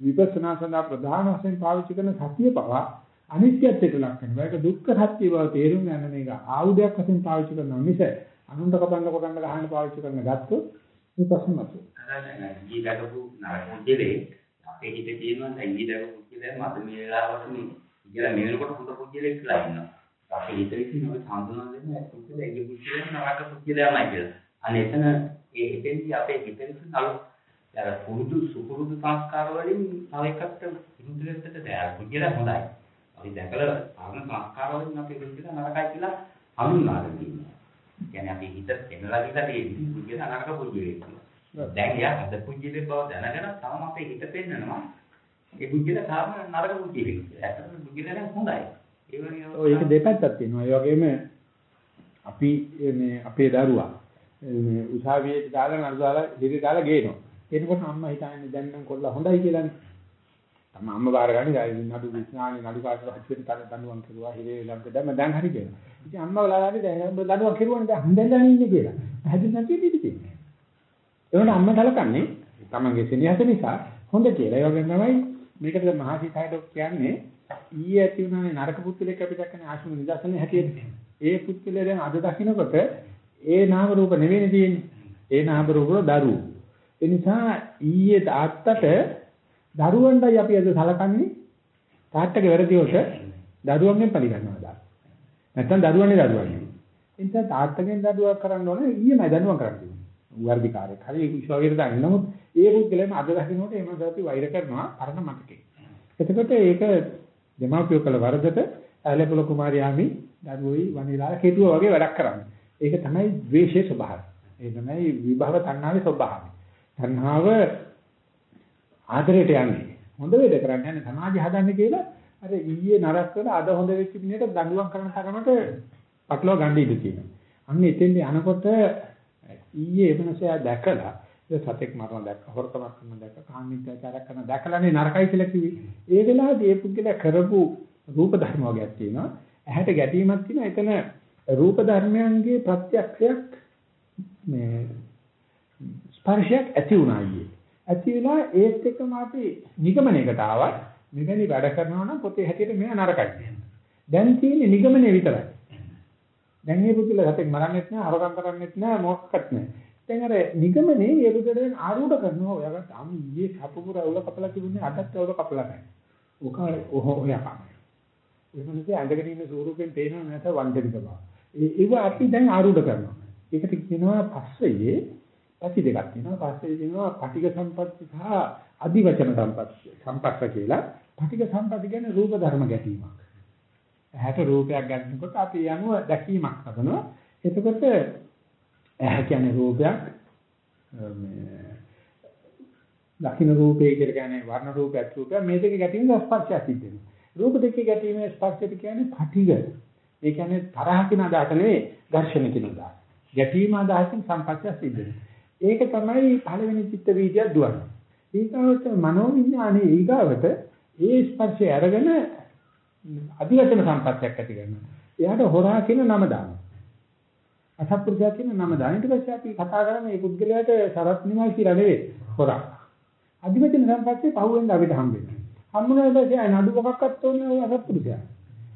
විපස්සනා සඳහා ප්‍රධාන වශයෙන් පාවිච්චි කරන සතිය පවා අනිත්‍යත්වයට ලක් වෙනවා. ඒක දුක්ඛ සත්‍ය බව තේරුම් ගන්න මේක ආයුධයක් වශයෙන් පාවිච්චි කරනවා මිස අනුන්ට කපන්න කොටන්න ගහන්න පාවිච්චි කරන ගත්තොත් මේ ප්‍රශ්න මතුවේ. අර ඊ දකපු නරකුජලේ අපේ හිතේ තියෙනවා දැන් ඊ දකපු කුජලේ මද මේ වෙලාවට මේ ඉතල මේ වෙනකොට හොඳ කුජලේ කියලා ඉන්නවා. අපේ හිතේ තියෙනවා සම්පූර්ණ දෙන්නේ කුජලේ ඒ කුජලේ නරක කුජලයමයි කියලා. අනේ එතන ඒ හිතෙන්දී අපේ හිතේ තියෙන අලුත් අර පුරුදු සුපුරුදු සංස්කාර වලින් තව එකකට ඉන්ද්‍රියකට දැර කුජලේ හොඳයි. අපි දැකලා ආන සංස්කාර වලින් අපේ කුජලේ නරකයි කියලා හඳුන්වාගෙන තියෙනවා. කියන්නේ අපි හිත එනලා ගිහලා තියෙන්නේ කුජලේ නරක කුජලේ කියලා. දැන් එයා හද පුජ්‍යලේ බව දැනගෙන තාම අපේ හිත පෙන්නනවා. ඒ පුජ්‍යල තාම නරක පුජ්‍යලේ. ඇත්තටම පුජ්‍යල නම් හොඳයි. ඒ වගේ ඔය ඒක දෙපැත්තක් තියෙනවා. ඒ වගේම අපි මේ අපේ දරුවා මේ උසාවියේ දාලා නඩු දාලා හිරි දාලා ගේනවා. එතකොට අම්මා හිතන්නේ දැන් නම් කොල්ලා හොඳයි කියලානේ. තම අම්මා බාර ගන්න ගායි නඩු විශ්නානි නඩු කාට හච්චෙන් තන දඬුවම් කරුවා හිරේ ළඟ දැම්ම දැන් හරි කියලා. ඉතින් අම්මා වලාගේ දැන් දඬුවම් කරුවානේ දැන් හඳෙන්ලා ඉන්නේ කියලා. හැදෙන්නේ නැති දෙයක්. ඒකට අම්මා සලකන්නේ තමන්ගේ සෙනෙහස නිසා හොඳ කියලා. ඒ වගේම තමයි මේකට මහසිතයිඩොක් කියන්නේ ඊයේ ඇති වුණානේ නරක පුත්‍රයෙක් අපි දැක්කනේ ආශ්‍රම නිදර්ශනයේ හැටියට. ඒ පුත්‍රයා දැන් අද දකින්නකොට ඒ නාම රූප නෙවෙයි තියෙන්නේ. ඒ නාම රූප දරුවෝ. ඒ නිසා ඊයේ තාත්තට දරුවන්ටයි අපි අද සලකන්නේ තාත්තගේ වැරදි වලට දරුවන්ගෙන් පරිගන්නවා දා. නැත්තම් දරුවන්නේ දරුවන්නේ. ඒ නිසා තාත්තගෙන් දරුවක් කරන්න ඕනේ ඊයේමයි දරුවන් කරන්නේ. වර්ධිකාරයක්. හරි ඒක විශ්වාසයට දාන්න. නමුත් ඒ පුද්ගලයන් අද දකින්නකොට එහෙම සත්‍ය වෛර කරනවා පරණ මතකේ. එතකොට ඒක දෙමාපිය කළ වරදට ඇලපොල කුමාරයාමි දරුවෝයි වනිලා කෙටුවා වගේ වැඩක් කරන්නේ. ඒක තමයි ද්වේෂයේ ස්වභාවය. ඒ තමයි විභව තණ්හාවේ ස්වභාවය. තණ්හාව ආදරයට යන්නේ. හොඳ වැඩ කරන්නේ නැහැ සමාජය හදන්නේ කියලා අර ඊයේ නරක කරලා අද හොඳ වෙච්ච මිනිහට දඬුවම් කරන තරමට පටලවා ගන්න ඉඩ තියෙනවා. අන්න එතෙන්ද යනකොට ඊයේ එවනසයා දැකලා ඒ සතෙක් මරන දැක්ක හොරකමක් කරන දැක්ක කාමීත්‍යාචාරයක් කරන දැකලානේ නරකයි කියලා කිව්වේ. ඒ වෙලාවේදී ඒ පුද්ගලයා කරපු රූප ධර්ම වර්ගයක් තියෙනවා. ඇහැට ගැටීමක් තියෙනවා. එතන රූප ධර්මයන්ගේ ප්‍රත්‍යක්ෂයක් මේ ස්පර්ශයක් ඇති වුණා ඊයේ. ඇති වෙලා ඒත් එක්කම අපි නිගමනයකට ආවා. මෙවැනි වැඩ කරනවා නම් පොතේ හැටියට මෙයා නරකයි. දැන් තියෙන්නේ නිගමනය විතරයි. දැන් මේ පුදුල සතෙක් මරන්නෙත් නෑ, හරකම් කරන්නෙත් නෑ, මොකක්වත් නෑ. දැන් අර නිගමනේ මේ පුදුලෙන් ආරූඪ කරනවා. ඔයාලට අම් ඊයේ කපපුර අවුල කපලා තිබුණේ අදත් අවුල කපලා නෑ. ඔක ඔහ ඔයා කම. ඒ මොනසේ ඇඳගෙන ඉන්න ස්වරූපෙන් පේනව නැත වන්දනික බව. ඒව අපි දැන් ආරූඪ කරනවා. ඒකට කියනවා පස්සේ පැති දෙකක් තියෙනවා. පස්සේ කියනවා පටිඝ සම්පatti සහ අදිවචන සම්පatti සම්පස්ස කියලා. පටිඝ සම්පatti කියන්නේ රූප ධර්ම ගැටීමක්. ඇහැට රූපයක් ගැටෙනකොට අපි යනුව දැකීමක් හදනවා. එතකොට ඇහැ කියන්නේ රූපයක් මේ දකින්න රූපේ කියලා කියන්නේ වර්ණ රූපයක් රූපයක් මේ දෙක ගැටීම ස්පර්ශය සිද්ධ වෙනවා. රූප දෙකේ ගැටීමේ ස්පර්ශයට කියන්නේ පටිඝ. ඒ කියන්නේ තරහ කියන අදහස නෙවෙයි ඝර්ෂණ කියන අදහස. ගැටීම අදහසින් සම්පස්සය සිද්ධ වෙනවා. ඒක තමයි පළවෙනි චිත්ත වීදියක් දුවන්නේ. ඊගාවට මනෝවිඥානයේ ඊගාවට ඒ ස්පර්ශය අරගෙන අධිවචන සම්පත්තියක් ඇති කරනවා. එයාට හොරා කියන නම දානවා. අසත්පුරුෂයා කියන නම දාන. ඊට පස්සේ අපි කතා කරන්නේ මේ පුද්ගලයාට සරත් නිමල් කියලා නෙවෙයි හොරා. අධිවචන සම්පත්තිය පහුවෙන්ද අපිට හම්බෙන්නේ. හම්බුනාට පස්සේ නඩු මොකක්වත් ඕනේ අසත්පුරුෂයා.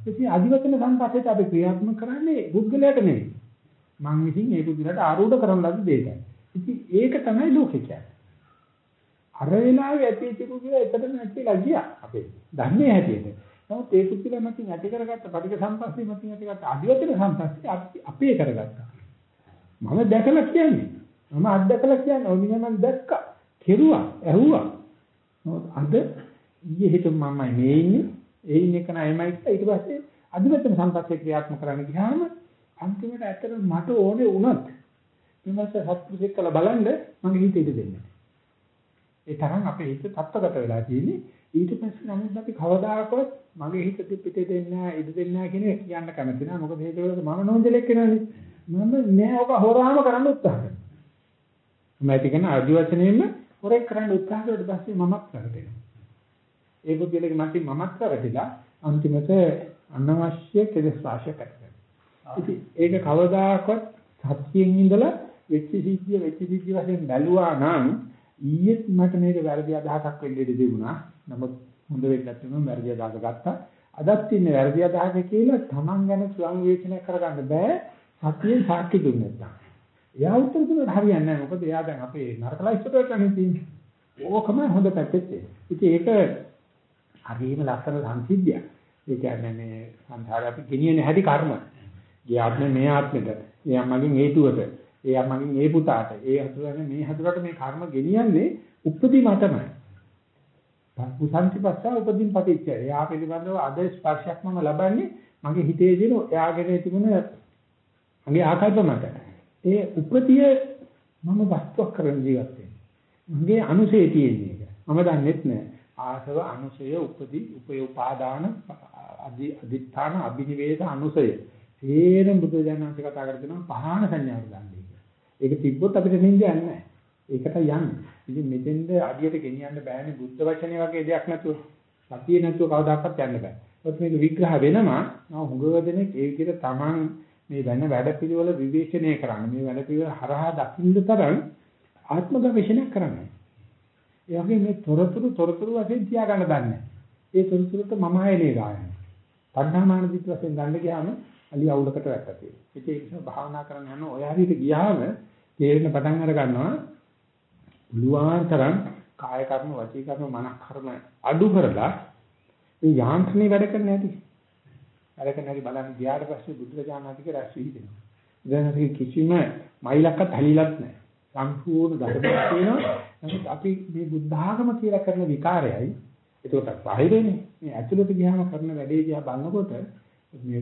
ඉතින් අධිවචන සම්පත්තියට අපි ක්‍රියාත්මක කරන්නේ පුද්ගලයාට නෙවෙයි. මං විසින් ඒ පුද්ගලයාට ආරූඪ කරන ලද දෙයකයි. ඉතින් ඒක තමයි ලෝකේ කියන්නේ. අර වෙලාවේ ඇතිවෙච්ච පුද්ගලයා එතන නැතිලා ගියා අපේ. ධර්මයේ හැටියට. නමුත් ඒ පුද්ගලයා මතින් ඇති කරගත්ත පටික සම්පස්සේ මතින් ඇතිගත්ත අධිවචන සම්පස්සේ අපේ කරගත්තා. මම දැකලා කියන්නේ. මම අත්දැකලා කියන්නේ. ඔය මිනිහා මම දැක්කා. කෙරුවා, ඇහුවා. නමුත් අද ඊයේ හිට මම මේ ඉන්නේ. ඒ ඉන්න එක නෑමයි ඊට පස්සේ අධිවචන සම්පස්සේ ක්‍රියාත්මක කරන්න ගියාම අන්තිමට ඇත්තට මට ඕනේ වුණත් විමර්ශ සත්පුරුෂෙක් කළ බලන්න මගේ හිත ඉඳ දෙන්නේ. ඒ තරම් අපේ හිත තත්ත්වගත වෙලා තියෙන්නේ ඊට පස්සේ නමුත් අපි කවදාකවත් මගේ හිත පිටේ දෙන්නේ නැහැ ඉඳ දෙන්නේ නැහැ කියන එක කියන්න කැමති නැහැ. මොකද හේතුව මම නෝන්ජලෙක් වෙනානේ. මම නෑ ඔක හොරාම කරන්න උත්සාහ කරනවා. මම ඇති කරන ආදිවචනයෙන්ම හොරෙක් කරන්න උත්සාහ කළාට පස්සේ මමත් කරටෙනවා. ඒ පුද්ගලගේ මතින් මමත් කරටිලා අන්තිමට අනවශ්‍ය කෙලෙස් රාශියක් ඇති කරනවා. ඉතින් ඒක කවදාකවත් සත්‍යයෙන් ඉඳලා වෙච්ච සිද්ධිය වෙච්ච සිද්ධිය වශයෙන් බැලුවා නම් ඊයේත් මට මේක වැරදි අදහසක් වෙන්න ඉඩ තිබුණා. නමුත් හොඳ වෙන්නත් උනම වැරදි අදහස ගත්තා. අදත් ඉන්නේ වැරදි අදහස කියලා Taman ගැන සංවේචනය කරගන්න බෑ. සතියෙන් සාක්ෂි දුන්නේ නැත්තම්. එයා උත්තර දුන්නට හරියන්නේ නැහැ. මොකද එයා දැන් අපේ නරකලයිස්ට් එකට යන්නේ තියෙන්නේ. ඕකම හොඳ පැත්තෙත් තියෙන්නේ. ඉතින් ඒක හරිම ලස්සන සංසිද්ධියක්. ඒ කියන්නේ මේ සංසාරේ අපි ගෙනියන හැටි කර්ම. ගිය ආත්මේ මේ ආත්මෙට, ඒ අම්මගෙන් හේතුවට, ඒ අම්මගෙන් ඒ පුතාට, ඒ හතුරනේ මේ හතුරට මේ කර්ම ගෙනියන්නේ උපදී මතමයි. පුසන්තිපස්සා උපදීන් පටිච්චය. එයා පිළිබඳව අද ස්පර්ශයක් මම ලබන්නේ මගේ හිතේ දින එයාගෙන තිබුණ මගේ ආකල්ප මත. ඒ උපතිය මම වස්තුවක් කරන ජීවත් වෙන්නේ. මගේ අනුසය තියෙන්නේ. මම දන්නෙත් නෑ. ආසව අනුසය උපදී උපය උපාදාන අදි අදිත්‍ථාන අභිනිවේද අනුසය. තේරෙන් බුදු දඥාන්සේ කතා කර දෙනවා පහාන සංඥාවට ගන්න එක. ඒක තිබ්බොත් අපිට නිින්ද යන්නේ නැහැ. ඒකට යන්නේ. ඉතින් මෙතෙන්ද අඩියට ගෙනියන්න බෑනේ බුද්ධ වචනේ වගේ දෙයක් නැතුව. සතිය නැතුව කවදාකවත් යන්න බෑ. ඒත් මේක විග්‍රහ වෙනවා. නම හුඟව දෙනෙක් ඒ විදිහට Taman මේ වෙන වැඩපිළිවෙල විවේචනය කරන්න. මේ වැඩපිළිවෙල හරහා දකින්න තරම් ආත්ම ගවේෂණයක් කරන්නේ. ඒ වගේ මේ තොරතුරු තොරතුරු වශයෙන් තියාගන්න දන්නේ. ඒ තොරතුරුට මම ආයනේ ගායන. පණ්ඩාමාන දිත් වශයෙන් ගන්න ගියාම අලි අවුලකට වැටලා තියෙනවා. ඒක නිසා භාවනා කරන්න යන ඔය හරියට ගියාම තේරෙන පටන් අර ගන්නවා පුළුවන් තරම් කාය කර්ම, වචී කර්ම, මනස් කර්ම අඩු කරලා මේ යාන්ත්‍රණේ වැඩ කරන්න ඇති. වැඩ කරන්න ඇති බලන්න ගියාට පස්සේ බුදුරජාණන් වහන්සේගේ රැස් විහිදෙනවා. ඉතින් කිසිම මයිලක්වත් හැලිලත් නැහැ. සම්පූර්ණ ධර්මයක් තියෙනවා. නමුත් අපි මේ බුද්ධ ආගම කියලා කරන විකාරයයි ඒකට බාහිරනේ. මේ ඇතුළට ගියාම කරන වැඩේ දිහා බලනකොට මේ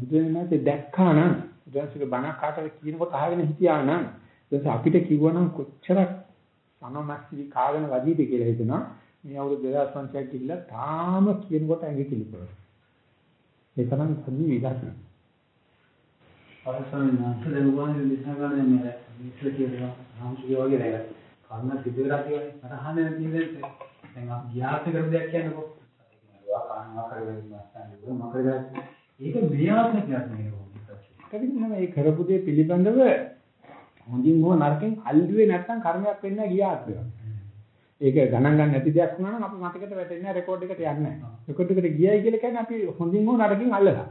බුදුරජාණන්සේ දැක්කා නම් බුදුන්සේගේ බණ කාටද කියනකොට අහගෙන හිටියා නම් ඊට අපිට කිව්වනම් කොච්චරක් සනමස්ලි කාගෙන වදීද කියලා හිතනවා මේ අවුරුදු 2500ක් ගිහිල්ලා තාම කියනකොට ඇඟ කිලිපොළ ඒ තරම් සම්මි විගත අවසන් නැත්නම් දෙවුවානේ දිහා ගන්න මේ මිස්ටර් කියනවා හම්සුගේ වගේ නේද කන්න සිදුවලා තියෙන්නේ තරහනේ තියෙන්නේ දැන් අපි ගියාත් කරු දෙයක් කියන්නකෝ. ඒවා කානවා කරගෙන ඉස්සන් මොකද ඒක මේ ආත්ම ක්‍රියාත්මක වෙනවා. කවිද මම මේ කරපු දේ පිළිබඳව හොඳින් හෝ නරකින් අල්ලුවේ නැත්නම් කර්මයක් වෙන්නේ නැහැ ගිය ආත්මයක්. ඒක ගණන් ගන්න නැති දෙයක් වුණා නම් අපි මතකයට වැටෙන්නේ නැහැ රෙකෝඩ් එකට යන්නේ නැහැ. රෙකෝඩ් එකට ගියයි කියලා කියන්නේ අපි හොඳින් හෝ නරකින් අල්ලලා.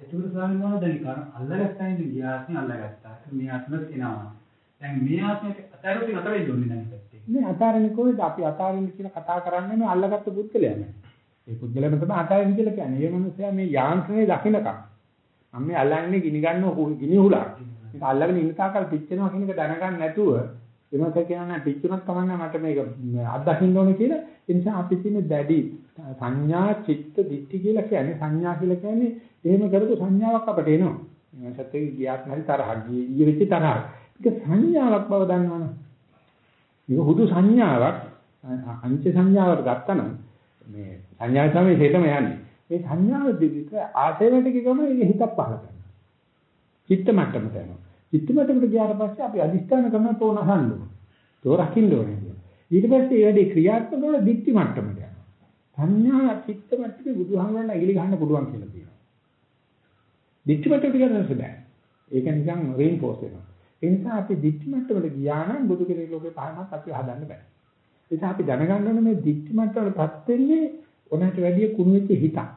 ඒතුළු ස්වාමීන් වහන්සේ දැන් අල්ලගත්තා නේද ගිය ආත්මේ අල්ලගත්තා. මේ ආත්මෙත් එනවා. දැන් මේ ආත්මෙත් අතාරින්න අතර වෙන්න නැහැ පැත්තේ. මේ අතාරින්න කොහෙද අපි අතාරින්න කියලා කතා කරන්නේ මේ අල්ලගත්ත පුද්ගලයානේ. ඒ පුද්ගලයාම තමයි අතාරින්න කියලා කියන්නේ. ඒ මනුස්සයා මේ යාන්ත්‍රණය දකින්නකම් මම මේ අල්ලන්නේ ගිනි ගන්න ගිනි හුලක්. මේක අල්ලගෙන ඉන්න තාකල් පිච්චෙනවා කියන එක දැනගන්න නැතුව එනක කියනවා පිච්චුනත් කමන්නේ මට මේක අත්දකින්න ඕනේ කියලා. ඒ නිසා අපි තියෙන දැඩි සංඥා චිත්ත දිට්ඨි කියලා කියන්නේ සංඥා කියලා කියන්නේ එහෙම කරපු සංඥාවක් අපට එනවා. සත්‍යයේ ගියාත් නැති තරහක් ගියේ වෙච්ච තරහක්. ඒක සංඥාවක් බව දන්නවනේ. මේක හුදු සංඥාවක් අංච සංඥාවට ගත්තනම් මේ සංඥා තමයි හේතම යන්නේ. මේ සංඥාව දෙවිත ආශයකට ගියම ඒක හිතක් පහල කරනවා. චිත්ත මට්ටමට යනවා. චිත්ත මට්ටමට ගියාට පස්සේ අපි අදිස්ථාන කරන තෝන අහන්න ඕනේ. තෝ රකින්න ඕනේ කියලා. ඊට පස්සේ ඒ වැඩේ ක්‍රියාත්මක කරන දික්ටි මට්ටමට යනවා. සංඥා චිත්ත මට්ටමේ බුදුහාමරණ ඇගිලි ගන්න පුළුවන් කියලා කියනවා. දික්ටි මට්ටමට ගියොත් බෑ. ඒක නිකන් රේන්ෆෝස් වෙනවා. ඒ නිසා අපි දික්ටි මට්ටමට ගියා නම් බුදු කෙනෙක් ලෝකේ පහනක් අපි හදන්න බෑ. ඒ නිසා අපි දැනගන්න ඕනේ මේ දික්ටි මට්ටමටපත් වෙන්නේ ඔනට වැඩිය කුණු වෙච්ච හිතක්.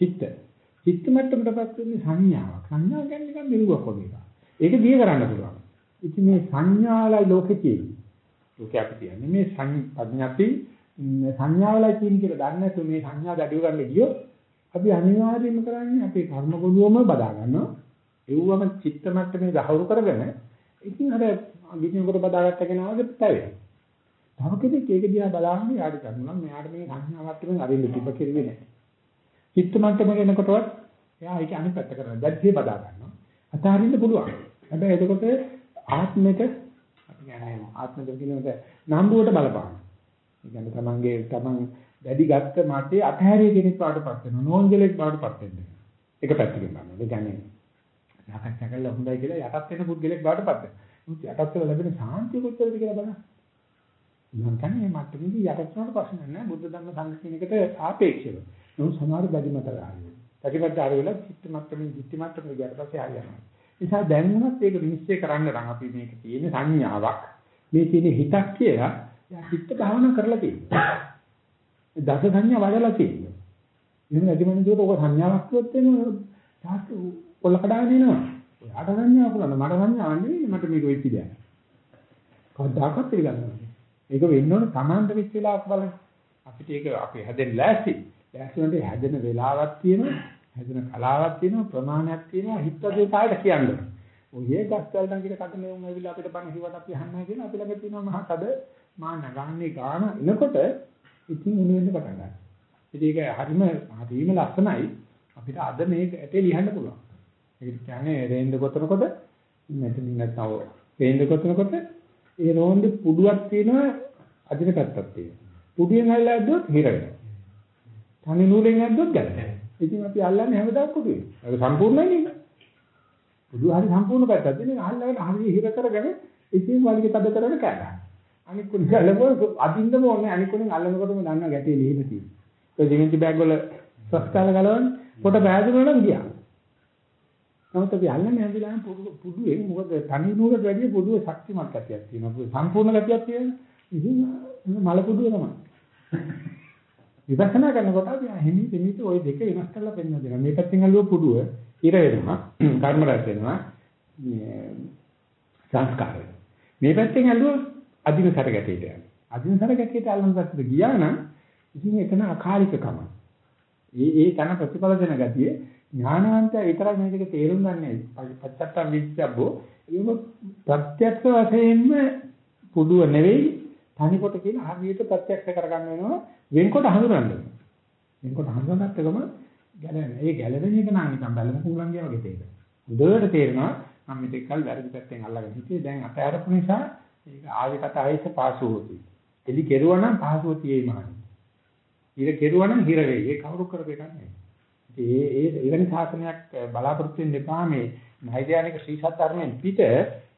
චිත්ත. චිත්ත මට්ටමටපත් වෙන්නේ සංඥාවක්. සංඥා කියන්නේ නිකන් මෙරුවක් වගේ එකක්. ඒක දිය කරන්න පුළුවන්. ඉතින් මේ සංඥාලයි ලෝකේ තියෙන්නේ. ලෝකේ අපි කියන්නේ මේ සංඥාපි සංඥාවලයි තියෙන කියලා දන්නේ නැතු මේ සංඥා දඩිය ගන්න ගියොත් අපි අනිවාර්යයෙන්ම කරන්නේ අපේ කර්ම ගොනුවම බදා ගන්නවා. ඒවම චිත්ත මට්ටමේ දහවුරු කරගෙන ඉතින් අර ගිනියකට බදාගත්ත කෙනාගේ පැවේ. තව කෙනෙක් ඒක දිහා බලන්නේ යාට කරනවා මෙයාට මේ සංඥා මට්ටමෙන් අරින්න තිබ්බ කෙරුවේ නැහැ. චිත්ත මට්ටමක එනකොටවත් එයා ඒක අනිත් පැත්ත කරනවා. දැක්කේ බදා ගන්නවා. අතහරින්න පුළුවන්. හැබැයි එතකොට ආත්මෙට අපි කියන්නේ ආත්මෙට කියනකොට නම්බුවට බලපාන. ඒ කියන්නේ තමන්ගේ තමන් දැඩි ගත්ත මාතේ අතහැරිය කෙනෙක් පාටපත් වෙනවා. නෝන්ජලෙක් පාටපත් වෙනවා. ඒක පැත්තකින් බලනවා. ඒ කියන්නේ සාකච්ඡා කරලා හොඳයි කියලා යටත් වෙන පුද්ගලෙක් පාටපත් වෙනවා. මුත් යටත් වෙලා ලැබෙන සාන්තිය කොච්චරද කියලා බලන්න. මම කියන්නේ මේ මට්ටමේදී යටත් වුණාට ප්‍රශ්න නැහැ. බුද්ධ ධර්ම සංඝ කියන එකට සාපේක්ෂව. නමුත් සමහර බැදි මත ගන්නවා. ප්‍රතිපද ආරවල චිත්ත මට්ටමේ ධිට්ඨි මට්ටමේ ගියට පස්සේ හරියනවා. නිසා දැන් වුණත් ඒක විනිශ්චය කරන්න නම් අපි මේක තියෙන සංඥාවක්. මේ තියෙන හිතක් කියලා යා චිත්ත භාවනා කරලා තියෙනවා. දස සංඥා වඩලා තියෙනවා. එහෙම නැති මනුස්සයෙකුට ඔක සංඥාවක් කිව්වොත් එන්නේ තාත් පොල්ල කඩාගෙන එනවා. ඔයාට සංඥාවක් උනන මට සංඥාවක් නෙවෙයි මට මේක වෙච්ච දෙයක්. කවදාකවත් පිළිගන්නවා. ඒක වෙන්න ඕන Tamanට වෙච්ච වෙලාවක බලන්න. අපිට ඒක අපි හැදෙන්න ලෑස්ති. ලෑස්ති වෙනට හැදෙන වෙලාවක් තියෙනවා. හැදෙන කලාවක් තියෙනවා. ප්‍රමාණයක් තියෙනවා. හිතේ කායට කියන්නේ. ඔය ගස්වල ටංගිට කඩනේ උන් ඇවිල්ලා අපිට බණ හිවට අපි අහන්නේ කියලා අපි ළඟ තියෙනවා මහා තද මා නගන්නේ ගාන එනකොට ඉතින් උණු වෙන්න පටන් ගන්නවා. ඉතින් ඒක හරිම හරිම ලස්සනයි. අපිට අද මේක ඇටේ ලියන්න පුළුවන්. ඒක කියන්නේ රේන්ද ගොතනකොට මෙතනින් නැත්නම් රේන්ද ගොතනකොට ඒ රෝන්ද පුඩුවක් තියෙනවා අදින පැත්තක් තියෙනවා. පුඩුවෙන් අල්ලලා ඇද්දොත් හිර වෙනවා. තනි නූලෙන් ඇද්දොත් ගැලවෙනවා. ඉතින් අපි අල්ලන්නේ හැමදාම පුඩුවේ. ඒක සම්පූර්ණයි නේ. පුඩුව හරි සම්පූර්ණ පැත්තක් තියෙන අල්ලගෙන හරි හිර කරගෙන ඉතින් වලිගේ තද කරගෙන කෑගහනවා. අනික් කුණ ගලපුව අදින්නම ඕනේ අනික් කුණෙන් අල්ලනකොටම දන්නා ගැටේ ලිහිම තියෙනවා. ඒ ජිමින්චි බෑග් වල සස්කාල ගලවන්නේ පොට බෑදුනා නම් ගියා. නමුත් අපි අල්ලන්නේ හැදිලාම පුඩුවේ මොකද තනි නුවරට වැඩිය පුඩුවේ ශක්තිමත් ගතියක් තියෙනවා. සම්පූර්ණ ගතියක් තියෙනවා. ඉතින් මල පුඩුව තමයි. විපස්සනා කරනකොට අපි හිමි දෙමිට ওই දෙක වෙනස් කරලා පෙන්නන දෙනවා. මේ පැත්තෙන් අල්ලුව පුඩුව ඉර වෙනවා. කර්ම රැස් වෙනවා. මේ සංස්කාර වෙනවා. මේ පැත්තෙන් අල්ලුව අදින සර ගැටේට යනවා. අදින සර ගැටේට අල්ලන පැත්තට ගියා නම් ඉතින් එතන අකාලිකකම. ඒ ඒ තන ප්‍රතිඵල දෙන ගතියේ ඥානවන්තයා විතරක් මේ දෙක තේරුම් ගන්නෑ. පච්චත්තම් විච්ඡබ්බෝ ඒක ප්‍රත්‍යක්ෂ වශයෙන්ම පුදුව නෙවෙයි තනිකොට කියන හරියට ප්‍රත්‍යක්ෂ කරගන්න වෙනවා වෙන්කොට හඳුනන්න. වෙන්කොට හඳුනගත්ත ගම ගැලවෙන. ඒ ගැලවෙන එක නම් නිකන් බැලම කුලංගිය වගේ තේරෙනවා. උදේට තේරෙනවා මම මෙතෙක් කල් වැරදි පැත්තෙන් අල්ලගෙන හිටියේ දැන් අතහැරපු නිසා ඒක ආවේ කතාවේස පාසු හොති. එලි කෙරුවා නම් පාසුව තියෙයි මහණනි. ඉර කෙරුවා නම් හිර වෙයි. ඒ කවුරු කරපු එකක් නෙවෙයි. ඒ ඒ එවැනි ශාසනයක් බලාපොරොත්තු වෙන්න එපා මේ නෛර්යානික ශ්‍රී සත්‍යයෙන් පිට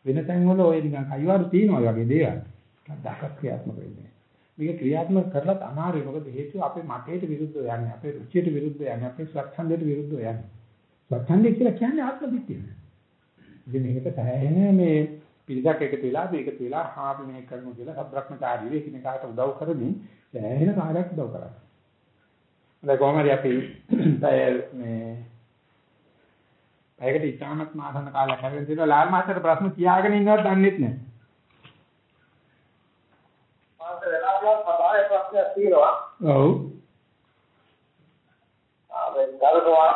වෙන තැන්වල ඔය නිකන් කයිවාරු තියෙනවා වගේ දේවල්. කද්දාක ක්‍රියාත්මක වෙන්නේ. මේක ක්‍රියාත්මක කරලත් අමාරුයි. මොකද හේතුව අපේ මතයට විරුද්ධව යන්නේ, අපේ රුචියට විරුද්ධව යන්නේ, අපේ ස්වච්ඡන්දයට විරුද්ධව යන්නේ. ස්වච්ඡන්දය කියලා කියන්නේ ආත්ම දිට්ඨිය. ඉතින් මේකට සෑහෙන මේ පිළිසක් එකතු වෙලා මේකතු වෙලා හා අපි මේක කරමු කියලා සබ්‍රක්‍මචාරීව එකිනෙකාට උදව් කරමින් සෑහෙන කාර්යයක් උදව් කරා. දැන් කොහොම හරි අපි මේ පැයකට ඉතාමත් මාසන කාලයක් හැරෙන්න තියෙනවා ලාල් මාස්ටර් ප්‍රශ්න තියාගෙන ඉන්නවත් දන්නෙත් නැහැ. මාස වෙලාවක සභාවේ ප්‍රශ්නයක් තියෙනවා. ඔව්. ආ දැන් ගලනවා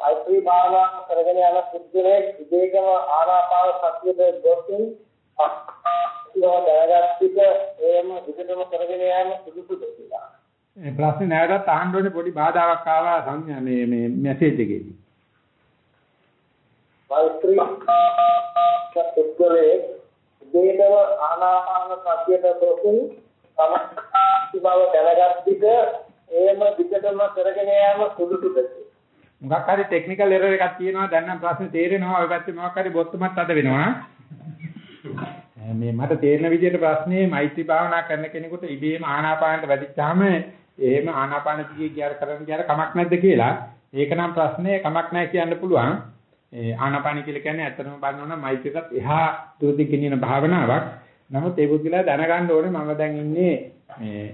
මෛත්‍රී භාවනා කරගෙන යන පුද්ගලයේ විදේකම ආනාපාන සතියේ දොස්තින් අක්තිව දැනගත් විට එයම විදටම කරගෙන යෑම සුදුසුද කියලා. මේ ප්‍රශ්නේ නැවතත් අහන්න ඕනේ පොඩි බාධාවක් ආවා සංඥා මේ මේ මැසේජ් එකේදී. මෛත්‍රී පුද්ගලයේ විදේකම ආනාපාන සතියේ දොස්තින් සමස්ත බව දැනගත් විට එයම විදටම කරගෙන යෑම සුදුසුද කියලා. මොකක් හරි ටෙක්නිකල් එරර් එකක් තියෙනවා දැන් නම් ප්‍රශ්නේ තේරෙනවා. ඔය පැත්තේ මොකක් හරි බොත්තමත් අද වෙනවා. [LAUGHS] මේ මට තේරෙන විදිහට ප්‍රශ්නේ මෛත්‍රී භාවනා කරන කෙනෙකුට ඉබේම ආනාපානට වැඩිච්චාම එහෙම ආනාපාන දිගේ ගියාර කරන්න ගියාර කමක් නැද්ද කියලා. ඒක නම් ප්‍රශ්නේ කමක් නැහැ කියන්න පුළුවන්. ඒ ආනාපාන කියලා කියන්නේ ඇත්තටම බලනවනම් මෛත්‍රියටත් එහා දුරදි ගෙනියන භාවනාවක්. නමුත් ඒ බුද්ධිලා දැනගන්න ඕනේ මම දැන් ඉන්නේ මේ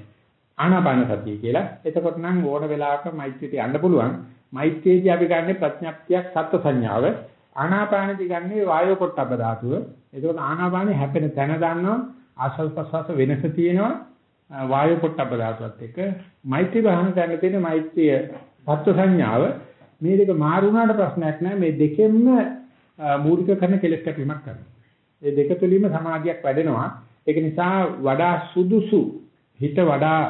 ආනාපාන සතිය කියලා. එතකොට නම් ඕන වෙලාවක මෛත්‍රියට යන්න පුළුවන්. මෛත්‍රියේදී අපි ගන්න ප්‍රඥප්තියක් සත්ත්ව සංඥාව. ආනාපානදී ගන්නේ වායෝ පොට්ටබ්බ ධාතුව. ඒකෝට ආනාපානේ හැපෙන තැන දන්නවා. ආශ්වාස ප්‍රශ්වාස වෙනස තියෙනවා. වායෝ පොට්ටබ්බ ධාතුවත් එක්ක. මෛත්‍රී භාවන කරන්න තියෙන මෛත්‍රිය සත්ත්ව සංඥාව. මේ දෙක මාරු වුණාට ප්‍රශ්නයක් නැහැ මේ දෙකෙන්ම මූලික කරන කෙලෙස් කැපීමක් කරනවා. මේ දෙක තුලින්ම සමාධියක් වැඩෙනවා. ඒක නිසා වඩා සුදුසු හිත වඩා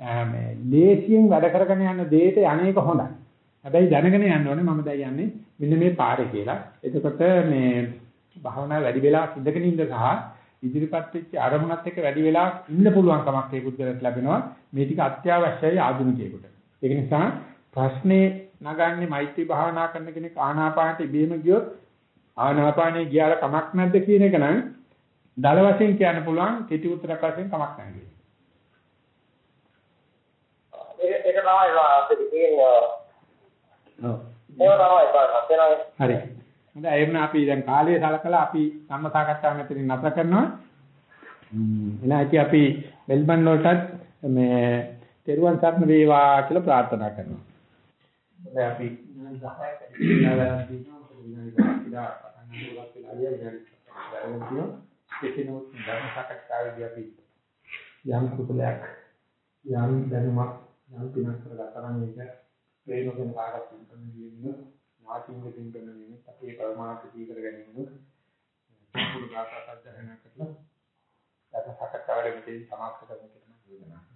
මේ ලේසියෙන් වැඩ කරගෙන යන දෙයට අනේක හොඳයි. හැබැයි දැනගෙන යන්න ඕනේ මම දැන් යන්නේ මෙන්න මේ පාරේ කියලා. එතකොට මේ භාවනා වැඩි වෙලා ඉඳගෙන ඉඳ සහ ඉදිරිපත් වෙච්ච අරමුණත් එක්ක වැඩි වෙලා ඉන්න පුළුවන් කමක් ඒ බුද්ධලට ලැබෙනවා. මේ ටික අත්‍යවශ්‍යයි ආධුනිකයෙකුට. ඒක නිසා ප්‍රශ්නේ නගන්නේ මෛත්‍රී භාවනා කරන කෙනෙක් ආනාපානට ඉබේම ගියොත් ආනාපානේ ගියාල කමක් නැද්ද කියන එක නම් දල වශයෙන් කියන්න පුළුවන් කෙටි උත්තරයක් වශයෙන් කමක් නැහැ. තමයි අපිට කියන්නේ ඔව්. ඒක තමයි පාඩම. හරි. හොඳයි එහෙනම් අපි දැන් කාලය සලකලා අපි ධම්ම සාකච්ඡාව මෙතනින් නැතර කරනවා. එනා ඉතින් අපි මෙල්බන් වලටත් මේ තෙරුවන් සරණ වේවා කියලා ප්‍රාර්ථනා කරනවා. දැන් අපි 10ක් ඉඳලා දිනවා කෙටිනොත් ධර්ම සාකච්ඡාවේදී අපි යම් කුසලයක් යම් දැනුමක් යම් පිනක් කරගත්තා නම් ඒක ප්‍රේමයෙන් කාටත් පින්කම දීම ඥාතිංග පින්කම දීම අපේ පරමාර්ථ දී කර ගැනීම පුරු ගාථා සජ්ජහන කරලා ධර්ම සාකච්ඡාවට මෙතෙන් සමාප්ත කරන කෙනා වේදනා